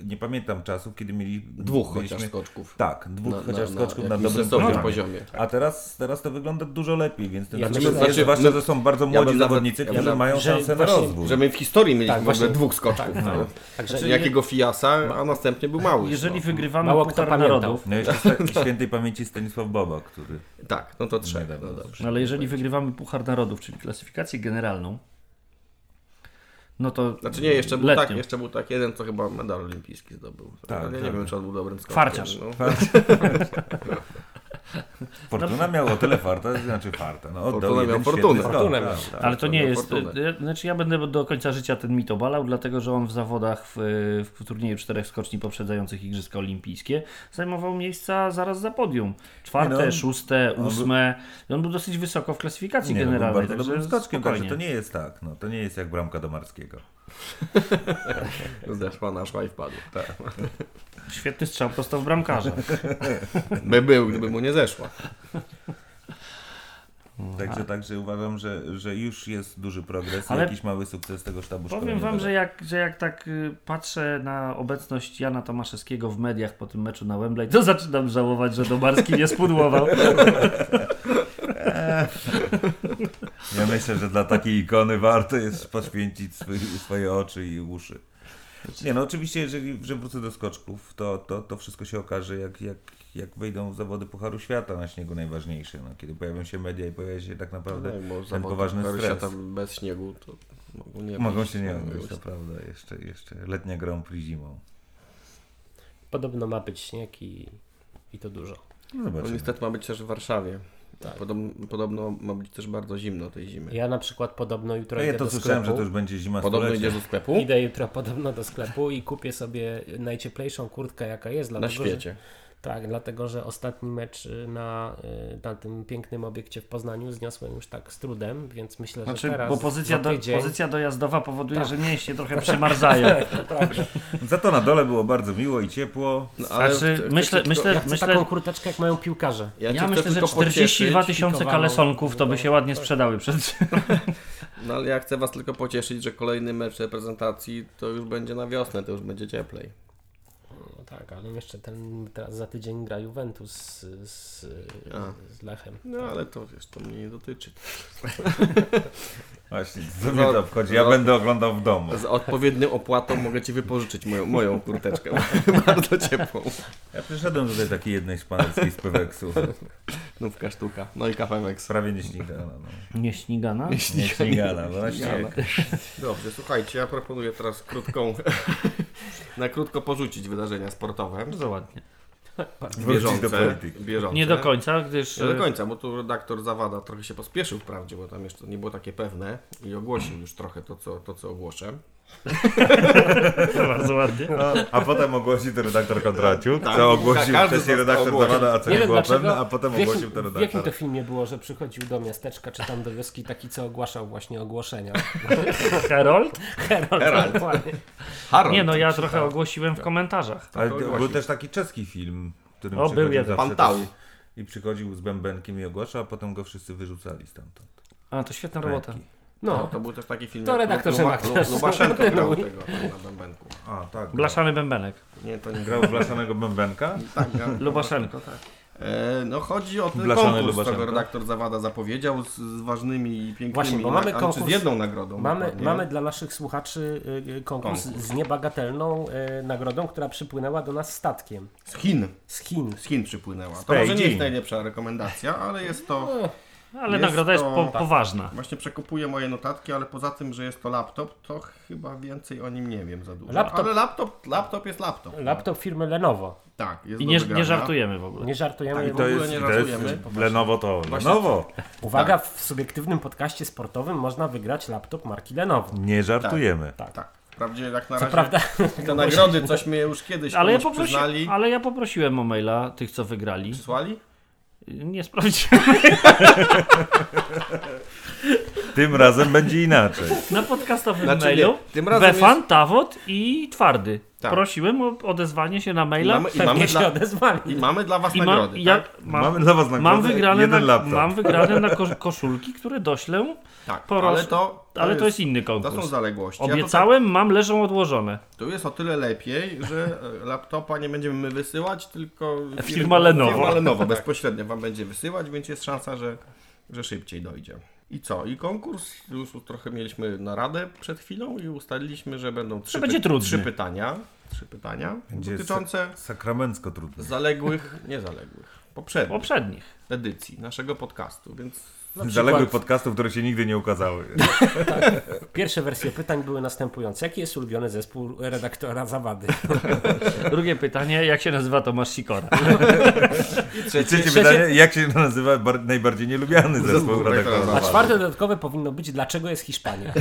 nie pamiętam czasów, kiedy mieli... Dwóch mieliśmy- chociaż skoczków. Tak, dwóch Na- chociaż na- skoczków na, na dobrym poziomie. poziomie. A teraz, teraz to wygląda dużo lepiej, więc ten Ja jest, znaczy, zwłaszcza, my- że są bardzo ja młodzi nawet- zawodnicy, ja którzy mają szansę na właśnie- rozwój. Że my w historii mieliśmy Tak, właśnie- dwóch skoczków. tak, no. Także Znaczy, Jakiego Fiasa, a następnie był mały. Jeżeli no. wygrywamy Mało kto Puchar pamiętał. Narodów, No jeszcze świętej pamięci Stanisław Boba, który... Tak, no to trzech. No dobrze. no ale jeżeli wygrywamy Puchar Narodów, czyli klasyfikację generalną, no to Znaczy nie, jeszcze był, letnią. tak, jeszcze był tak jeden, co chyba medal olimpijski zdobył. Tak, nie tak. wiem, czy on był dobrym skoczkiem. Farciarz. No. Fortuna miał o tyle farta, znaczy farta. No, Fortuna miał fortunę. Fortunę tak, tak. Ale to nie jest. fortunę. e, Znaczy, ja będę do końca życia ten mit obalał, dlatego że on w zawodach w, w turnieju czterech skoczni poprzedzających Igrzyska Olimpijskie zajmował miejsca zaraz za podium. Czwarte, Nie no, szóste, on był- ósme. I on był dosyć wysoko w klasyfikacji Nie, no, był generalnej. bardzo dobrym skoczkiem, także to nie jest tak. No, to nie jest jak bramka do Marskiego. Zeszła na szła i wpadła. Tak. Świetny strzał prosto w bramkarza. By był, gdyby mu nie zeszła. Także, także uważam, że, że już jest duży progres Ale- i jakiś mały sukces tego sztabu Powiem wam, że jak, że jak tak y, patrzę na obecność Jana Tomaszewskiego w mediach po tym meczu na Wembley, to zaczynam żałować, że Domarski nie spudłował. Ja myślę, że dla takiej ikony warto jest poświęcić swój, swoje oczy i uszy. Nie no, oczywiście, jeżeli że wrócę do skoczków, to, to, to wszystko się okaże, jak, jak, jak wejdą w zawody Pucharu Świata na śniegu najważniejsze. No, kiedy pojawią się media i pojawia się tak naprawdę No, bo ten poważny Pucharu stres. Świata bez śniegu to mogą nie Mogą się nie odbyć, być. to prawda. Jeszcze, jeszcze letnia Grand Prix zimą. Podobno ma być śnieg i, i to dużo. No No, niestety ma być też w Warszawie. Tak. Podobno, podobno ma być też bardzo zimno tej zimy. Ja na przykład podobno jutro No ja idę to do słyszałem, że sklepu. to już będzie zima Podobno stulecia. idziesz do sklepu Idę jutro podobno do sklepu i kupię sobie najcieplejszą kurtkę jaka jest. na dlatego, świecie. Że, tak, dlatego że ostatni mecz y, na, y, na tym pięknym obiekcie w Poznaniu zniosłem już tak z trudem, więc myślę, Znaczy, że teraz bo pozycja, do, tydzień... pozycja dojazdowa powoduje, Tak. że mięśnie trochę przymarzają. Za to na dole było bardzo miło i ciepło. No, Znaczy, chcę- chcę myślę- tylko- myślę- Ja chcę taką kurteczkę jak mają piłkarze. Ja, Ja myślę, że tylko 42 pocieszyć, tysiące kalesonków to by się ładnie sprzedały przed... No ale ja chcę was tylko pocieszyć, że kolejny mecz reprezentacji to już będzie na wiosnę, to już będzie cieplej. No tak, ale jeszcze ten teraz za tydzień gra Juventus z, z, z Lechem. No ale to wiesz, to mnie nie dotyczy. Właśnie, co mnie to obchodzi? Ja będę oglądał w domu. Z odpowiednią opłatą mogę ci wypożyczyć moją, moją kurteczkę. bardzo ciepłą. Ja przyszedłem tutaj takiej jednej szpanerskiej z Peweksu. Nówka sztuka. No i kafemek. Prawie nie śniegana. No. Nie śnigana? Nie śniegana, bo na śnieg. Dobrze, słuchajcie, ja proponuję teraz krótką, na krótko porzucić wydarzenia sportowe. Bardzo ładnie. Bieżące, do polityki. bieżące. Nie do końca, gdyż... Nie do końca, bo tu redaktor Zawada trochę się pospieszył wprawdzie, bo tam jeszcze nie było takie pewne i ogłosił już trochę to, co, to, co ogłoszę. Bardzo ładnie. A potem ogłosił to redaktor Kontraciuk, Tak, co ogłosił każdy wcześniej redaktor. Zawada, a co Nie nie było dlaczego. pewne, a potem jakim, ogłosił to w jakim to redaktor. filmie było, że przychodził do miasteczka czy tam do wioski taki, co ogłaszał właśnie ogłoszenia? Harold? Herald. dokładnie. Harold. Nie no, ja trochę ogłosiłem w komentarzach. Ale był też taki czeski film, w którym O, był jeden. zawsze Pan Tał. też I przychodził z bębenkiem i ogłaszał, a potem go wszyscy wyrzucali stamtąd. A, to świetna robota. No, No, to był też taki film. To. Lu- Lubaszenko grał tego na bębenku. A, tak. Blaszany bębenek. Nie, to nie Grał blaszanego bębenka. Tak, grał. Lubaszenko, tak. E, no chodzi o ten Blaszany konkurs, Lubaszenko. tego redaktor Zawada zapowiedział z, z ważnymi i pięknymi, Właśnie, bo mamy ale czy konkurs- z jedną nagrodą. mamy, mamy dla naszych słuchaczy y, y, konkurs, Konkurs. z niebagatelną y, nagrodą, która przypłynęła do nas statkiem Z Chin. z Chin. Z Chin przypłynęła. To może nie jest najlepsza rekomendacja, ale jest to... Ale Jest nagroda jest to- po, tak. poważna. Właśnie przekupuję moje notatki, ale poza tym, że jest to laptop, to chyba więcej o nim nie wiem za dużo. Laptop- Ale laptop, laptop jest laptop. Laptop firmy Lenovo. Tak, jest I nie, nie żartujemy w ogóle. Nie żartujemy. Tak, I w to ogóle jest, nie i to jest żartujemy. Lenovo to Właśnie- Lenovo. Uwaga, Tak. w subiektywnym podcaście sportowym można wygrać laptop marki Lenovo. Nie żartujemy. Tak. Tak. Wprawdzie jak na Co razie prawda, te nagrody coś mnie już kiedyś Ale ja, poprosi, przyznali. ale ja poprosiłem o maila tych, co wygrali. Przysłali? Nie sprawdziłem. Tym razem będzie inaczej. Na podcastowym Znaczy mailu tym razem Befan, Tawot i Twardy. Tak. Prosiłem o odezwanie się na maila. mamy, i mamy, pewnie się dla, odezwali. I mamy dla was I ma, nagrody, ja, tak? mam, Mamy dla was nagrodę, mam wygrane, jeden na, laptop. mam wygrane na kosz, koszulki, które doślę, Tak, po ale roz- to, ale to jest inny To są konkurs. zaległości. Ja to Obiecałem, mam, leżą odłożone. tak, to jest o tyle lepiej, że e, laptopa nie będziemy my wysyłać, tylko Firma Lenovo. Firma Lenovo bezpośrednio wam będzie wysyłać, więc jest szansa, że, że szybciej dojdzie. I co? I konkurs już trochę mieliśmy naradę przed chwilą i ustaliliśmy, że będą trzy, będzie trudny. trzy pytania. Trzy pytania Będzie dotyczące Sakramencko trudne. zaległych, niezaległych, poprzednich Poprzednich. edycji naszego podcastu, więc przykład- Zaległych podcastów, które się nigdy nie ukazały. Pierwsze wersje pytań były następujące. Jaki jest ulubiony zespół redaktora Zawady? Drugie pytanie, jak się nazywa Tomasz Sikora? I trzecie pytanie, jak się nazywa bar- najbardziej nielubiany zespół redaktora redaktora A Zawady? czwarte dodatkowe powinno być, dlaczego jest Hiszpania?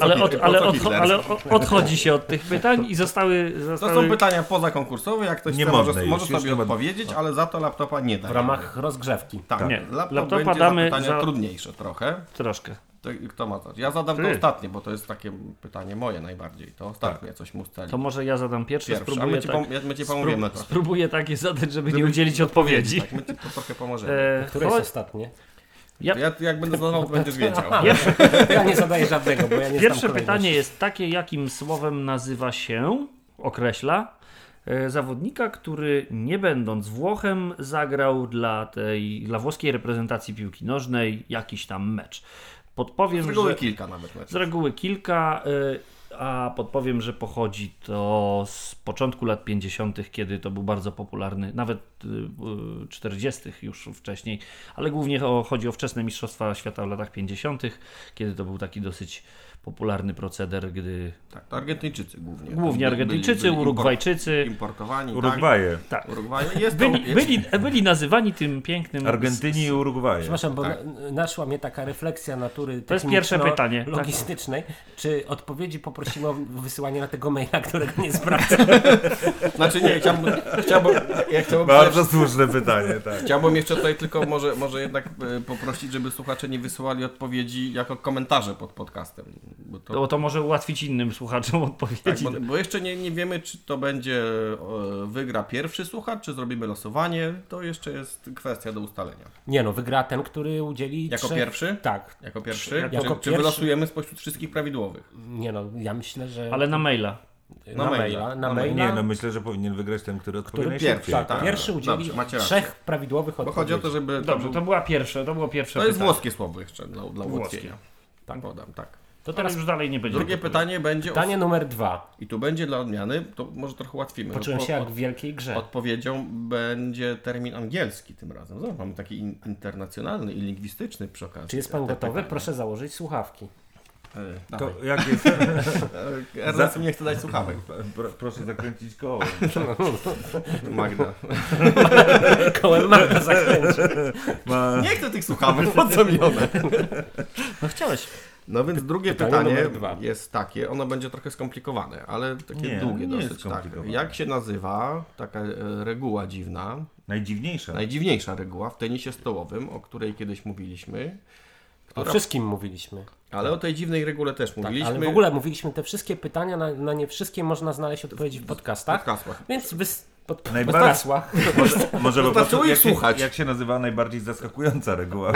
Ale, od, ale, ale odchodzi się od tych pytań i zostały... To zostały... są pytania pozakonkursowe, jak ktoś Nie chce, może, może sobie odpowiedzieć, ale za to laptopa nie da. W ramach rozgrzewki. Tak, Nie, laptop laptopa damy za pytania za- trudniejsze trochę. Troszkę. To, kto ma to? Ja zadam to Ty. ostatnie, bo to jest takie pytanie moje najbardziej. To ostatnie coś mu ustali. To może ja zadam pierwsze, Pierwsze, a spróbuję my ci, tak, pom- my ci spróbuję takie zadać, żeby nie udzielić odpowiedzi. Tak, my ci to trochę pomożemy. E, Które jest ostatnie? ja, To ja, jak będę zadawał, to będziesz wiedział. pierwsze, Ja nie zadaję żadnego, bo ja nie pierwsze pytanie jest takie, jakim słowem nazywa się, określa, zawodnika, który nie będąc Włochem zagrał dla tej, dla włoskiej reprezentacji piłki nożnej jakiś tam mecz. Podpowiem, Z reguły że... kilka nawet meczów. Z reguły kilka, y, a podpowiem, że pochodzi to z początku lat 50., kiedy to był bardzo popularny, nawet y, y, 40. już wcześniej, ale głównie chodzi o wczesne Mistrzostwa Świata w latach 50., kiedy to był taki dosyć popularny proceder, gdy Tak, to Argentyńczycy głównie. głównie Byli- Argentyńczycy, byli Urugwajczycy Importowani. Urugwaje. tak, Tak. Urugwaje. Jest byli, to, byli, byli nazywani tym pięknym... Argentyni i Urugwaje. Przepraszam, bo Tak. na- naszła mnie taka refleksja natury To jest pierwsze pytanie, tak. logistycznej. Czy odpowiedzi poprosimy o wysyłanie na tego maila, którego nie sprawdzę? Znaczy nie, chciałbym, chciałbym, ja chciałbym, Bardzo słuszne pytanie, tak. chciałbym jeszcze tutaj tylko może, może jednak e, poprosić, żeby słuchacze nie wysyłali odpowiedzi jako komentarze pod podcastem. Bo to, To, to może ułatwić innym słuchaczom tak, odpowiedzi. bo, bo jeszcze nie, nie wiemy, czy to będzie e, wygra pierwszy słuchacz, czy zrobimy losowanie. To jeszcze jest kwestia do ustalenia. Nie no, wygra ten, który udzieli Jako trzech... pierwszy? Tak. Jako pierwszy? Jako czy, czy wylosujemy spośród wszystkich prawidłowych? Nie no, ja myślę, że Ale na maila. na, na maila. maila. Na maila. Nie, no myślę, że powinien wygrać ten, który odpowie który pierwszy, tak, tak. pierwszy udzieli Dobrze, trzech prawidłowych Bo odpowiedzi. chodzi o to, żeby... To, Dobrze, był, to była pierwsze, to było pierwsze to jest włoskie słowo jeszcze dla, dla Włoskie. Tak. Podam, tak. To Teraz już dalej nie będzie. Drugie pytanie będzie... pytanie O, numer dwa. I tu będzie dla odmiany, to może trochę łatwimy. Poczułem Po- się jak w wielkiej grze. Odpowiedzią będzie termin angielski tym razem. Zobacz, mamy taki in, internacjonalny i lingwistyczny przy okazji. Czy jest pan gotowy? pytania. Proszę założyć słuchawki. E, To jak jest... Ernest nie chce dać słuchawek. Pro, proszę zakręcić koło. Magda. Kołem Magda zakręci. Ma... Nie chcę tych słuchawek, po co mi one? No chciałeś. No więc drugie Pytanie pytanie, jest takie, ono będzie trochę skomplikowane, ale takie Nie, długie nie dosyć. Tak. Jak się nazywa taka e, reguła dziwna, Najdziwniejsza. najdziwniejsza reguła w tenisie stołowym, o której kiedyś mówiliśmy, O wszystkim mówiliśmy. ale o tej dziwnej regule też Tak, mówiliśmy. ale w ogóle mówiliśmy te wszystkie pytania, na, na nie wszystkie można znaleźć odpowiedzi w podcastach. w kasłach. Więc wys... pod, pod Najbardziej-. Może, może po prostu jak, się- słuchać. jak się nazywa najbardziej zaskakująca reguła.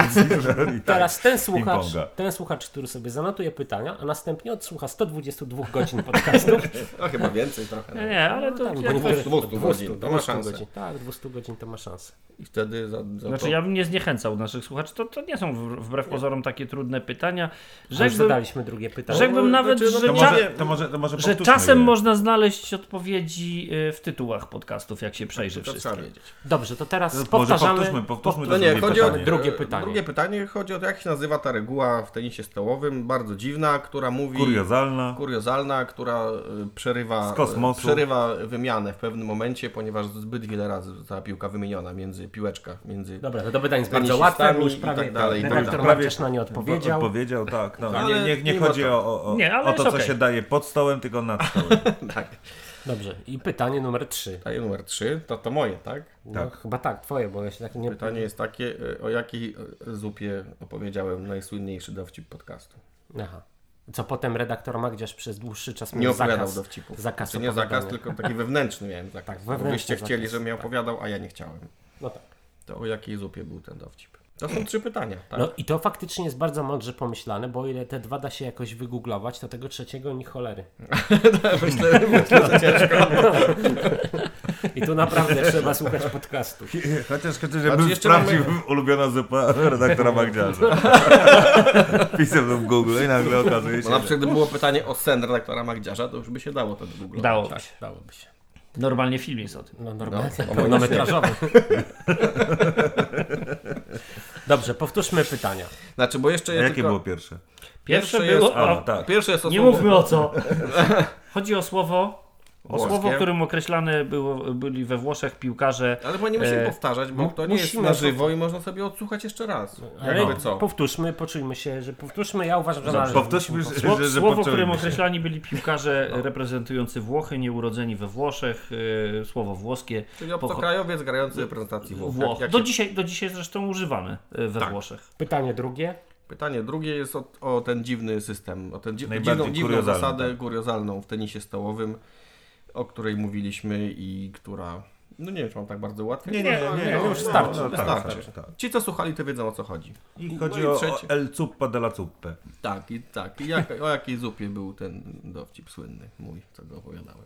Teraz ten słuchacz, Ping-ponga. ten słuchacz, który sobie zanotuje pytania, a następnie odsłucha 122 godzin podcastu. No chyba więcej trochę. Nie, No. nie, ale to... Tak, bo jak- niektóre- 200 godzin, to ma szansę. godzin. Tak, 200 godzin to ma szansę. I wtedy za, za Znaczy to... ja bym nie zniechęcał naszych słuchaczy, to, to nie są wbrew pozorom takie trudne pytania. Że Rzekłbym, zadaliśmy drugie pytanie. rzekłbym nawet, Znaczy, no że, to To cza- może, to może, to może że czasem je. można znaleźć odpowiedzi y, w tytułach podcastów, jak się przejrzy to wszystkie. Dobrze, to teraz Może powtarzamy. powtórzmy, powtórzmy No nie, drugie chodzi o pytanie. Drugie pytanie. Drugie pytanie chodzi o to, jak się nazywa ta reguła w tenisie stołowym, bardzo dziwna, która mówi... Kuriozalna. kuriozalna, która y, przerywa, przerywa wymianę w pewnym momencie, ponieważ zbyt wiele razy została piłka wymieniona między piłeczka, między... Dobra, to, to pytanie jest bardzo łatwe, już i prawie tak dalej, tak redaktor dalej. Marciesz na nie odpowiedział. Odpowiedział, tak. No, Ale nie, nie, nie chodzi to. o, o, o, Nie, o to, co okej. się daje pod stołem, tylko nad stołem. tak. Dobrze, i pytanie numer 3. Pytanie numer 3, to, to moje, tak? No, Tak. Chyba tak, twoje, bo ja się tak nie... Pytanie jest takie, y, o jakiej y, zupie opowiedziałem najsłynniejszy dowcip podcastu. Aha. Co potem redaktor Magdziarz przez dłuższy czas miał Nie opowiadał zakaz. dowcipów. zakaz Czy nie zakaz, tylko taki wewnętrzny miałem zakaz. Tak, wewnętrzny Wyście chcieli, zakaz, żebym ja tak. opowiadał, a ja nie chciałem. No tak. To o jakiej zupie był ten dowcip? To są trzy pytania, tak? No i to faktycznie jest bardzo mądrze pomyślane, bo o ile te dwa da się jakoś wygooglować, to tego trzeciego ni cholery. myślę, myślę, że ciężko. I tu naprawdę trzeba słuchać podcastu. Chociaż, chociaż Znaczy, żebym jeszcze sprawdził mamy- ulubiona zupa redaktora Magdziarza. To w Google i nagle okazuje się, Bo na że... przykład gdyby było pytanie o sen redaktora Magdziarza, to już by się dało to wygooglować. Dało tak. się. Dałoby się. Normalnie film jest o tym. No normalnie, No, pełnometrażowy. Dobrze, powtórzmy pytania. Znaczy, bo jeszcze ja jakie tylko... było pierwsze? Pierwsze, Pierwsze było... jest- A, o, tak. Pierwsze jest to nie słowo mówmy o co. Chodzi o słowo... O Włoskie. słowo, którym określane było, byli we Włoszech piłkarze. Ale chyba nie musimy E, powtarzać, bo to nie jest na żywo i można sobie odsłuchać jeszcze raz. Ale Jakby co? powtórzmy, poczujmy się, że powtórzmy. Ja uważam, że należy. Powtórzmy, że, Sło, że, że słowo, którym się. określani byli piłkarze reprezentujący Włochy, nieurodzeni we Włoszech, e, słowo włoskie. Czyli obcokrajowiec grający w reprezentacji Włoch. Włoch. Jak, jak Do, się... dzisiaj, do dzisiaj zresztą używane e, we Tak. Włoszech. Pytanie drugie. Pytanie drugie jest o, o ten dziwny system, o tę dziwną, dziwną zasadę tak. kuriozalną w tenisie stołowym, o której mówiliśmy i która... No nie wiem, czy mam tak bardzo łatwiej. Nie, nie, nie, No, nie, no, już starczy. no, No, tak, starczy. tak, tak. Ci, co słuchali, to wiedzą o co chodzi. I chodzi No i o, trzecie. o El Zuppa della Zuppe. Tak, i tak. I jak, o jakiej zupie był ten dowcip słynny mój, co go opowiadałem.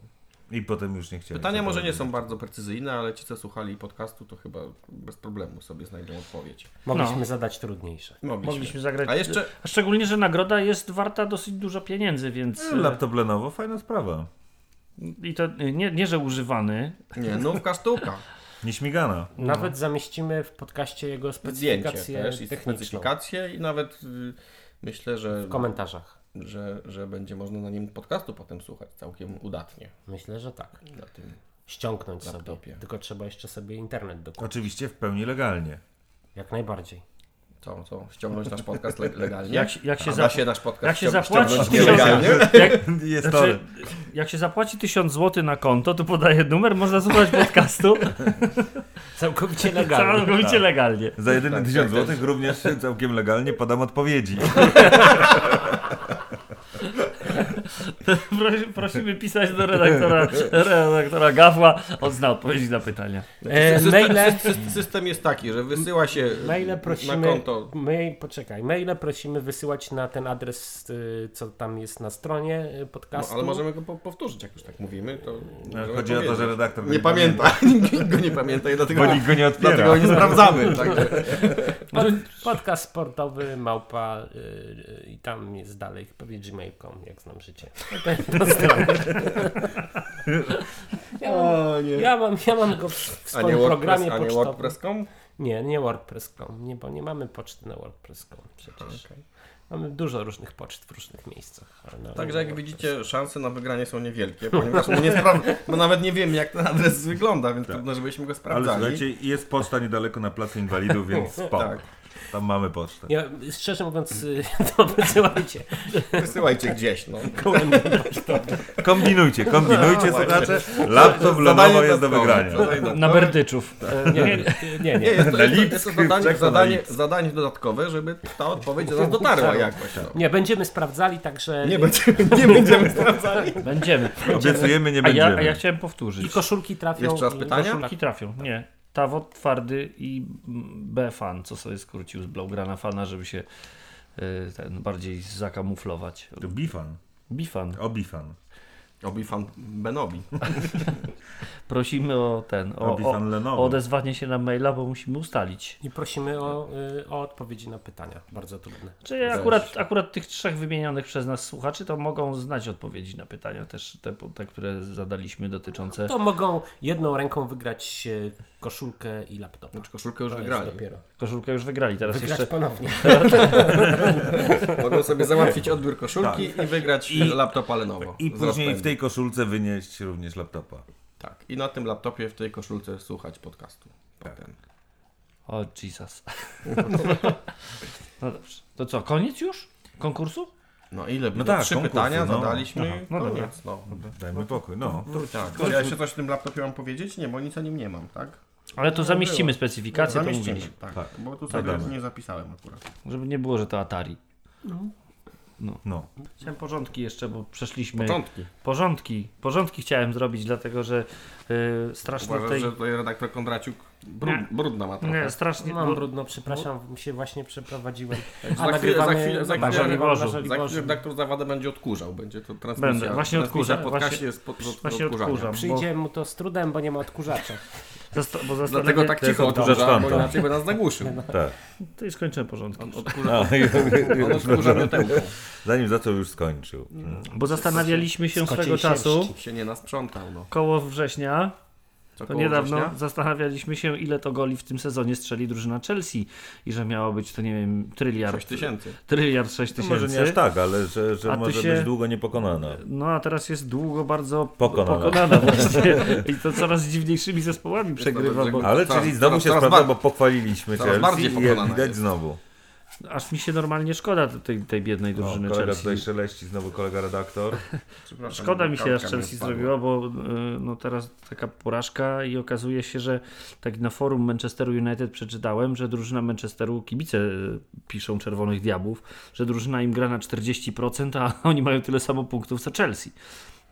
I potem już nie chciałem. Pytania może nie są bardzo precyzyjne, ale ci, co słuchali podcastu, to chyba bez problemu sobie znajdą odpowiedź. Mogliśmy No. zadać trudniejsze. Mogliśmy. Mogliśmy zagrać. A jeszcze A szczególnie, że nagroda jest warta dosyć dużo pieniędzy, więc. E, Laptop Lenovo, fajna sprawa. I to nie, nie że używany. nie, nówka sztuka. Nieśmigana. Nawet zamieścimy w podcaście jego Zdjęcie specyfikację też i techniczną specyfikację i nawet y, myślę, że, w komentarzach. że, że będzie można na nim podcastu potem słuchać całkiem udatnie. Myślę, że tak. Na tym. Ściągnąć Laptopie. sobie. Tylko trzeba jeszcze sobie internet dokupić. Oczywiście w pełni legalnie. Jak najbardziej. Co, co? Ściągnąć nasz podcast le- legalnie? Jak się- jak się A za- da się nasz podcast jak się zapłaci tysiąc- nielegalnie? Jak, Jest znaczy, jak się zapłaci 1000 zł na konto, to podaje numer, można słuchać podcastu Całkowicie legalnie. całkowicie legalnie. Za jedyny Tak, tysiąc tak, złotych również całkiem legalnie podam odpowiedzi. Prosi- Prosimy pisać do redaktora, redaktora Gawła, on zna odpowiedzi na pytania. E, System, maile, sy- system jest taki, że wysyła się maile na prosimy. konto Mail, poczekaj, maile prosimy wysyłać na ten adres, y, co tam jest na stronie y, No, podcastu. ale możemy go po- powtórzyć, jak już tak mówimy. To możemy Chodzi o to, że redaktor nie pamięta. Nikt go nie pamięta i dlatego, Bo nikt go nie dlatego otwiera. nie sprawdzamy. Także. Pod, podcast sportowy, małpa y, y, i tam jest dalej, pewnie gmail.com, jak znam życie. Ja mam, ja mam, ja mam go w, w A nie swoim programie a nie. WordPress.com? Nie, nie WordPress.com, nie, bo nie mamy poczty na WordPress.com przecież. Mamy dużo różnych poczt w różnych miejscach. ale Także jak widzicie, szanse na wygranie są niewielkie, ponieważ my nie spra- bo nawet nie wiemy, jak ten adres wygląda, więc trudno, żebyśmy go Ale sprawdzali. słuchajcie, jest poczta niedaleko na Placu Inwalidów, więc spoko. Tak. Tam mamy pocztę. Ja, szczerze mówiąc, y, to wysyłajcie. Wysyłajcie gdzieś. No. Kombinujcie, kombinujcie, No, słuchacze. Laptop Lenovo jest do wygrania. Na. Berdyczów. Nie, nie, nie. Nie, nie. jest to, Na Lipsk, jest to zadanie, zadanie, dodatkowe, żeby ta odpowiedź do nas dotarła jakoś. No. Nie, będziemy sprawdzali, także. Nie, będziemy, nie będziemy sprawdzali. Będziemy. Obiecujemy, nie A ja, będziemy. a ja chciałem I powtórzyć. koszulki trafią. Jeszcze raz i pytania? koszulki- Koszulki trafią. Nie. Tawot twardy i B-fan, co sobie skrócił z Blaugrana fana, żeby się y, ten bardziej zakamuflować. To Bifan. Bifan. O Bifan. Obi-fan Benobi. Prosimy o ten, o, o, o odezwanie się na maila, bo musimy ustalić. I prosimy o, y, o odpowiedzi na pytania. Bardzo trudne. Czy akurat, akurat tych trzech wymienionych przez nas słuchaczy, to mogą znać odpowiedzi na pytania też, te, te które zadaliśmy dotyczące... To mogą jedną ręką wygrać y, koszulkę i laptopa. Znaczy koszulkę już To wygrali. dopiero. Koszulkę już wygrali, teraz Wygrać jeszcze... ponownie. Mogą sobie załatwić odbiór koszulki i wygrać I- laptopa Lenovo. I później rozpędu. w tej koszulce wynieść również laptopa. Tak. I na tym laptopie w tej koszulce słuchać podcastu. Potem. O Jesus. no dobrze. To co, koniec już? Konkursu? No ile? No tak, Trzy konkursu, pytania no. zadaliśmy. Aha, no dobra. koniec. No. Dajmy pokój, no. Tak. To ja jeszcze coś w tym laptopie mam powiedzieć? Nie, bo nic o nim nie mam, tak? Ale to zamieścimy było. specyfikację, to Zamieścimy, mówiliśmy. tak. Tak. Bo tu sobie Dodamy. nie zapisałem akurat. Żeby nie było, że to Atari. no. Chciałem porządki jeszcze, bo przeszliśmy... Początki. Porządki. Porządki chciałem zrobić, dlatego że yy, strasznie Uważasz, tutaj... że tutaj redaktor Kondraciuk brud, Nie. brudna ma trochę. Nie, strasznie... Mam brudno, przepraszam, się właśnie przeprowadziłem. Za chwilę, za chwilę, za chwilę, za Na za chwilę redaktor Zawada będzie odkurzał. Będzie to transmisja. Będę, właśnie w podcaście właśnie- jest pod, pod, właśnie odkurzam. Przyjdzie mu to z trudem, bo nie ma odkurzacza. Zasta- bo Dlatego tak To cicho odkurza, bo inaczej by nas zagłuszył. Tak. To i skończyłem porządki. On odkurza, No, on odkurza miotełką. Zanim zaczął, już skończył. Bo zastanawialiśmy się swego czasu. Się nie nasprzątał, no. koło września, To niedawno września? zastanawialiśmy się, ile to goli w tym sezonie strzeli drużyna Chelsea i że miało być to, nie wiem, tryliard. 6 tysięcy. Tryliard 6 To tysięcy. może nie aż tak, ale że, że może się- być długo niepokonana. No a teraz jest długo bardzo Pokonana. pokonana właśnie. I to coraz dziwniejszymi zespołami przegrywa, bo Ale czyli znowu coraz- się coraz sprawdza, bar- bo pochwaliliśmy Chelsea bardziej i widać jest. znowu. Aż mi się normalnie szkoda tej, tej biednej drużyny kolega Chelsea. tutaj szeleści, znowu kolega redaktor. Szkoda mi się aż Chelsea zrobiła, bo y, no teraz taka porażka i okazuje się, że tak na forum Manchesteru United przeczytałem, że drużyna Manchesteru, kibice y, piszą Czerwonych Diabłów, że drużyna im gra na 40%, a oni mają tyle samo punktów co Chelsea.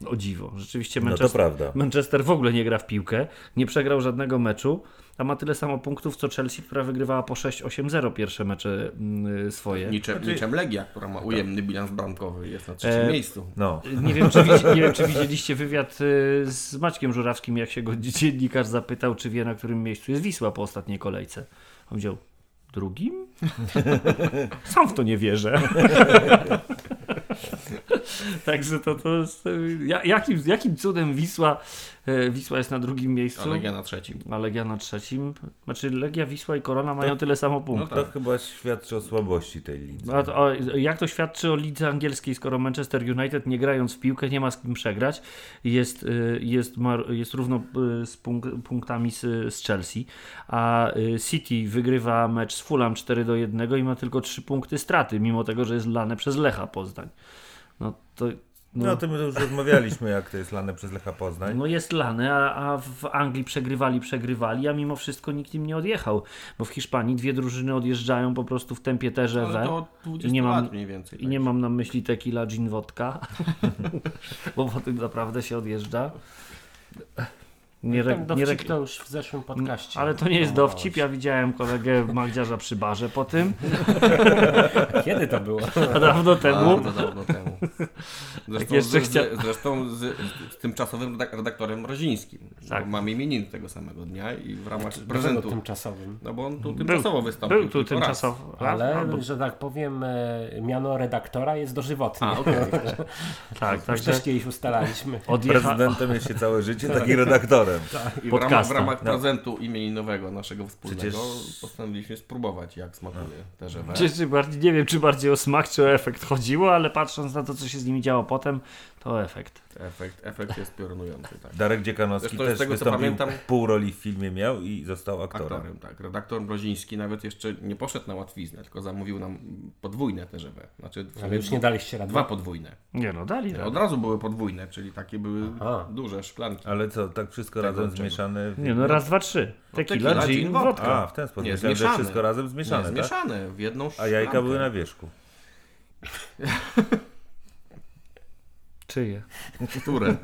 O dziwo. Rzeczywiście No to Manchester, prawda. Manchester w ogóle nie gra w piłkę, nie przegrał żadnego meczu, a ma tyle samo punktów co Chelsea, która wygrywała po 6-8-0 pierwsze mecze mm, swoje. Niczym, Znaczy- niczym Legia, która ma ujemny bilans bramkowy, jest na trzecim E, miejscu. No. Nie wiem, czy, widzi, nie wiem, czy widzieliście wywiad y, z Maćkiem Żurawskim, jak się go dziennikarz zapytał, czy wie, na którym miejscu jest Wisła po ostatniej kolejce. On powiedział, drugim? Sam w to nie wierzę. Także to, to jest, ja- jakim, jakim cudem Wisła, y, Wisła jest na drugim miejscu, A Legia na trzecim. a Legia na trzecim? Znaczy Legia, Wisła i Korona mają tyle samo punktów. tak. To chyba świadczy o słabości tej lidze. A to, o, jak to świadczy o lidze angielskiej, skoro Manchester United nie grając w piłkę nie ma z kim przegrać, jest, y, jest, ma, jest równo z punk- punktami z, z Chelsea, a City wygrywa mecz z Fulham 4 do 1 i ma tylko 3 punkty straty, mimo tego, że jest lane przez Lecha Poznań. No to No no, o tym już rozmawialiśmy, jak to jest lane przez Lecha Poznań. no jest lane, a, a w Anglii przegrywali, przegrywali, a mimo wszystko nikt im nie odjechał, bo w Hiszpanii dwie drużyny odjeżdżają po prostu w tempie Ale TGV. to od 20 I nie mam- mniej więcej. I nie mam na myśli tequila, gin, wodka, bo po tym naprawdę się odjeżdża. Nie, re, Ten nie dowcip re, to już w zeszłym podcaście. ale to nie jest promowałeś. dowcip. Ja widziałem kolegę Magdziarza przy barze po tym, Kiedy to było? a dawno temu. Bardzo dawno temu. Zresztą, jeszcze z, chcia- zresztą z, z tymczasowym redak- redaktorem Mrozińskim. Tak. Mam imieniny tego samego dnia i w ramach Dlaczego prezentu. tymczasowym? No bo on tu tymczasowo wystąpił. Był tu tymczasowo. Ale, albo- że tak powiem, e, miano redaktora jest dożywotnie. A, okej. tak, Już także też kiedyś ustalaliśmy. odjecha, Prezydentem jest się całe życie, taki redaktorem. I w ramach, w ramach No. prezentu imieninowego naszego wspólnego Przecież- postanowiliśmy spróbować, jak smakuje te żewe. czy, czy bardziej, nie wiem, czy bardziej o smak, czy o efekt chodziło, ale patrząc na to, co się z nimi działo potem, to efekt. Efekt, efekt jest piorunujący, tak. Darek Dziekanowski Zresztą z też tego, co wystąpił, pamiętam- pół roli w filmie miał i został aktorem. Aktorem, tak. Redaktor Mroziński nawet jeszcze nie poszedł na łatwiznę, tylko zamówił nam podwójne te żewe. Znaczy, Ale już nie daliście rady. Dwa podwójne. Nie no, dali Od razu były podwójne, czyli takie były Aha. duże szklanki. Ale co, tak wszystko Tego razem czego? zmieszane? w- Nie no, raz, dwa, trzy. Tequila, tequila, gin, wodka. A, w ten sposób. Nie, Myślałem, zmieszane. wszystko razem Nie, zmieszane, tak? zmieszane w jedną A szklankę. jajka były na wierzchu. Czyje? Które?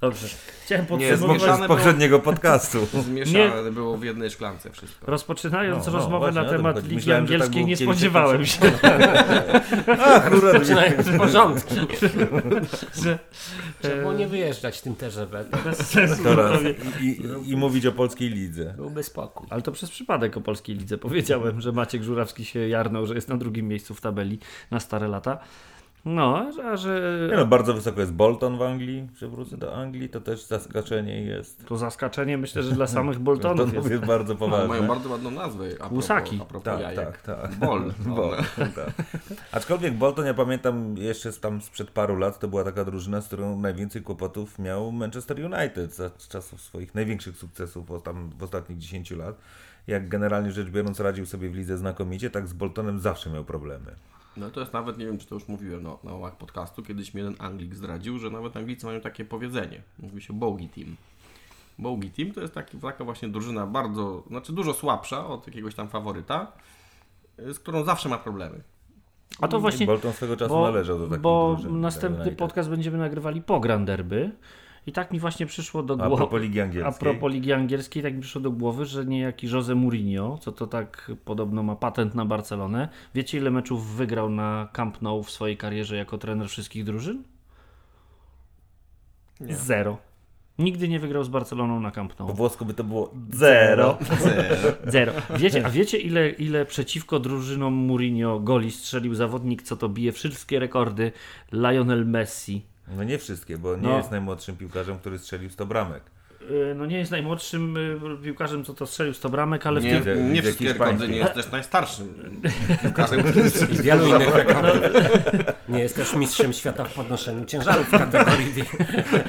Dobrze. Chciałem Nie, Z, podsumować. poprzed- z poprzedniego podcastu. Zmieszane było w jednej szklance wszystko. Rozpoczynając No, no, rozmowę właśnie na temat chodzi. Ligi Myślałem, tak Angielskiej było nie spodziewałem się, Akurat Zaczynają z porządku. że Trzeba było nie wyjeżdżać tym TGV. bez sensu. I, i, I mówić o polskiej lidze. Byłby spokój. Ale to przez przypadek o polskiej lidze. Powiedziałem, że Maciek Żurawski się jarnął, że jest na drugim miejscu w tabeli na stare lata. No, a- że Nie no, bardzo wysoko jest Bolton w Anglii. Przewrócę do Anglii, to też zaskoczenie jest. to zaskoczenie myślę, że dla samych Boltonów Bolton jest. jest bardzo No, poważne. mają bardzo ładną nazwę. A propos, Łusaki. Tak, jajek. tak, tak. Bol. Bolton, tak. Aczkolwiek Bolton, ja pamiętam jeszcze tam sprzed paru lat, to była taka drużyna, z którą najwięcej kłopotów miał Manchester United za czasów swoich największych sukcesów tam w ostatnich 10 lat. Jak generalnie rzecz biorąc radził sobie w lidze znakomicie, tak z Boltonem zawsze miał problemy. No to jest nawet, nie wiem czy to już mówiłem no, na łamach podcastu, kiedyś mi jeden Anglik zdradził, że nawet Anglicy mają takie powiedzenie. Mówi się bogey team. Bogey team to jest taki, taka właśnie drużyna bardzo, znaczy dużo słabsza od jakiegoś tam faworyta, y, z którą zawsze ma problemy. A to właśnie, Bolton swego czasu bo, należał do takich bo drużyn. następny podcast będziemy nagrywali po Grand Derby. I tak mi właśnie przyszło do A głowy. propos Ligi Angielskiej. A propos Ligi Angielskiej, tak mi przyszło do głowy, że niejaki Jose Mourinho, co to tak podobno ma patent na Barcelonę. Wiecie, ile meczów wygrał na Camp Nou w swojej karierze jako trener wszystkich drużyn? Nie. Zero. Nigdy nie wygrał z Barceloną na Camp Po Nou. włosku by to było zero. Zero. Wiecie, a wiecie, ile, ile przeciwko drużynom Mourinho goli strzelił zawodnik, co to bije wszystkie rekordy? Lionel Messi. No nie wszystkie, bo nie No. jest najmłodszym piłkarzem, który strzelił 100 bramek. y, no nie jest najmłodszym y, piłkarzem, co to strzelił 100 bramek, ale w Nie, tym... nie widzę wszystkie rekordy, nie jest też najstarszym piłkarzem, który I wielu innych rekordów. Nie jest też mistrzem świata w podnoszeniu ciężarów w kategorii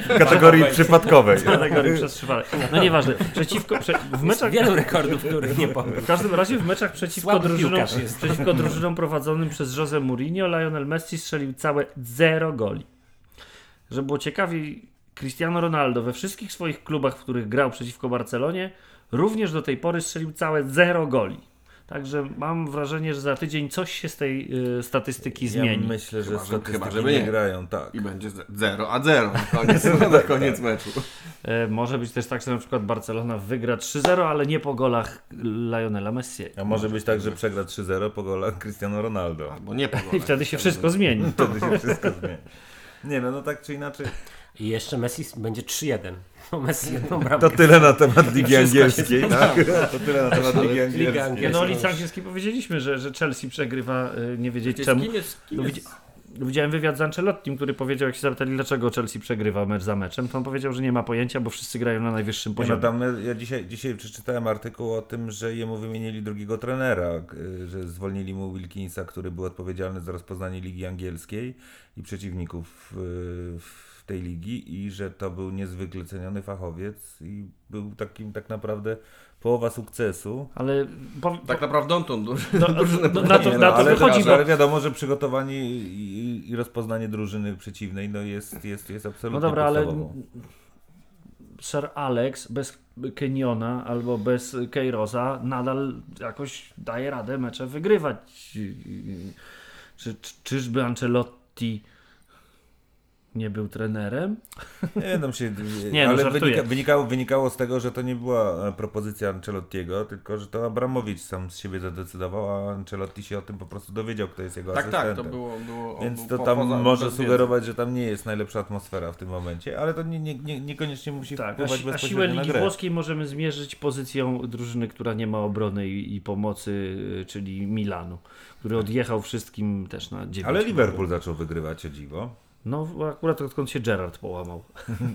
W kategorii przypadkowej. kategorii przestrzywanej. No nieważne. Przeciwko, prze, w meczach... Wielu rekordów, których nie powiem. W każdym razie w meczach przeciwko Słaby drużynom, piłkarz jest. przeciwko drużynom prowadzonym przez Jose Mourinho Lionel Messi strzelił całe zero goli. Żeby było ciekawiej, Cristiano Ronaldo we wszystkich swoich klubach, w których grał przeciwko Barcelonie, również do tej pory strzelił całe zero goli. Także mam wrażenie, że za tydzień coś się z tej y, statystyki Ja zmieni. myślę, że Chyba, że- statystyki chyba, żeby nie nie. grają, tak. i będzie 0 a 0 na koniec, na koniec meczu. E, może być też tak, że na przykład Barcelona wygra 3-0, ale nie po golach Lionela Messi. A może być tak, że przegra 3-0 po golach Cristiano Ronaldo. Albo nie I pogoda. wtedy się wszystko zmieni. Wtedy się wszystko zmieni. Nie no, no tak czy inaczej. I jeszcze Messi będzie 3-1. No Messi jedną bramkę. To tyle na temat Ligi Angielskiej, tak? To tyle na temat Ligi Angielskiej. No o Lidze Angielskiej powiedzieliśmy, że, że Chelsea przegrywa, y, nie wiedzieć czemu. kim jest, kim No, jest? Widzi- Widziałem wywiad z Ancelottim, który powiedział, jak się zapytali, dlaczego Chelsea przegrywa mecz za meczem, to on powiedział, że nie ma pojęcia, bo wszyscy grają na najwyższym no poziomie. tam ja dzisiaj, dzisiaj przeczytałem artykuł o tym, że jemu wymienili drugiego trenera, k- że zwolnili mu Wilkinsa, który był odpowiedzialny za rozpoznanie Ligi Angielskiej i przeciwników y, w tej ligi i że to był niezwykle ceniony fachowiec i był takim tak naprawdę połowa sukcesu. Ale po, Tak naprawdę on tą duży, no, drużynę no, na to, Nie, na to ale, wychodzi, ale wiadomo, że przygotowanie i, i, rozpoznanie drużyny przeciwnej no jest, jest, jest no absolutnie dobra, ale. Sir Alex bez Keniona albo bez Keiroza nadal jakoś daje radę mecze wygrywać. Czy, czy, czyżby Ancelotti nie był trenerem? Nie, tam się, Nie, no, ale żartuję. wynika, wynikało, wynikało z tego, że to nie była e, propozycja Ancelottiego, tylko że to Abramowicz sam z siebie zadecydował, a Ancelotti się o tym po prostu dowiedział, kto jest jego Tak, tak, asystentem. to było... było Więc to tam poza- może sugerować, że tam nie jest najlepsza atmosfera w tym momencie, ale to nie, nie, nie, niekoniecznie musi Tak, a, wpływać a siłę Ligi grę. Włoskiej możemy zmierzyć pozycją drużyny, która nie ma obrony i, i pomocy, y, czyli Milanu, który odjechał wszystkim też na 9 Ale Liverpool zaczął wygrywać, o dziwo. No akurat odkąd się Gerard połamał.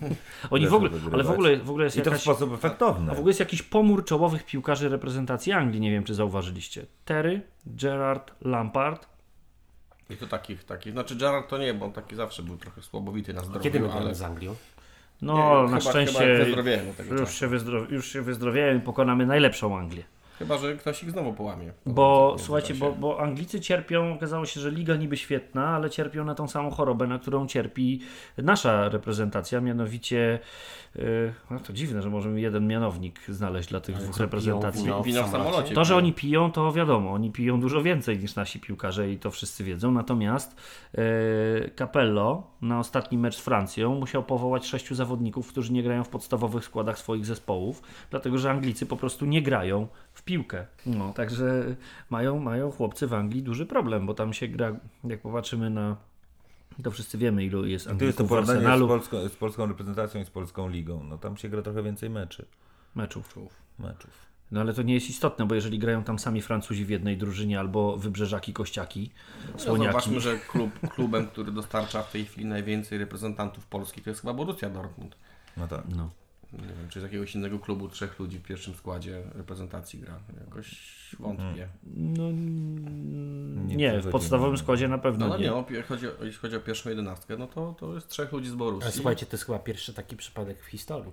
Oni w ogóle, ale w ogóle, w ogóle jest I to w jakaś... sposób efektowny. A w ogóle jest jakiś pomór czołowych piłkarzy reprezentacji Anglii, nie wiem czy zauważyliście. Terry, Gerard, Lampard. I to takich, takich. Znaczy Gerard to nie, bo on taki zawsze był trochę słabowity na zdrowiu, Kiedy my ale... z Anglią? No Nie, na chyba- szczęście Chyba już się, wyzdrow, już się wyzdrowiają i pokonamy najlepszą Anglię. Chyba, że ktoś ich znowu połamie. Bo słuchajcie, bo, bo Anglicy cierpią, okazało się, że liga niby świetna, ale cierpią na tą samą chorobę, na którą cierpi nasza reprezentacja, mianowicie yy, no to dziwne, że możemy jeden mianownik znaleźć dla tych Ale dwóch reprezentacji. piją Wino w samolocie. To, że oni piją, to wiadomo, oni piją dużo więcej niż nasi piłkarze i to wszyscy wiedzą. Natomiast e, Capello na ostatni mecz z Francją musiał powołać sześciu zawodników, którzy nie grają w podstawowych składach swoich zespołów, dlatego że Anglicy po prostu nie grają w piłkę. No, także mają, mają chłopcy w Anglii duży problem, bo tam się gra, jak popatrzymy na. To wszyscy wiemy, ilu jest Tu jest to Anglików w porównanie z Arsenalu polską, z polską reprezentacją i z polską ligą. No tam się gra trochę więcej meczy, meczów. meczów. No ale to nie jest istotne, bo jeżeli grają tam sami Francuzi w jednej drużynie albo wybrzeżaki, kościaki, No, słoniaki. zobaczmy, że klub, klubem, który dostarcza w tej chwili najwięcej reprezentantów Polski, to jest chyba Borussia Dortmund. No tak. No. Nie wiem, czy z jakiegoś innego klubu trzech ludzi w pierwszym składzie reprezentacji gra. Jakoś wątpię. No, Nie nie, w podstawowym składzie na No, pewno no nie. nie, o, pie- chodzi o, jeśli chodzi o pierwszą jedenastkę, no to, to jest trzech ludzi z Ale Borussii. słuchajcie, to jest chyba pierwszy taki przypadek w historii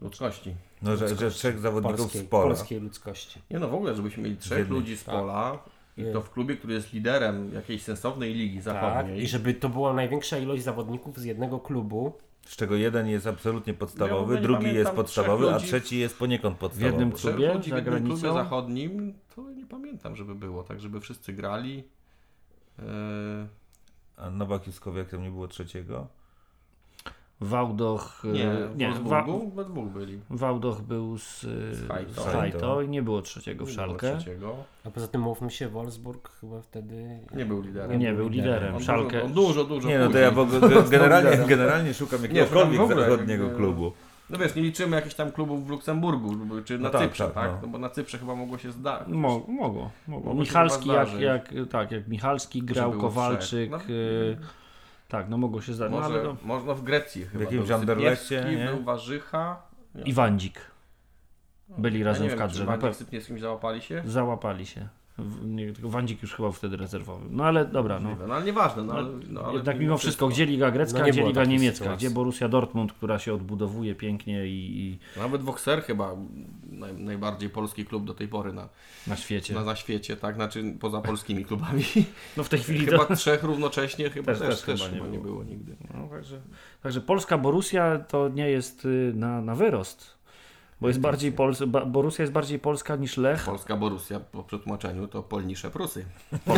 Ludzkości. No, że, że trzech zawodników polskiej, z pola. polskiej ludzkości. Nie no, w ogóle, żebyśmy mieli trzech jednej- ludzi z tak. pola i Nie. to w klubie, który jest liderem jakiejś sensownej ligi Tak, zachodniej. i żeby to była największa ilość zawodników z jednego klubu. Z czego jeden jest absolutnie Ja w podstawowy, nie drugi jest podstawowy, a trzeci jest poniekąd podstawowy. jednym Trzech klubie ludzi w jednym klubie zachodnim, to nie pamiętam, żeby było, tak żeby wszyscy grali. Eee, A Nowak Juskowiak tam nie było trzeciego? Wałdoch, nie, e, w nie Wa Wolfsburgu byli. Wałdoch był z, Z z Hajto. I nie było trzeciego w Nie Szalkę. trzeciego. A poza tym mówmy się, Wolfsburg chyba wtedy... Nie był liderem. Nie był liderem. On Szalkę. Dużo, on dużo, dużo Nie, no to ja w ogóle ge- generalnie, generalnie szukam jakiegokolwiek zachodniego jak- klubu. No wiesz, nie liczymy jakichś tam klubów w Luksemburgu, czy na No tak, Cyprze, tak, tak? no. No. bo na Cyprze chyba mogło się zdać. Mo, mogło, mogło. Michalski, jak, zdarzyć. jak, tak, jak Michalski grał, Kowalczyk, trzech. y, Tak, no mogło się zdarzyć. No, Może, ale to... można w Grecji chyba. jakimś był Anderlechcie, Sypiewski, nie? Był Warzycha. I Wandzik. Byli Ja razem nie w wiem, kadrze. czy Sypniewskim załapali się? Załapali się. Nie, Wandzik już chyba wtedy rezerwowy. No ale dobra, no. No ale nieważne. No, ale, no, ale Jednak mimo wszystko, gdzie Liga Grecka, No nie gdzie było Liga Niemiecka, sytuacji. gdzie Borussia Dortmund, która się odbudowuje pięknie i, i Nawet Voxer chyba naj, najbardziej polski klub do tej pory na, na świecie. na, na świecie, tak? Znaczy poza polskimi klubami. No w tej chwili to... chyba trzech równocześnie chyba Też- też, też też, chyba nie chyba nie było. było nigdy. No, także, także polska Borussia to nie jest y, na, na wyrost. Bo jest bardziej Pols ba, Borussia jest bardziej polska niż Lech. Polska Borussia po przetłumaczeniu to polnisze Prusy.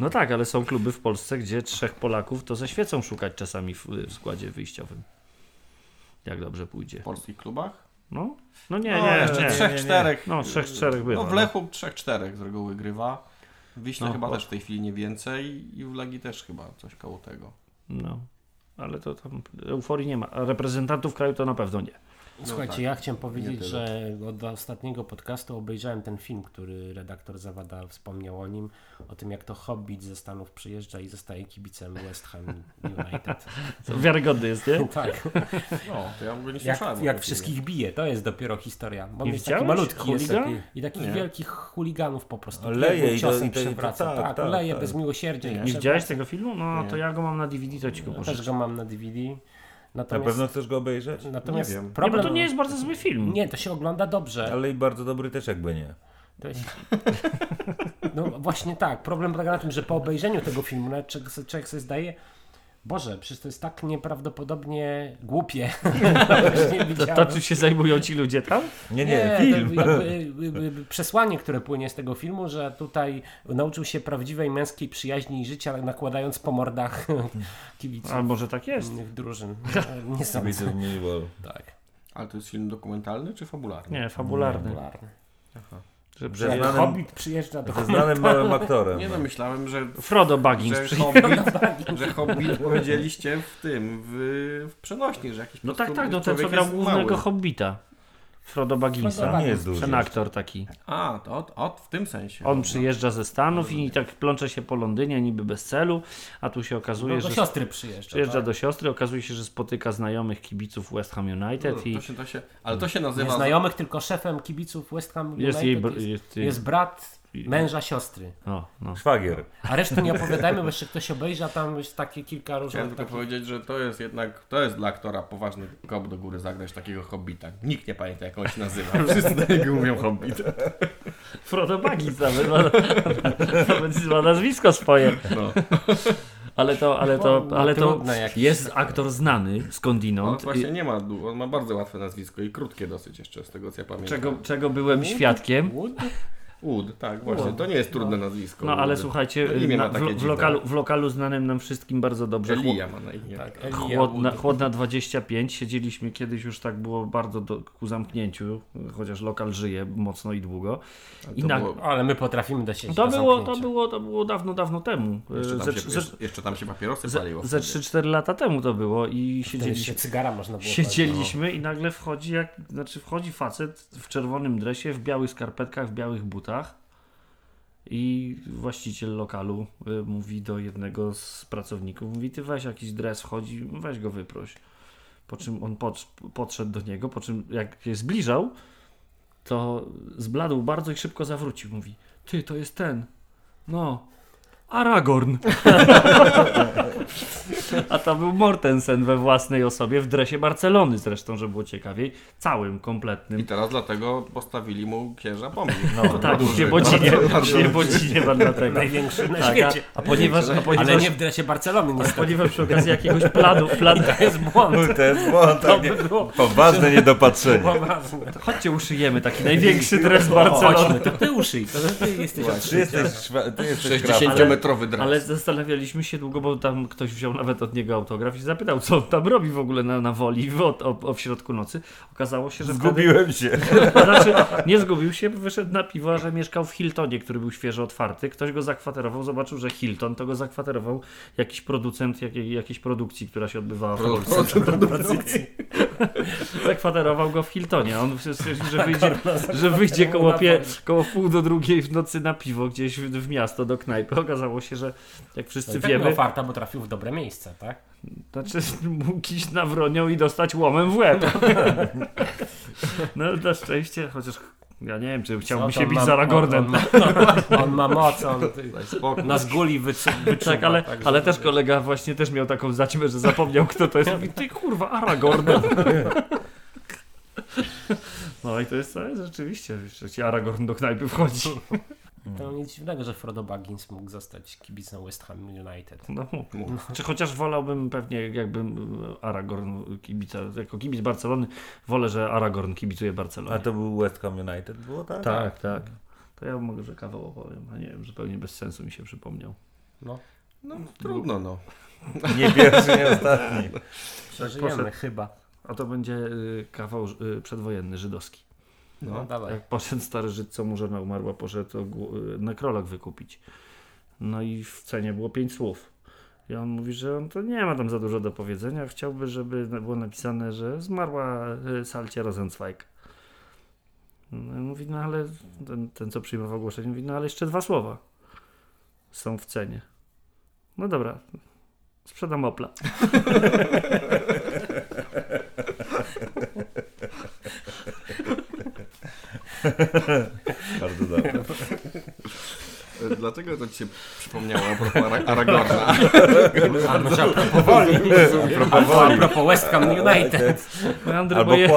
No tak, ale są kluby w Polsce, gdzie trzech Polaków to ze świecą szukać czasami w, w składzie wyjściowym. Jak dobrze pójdzie. W polskich klubach? No, no nie, no, nie, jeszcze nie. trzech, nie, nie. czterech. No, trzech, czterech było. No w Lechu trzech, czterech z reguły grywa. Wiśle No, chyba o. też w tej chwili nie więcej i w Legii też chyba coś koło tego. No, ale to tam euforii nie ma. Reprezentantów kraju to na pewno nie. Słuchajcie, tak. ja chciałem powiedzieć, że od ostatniego podcastu obejrzałem ten film, który redaktor Zawada wspomniał o nim, o tym jak to Hobbit ze Stanów przyjeżdża i zostaje kibicem West Ham United. To wiarygodny jest, nie? tak, No, to ja ogóle nie jak, słyszałem. jak tym wszystkich bije, to jest dopiero historia. Bo jest taki malutki jest taki, i takich Nie. wielkich chuliganów po prostu. Leje i to- przewraca. tak, Tak, tak, leje tak. bez miłosierdzia. Nie Nie widziałeś tego filmu? No, Nie. to ja go mam na DVD, to ci go. Też go mam na DVD. Na Natomiast, pewno chcesz go obejrzeć? natomiast Nie wiem. Nie, problem... bo to nie jest bardzo zły film. Nie, to się ogląda dobrze. Ale i bardzo dobry też jakby nie. To jest... No właśnie tak. Problem polega na tym, że po obejrzeniu tego filmu sobie- człowiek sobie zdaje, Boże, przecież to jest tak nieprawdopodobnie głupie. To, to czym się zajmują ci ludzie tam? Nie, Nie, nie, to film. jakby, przesłanie, które płynie z tego filmu, że tutaj nauczył się prawdziwej męskiej przyjaźni i życia, nakładając po mordach kibiców A może tak jest? innych drużyn. Nie sądzę. Tak. Ale to jest film dokumentalny czy fabularny? Nie, fabularny. Popularny. Że Że znanym, Hobbit przyjeżdża do ze znanym małym aktorem. Nie no, myślałem, że, Frodo Baggins że. Hobbit, że Hobbit powiedzieliście w tym, w, w przenośni, że jakiś No po tak, tak, no ten co grał głównego. Hobbita. Frodo Bagginsa. Baggins. Nie jest duży. Ten aktor taki. A, to od, od, w tym sensie. On przyjeżdża ze Stanów i tak plącze się po Londynie niby bez celu, a tu się okazuje, No, do że siostry przyjeżdża. przyjeżdża tak? do siostry, okazuje się, że spotyka znajomych kibiców West Ham No, United i to się, to się, ale to się Nie nazywa... znajomych, tylko szefem kibiców West Ham United jest jej... Jest, jest brat męża siostry. O, no. Szwagier. A resztę nie opowiadajmy, bo jeszcze ktoś obejrzy, a tam jest takie kilka Chciałem różnych tylko takich... powiedzieć, że to jest jednak, to jest dla aktora poważny kop do góry zagrać takiego hobbita. Nikt nie pamięta jak on się nazywa. Wszyscy do niego mówią hobbit. Frodo Baggins nawet ma, nawet ma nazwisko swoje. No. Ale to, ale to, No, ale to jest aktor znany On skądinąd. właśnie nie ma, on ma bardzo łatwe nazwisko i krótkie dosyć jeszcze z tego co ja pamiętam. Czego, czego byłem świadkiem. Wood? Wood, tak, właśnie. To nie jest trudne nazwisko. No ale słuchajcie, To imię na, w, w, lokalu, w lokalu znanym nam wszystkim bardzo dobrze. Elia ma na imię. Tak, Elia Chłodna, Wood. chłodna 25. Siedzieliśmy kiedyś już tak było bardzo do, ku zamknięciu, chociaż lokal żyje mocno i długo. I To na, było, Ale my potrafimy dosiedzieć to, do było, to, było, to było dawno, dawno temu. jeszcze, Ze, tam się, ze, jeszcze, tam się papierosy ze, paliło. ze wtedy. 3-4 lata temu to było i siedzieliśmy, się cygara można było Siedzieliśmy i nagle wchodzi jak, znaczy wchodzi facet w czerwonym dresie, w białych skarpetkach, w białych butach i właściciel lokalu y, mówi do jednego z pracowników, mówi ty weź jakiś dres, wchodzi, weź go wyproś. Po czym on pod, podszedł do niego, po czym jak się zbliżał, to zbladł bardzo i szybko zawrócił. Mówi, ty to jest ten, no, Aragorn. A to był Mortensen we własnej osobie, w dresie Barcelony zresztą, że było ciekawiej. Całym, I kompletnym. teraz dlatego postawili mu księża pomnik. No, tak, w Świebodzinie, w Świebodzinie pan dlatego. Największy na Tak, świecie. a, a ponieważ, a Ale ponieważ, nie w dresie Barcelony niestety. ponieważ przy okazji jakiegoś planu, plan, To jest błąd. To jest błąd, To było poważne niedopatrzenie. poważne. chodźcie uszyjemy taki największy dres Barcelony. Chodźmy, to ty uszyj, to ty jesteś Ty jesteś, szwa- ty jesteś krab. 60-metrowy dres. Ale zastanawialiśmy się długo, bo tam ktoś wziął nawet od niego autograf i zapytał, co on tam robi w ogóle na, na woli w, o, o, o w środku nocy. Okazało się, że wtedy, Zgubiłem się. znaczy, nie zgubił się, wyszedł na piwo, że mieszkał w Hiltonie, który był świeżo otwarty. Ktoś go zakwaterował, zobaczył, że Hilton, to go zakwaterował jakiś producent jakiej, jakiejś produkcji, która się odbywała w Polsce. produkcji. Zakwaterował go w Hiltonie. On stwierdził, że wyjdzie, że wyjdzie koło, pie, koło pół do drugiej w nocy na piwo gdzieś w, w miasto do knajpy. Okazało się, że jak wszyscy No tak wiemy, farta, bo trafił w dobre miejsce, tak? znaczy mógł iść na wronią i dostać łomem w łeb. No na szczęście, chociaż ja nie wiem, czy chciałbym się bić ma- z Aragornem. On, on, on ma moc, on na zguli wyczu, wyczuwa. Tak, ale, także- ale też kolega właśnie też miał taką zaćmę, że zapomniał kto to jest. Mówi, ty kurwa, Aragorn. No i to jest, to jest rzeczywiście, że ci Aragorn do knajpy wchodzi. To nic dziwnego, że Frodo Baggins mógł zostać kibicem West Ham United. No, czy chociaż wolałbym pewnie jakbym Aragorn kibica, jako kibic Barcelony, wolę, że Aragorn kibicuje Barcelonie. A to był West Ham United, było tak? Tak, tak. To ja może kawał opowiem, a nie wiem, zupełnie bez sensu mi się przypomniał. No, No trudno no. Nie pierwszy, nie ostatni. przeżyjemy Poszedł. chyba. A to będzie y, kawał y, przedwojenny, żydowski. No, No. dawaj. Jak poszedł stary Żyd, co mu żona umarła, poszedł y, nekrolog wykupić. No i w cenie było pięć słów. I on mówi, że on to nie ma tam za dużo do powiedzenia. Chciałby, żeby było napisane, że zmarła y, Salcie Rosenzweig. No i mówi, no ale ten, ten, co przyjmował ogłoszenie, mówi, no ale jeszcze dwa słowa są w cenie. No dobra, sprzedam Opla. Bardzo dobrze. Dlaczego to ci się przypomniało a propos Ara- Aragorna? A może a propos woli. Albo a propos West Ham United. Meandry Albo moje-.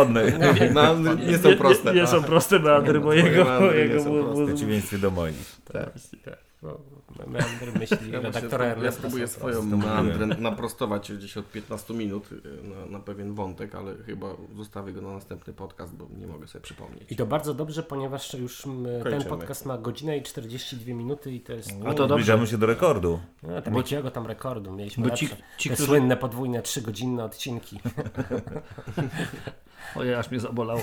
No, nie są proste. Nie, nie są proste meandry mojego. W przeciwieństwie do moich. Tak, tak. Bo Meandry myśli Ja, redaktora ja Ernesta. spróbuję są swoją meandrę naprostować gdzieś od 15 minut y, na, na pewien wątek, ale chyba zostawię go na następny podcast, bo nie mogę sobie przypomnieć. I to bardzo dobrze, ponieważ już ten podcast ma godzinę i 42 minuty i to jest... A to dobrze. Zbliżamy się do rekordu. No, tam jakiego tam rekordu? Mieliśmy Bo ci- ci, te którzy- słynne podwójne, trzygodzinne odcinki. Ojej, aż mnie zabolało.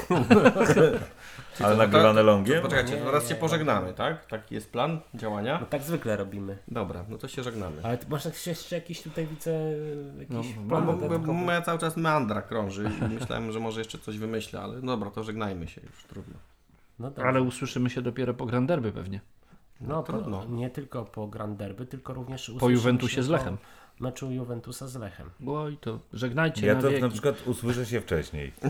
Ale nagrywane longiem? Poczekajcie, nie, się pożegnamy, tak? Taki jest plan działania? No tak zwykle robimy. Dobra, no to się żegnamy. Ale ty masz jeszcze jakiś tutaj widzę jakiś No, plan Bo, bo, bo moja cały czas meandra krąży i myślałem, że może jeszcze coś wymyślę, ale dobra, to żegnajmy się już, trudno. No dobra. Ale usłyszymy się dopiero po Grand Derby pewnie. No trudno. Po, nie tylko po Grand Derby, tylko również Po Juventusie się z Lechem. Meczu Juventusa z Lechem. Oj, to żegnajcie Ja na to wieki. na przykład usłyszę się wcześniej.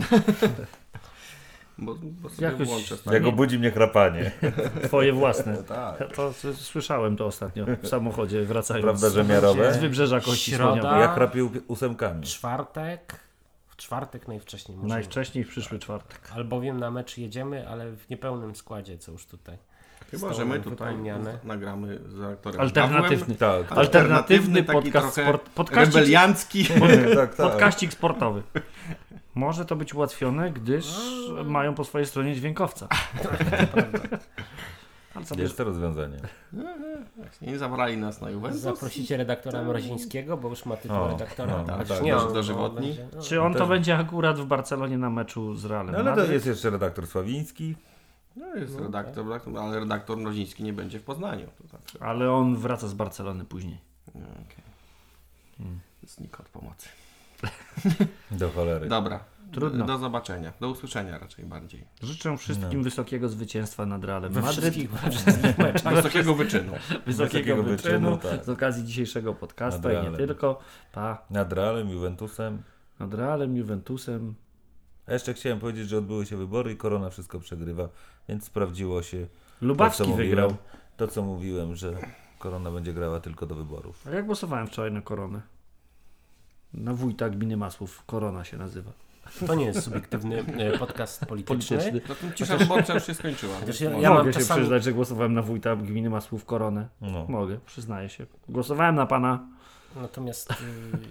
Bo, bo sobie Jakoś- włączę Jak obudzi mnie chrapanie. Twoje własne. Tak. To s- słyszałem to ostatnio w samochodzie wracając Prawda, że miarowe? z wybrzeża Kości Środa. Ja chrapię ósemkami. Czwartek, w czwartek najwcześniej możemy. Najwcześniej w przyszły czwartek. Albowiem na mecz jedziemy, ale w niepełnym składzie, co już tutaj. Chyba, że my tutaj wypełniane. nagramy z aktorem Alternatywny. Tak, tak. Alternatywny taki podcast sport- podcaścik- rebeliancki. tak, tak. Podkaścik sportowy. Może to być ułatwione, gdyż mają po swojej stronie dźwiękowca. Ale co Jest to rozwiązanie. Nie zabrali nas na Juventus. Zaprosicie redaktora Mrozińskiego, bo już ma tytuł O, redaktora. no, tak. nie, Do- on- dożywotni? on będzie- no. Czy on to będzie akurat w Barcelonie na meczu z Realem No, ale to Madryt? jest jeszcze redaktor Sławiński. No jest redaktor, redaktor, ale redaktor Mroziński nie będzie w Poznaniu. To zawsze. Ale on wraca z Barcelony później. No, okej. Znik od pomocy. Do cholery. Dobra. Trudno. Do zobaczenia. Do usłyszenia raczej bardziej. Życzę wszystkim wysokiego zwycięstwa nad Realem We Madryt. wszystkich, we wszystkich meczach. Wysokiego wyczynu. Wysokiego Wysokiego wyczynu wyczynu, tak. z okazji dzisiejszego podcastu Nad i nie tylko. Pa. Nad Realem, Juventusem. Nad Realem, Juventusem. A jeszcze chciałem powiedzieć, że odbyły się wybory i korona wszystko przegrywa, więc sprawdziło się to, Lubawski mówiłem, wygrał. to, co mówiłem, że korona będzie grała tylko do wyborów. A ja głosowałem wczoraj na koronę. Na wójta gminy Masłów. Korona się nazywa. To nie jest subiektywny e, podcast polityczny. Cisza wyborcza już się skończyła. Ja- ja Mogę mam się czasami- przyznać, że głosowałem na wójta gminy Masłów Koronę. No. Mogę, przyznaję się. Głosowałem na pana. Natomiast y,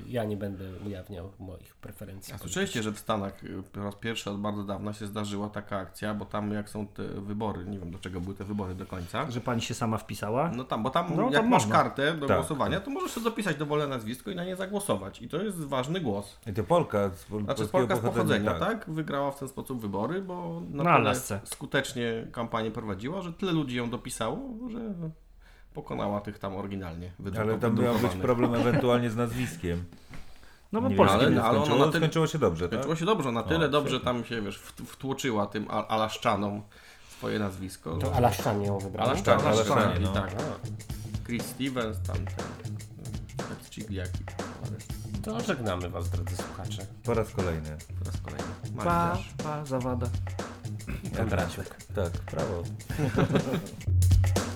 ja nie będę ujawniał moich preferencji. A słyszeliście, że w Stanach y, po raz pierwszy od bardzo dawna się zdarzyła taka akcja, bo tam jak są te wybory, nie wiem do czego były te wybory do końca. Że pani się sama wpisała. No tam, bo tam No, jak tam masz można. kartę do Tak, głosowania, to możesz sobie dopisać dowolne nazwisko i na nie zagłosować. I to jest ważny głos. I to Polka z pol- Znaczy Polka z pochodzenia, tak. tak? Wygrała w ten sposób wybory, bo na Na skutecznie kampanię prowadziła, że tyle ludzi ją dopisało, że pokonała tych tam oryginalnie Ale tam miał być problem ewentualnie z nazwiskiem. No bo Nie polski. ale- ale ona skończyło, na tyle- skończyło się dobrze, tak? Skończyło się dobrze, na tyle O, dobrze tam się, wiesz, w- wtłoczyła tym Al- Alaszczanom swoje nazwisko. To Alaszczanie ją wybrali. Alaszczan, Tak, Alaszczanie, Alaszczanie, no. tak. Chris Stevens, tamten, Pep Cigliaki. To żegnamy was, drodzy słuchacze. Po raz kolejny. Po raz kolejny. Pa, Mariusz. pa, zawada. Ten braciuk. Tak, prawo.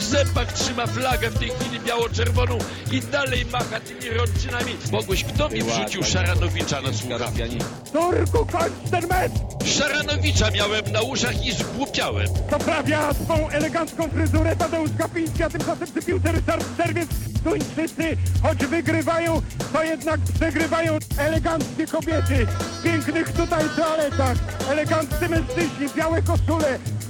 W zębach trzyma flagę w tej chwili biało-czerwoną i dalej macha tymi rączynami. Mogłeś, kto mi wrzucił Szaranowicza na słuchawki? Turku, kończ ten mecz! Szaranowicza miałem na uszach i zgłupiałem. Poprawia swą elegancką fryzurę Tadeusz Kapiński, a tymczasem przy piłce Ryszard Czerwiec. Tuńczycy, choć wygrywają, to jednak przegrywają eleganckie kobiety w pięknych tutaj toaletach, eleganccy mężczyźni, białe koszule,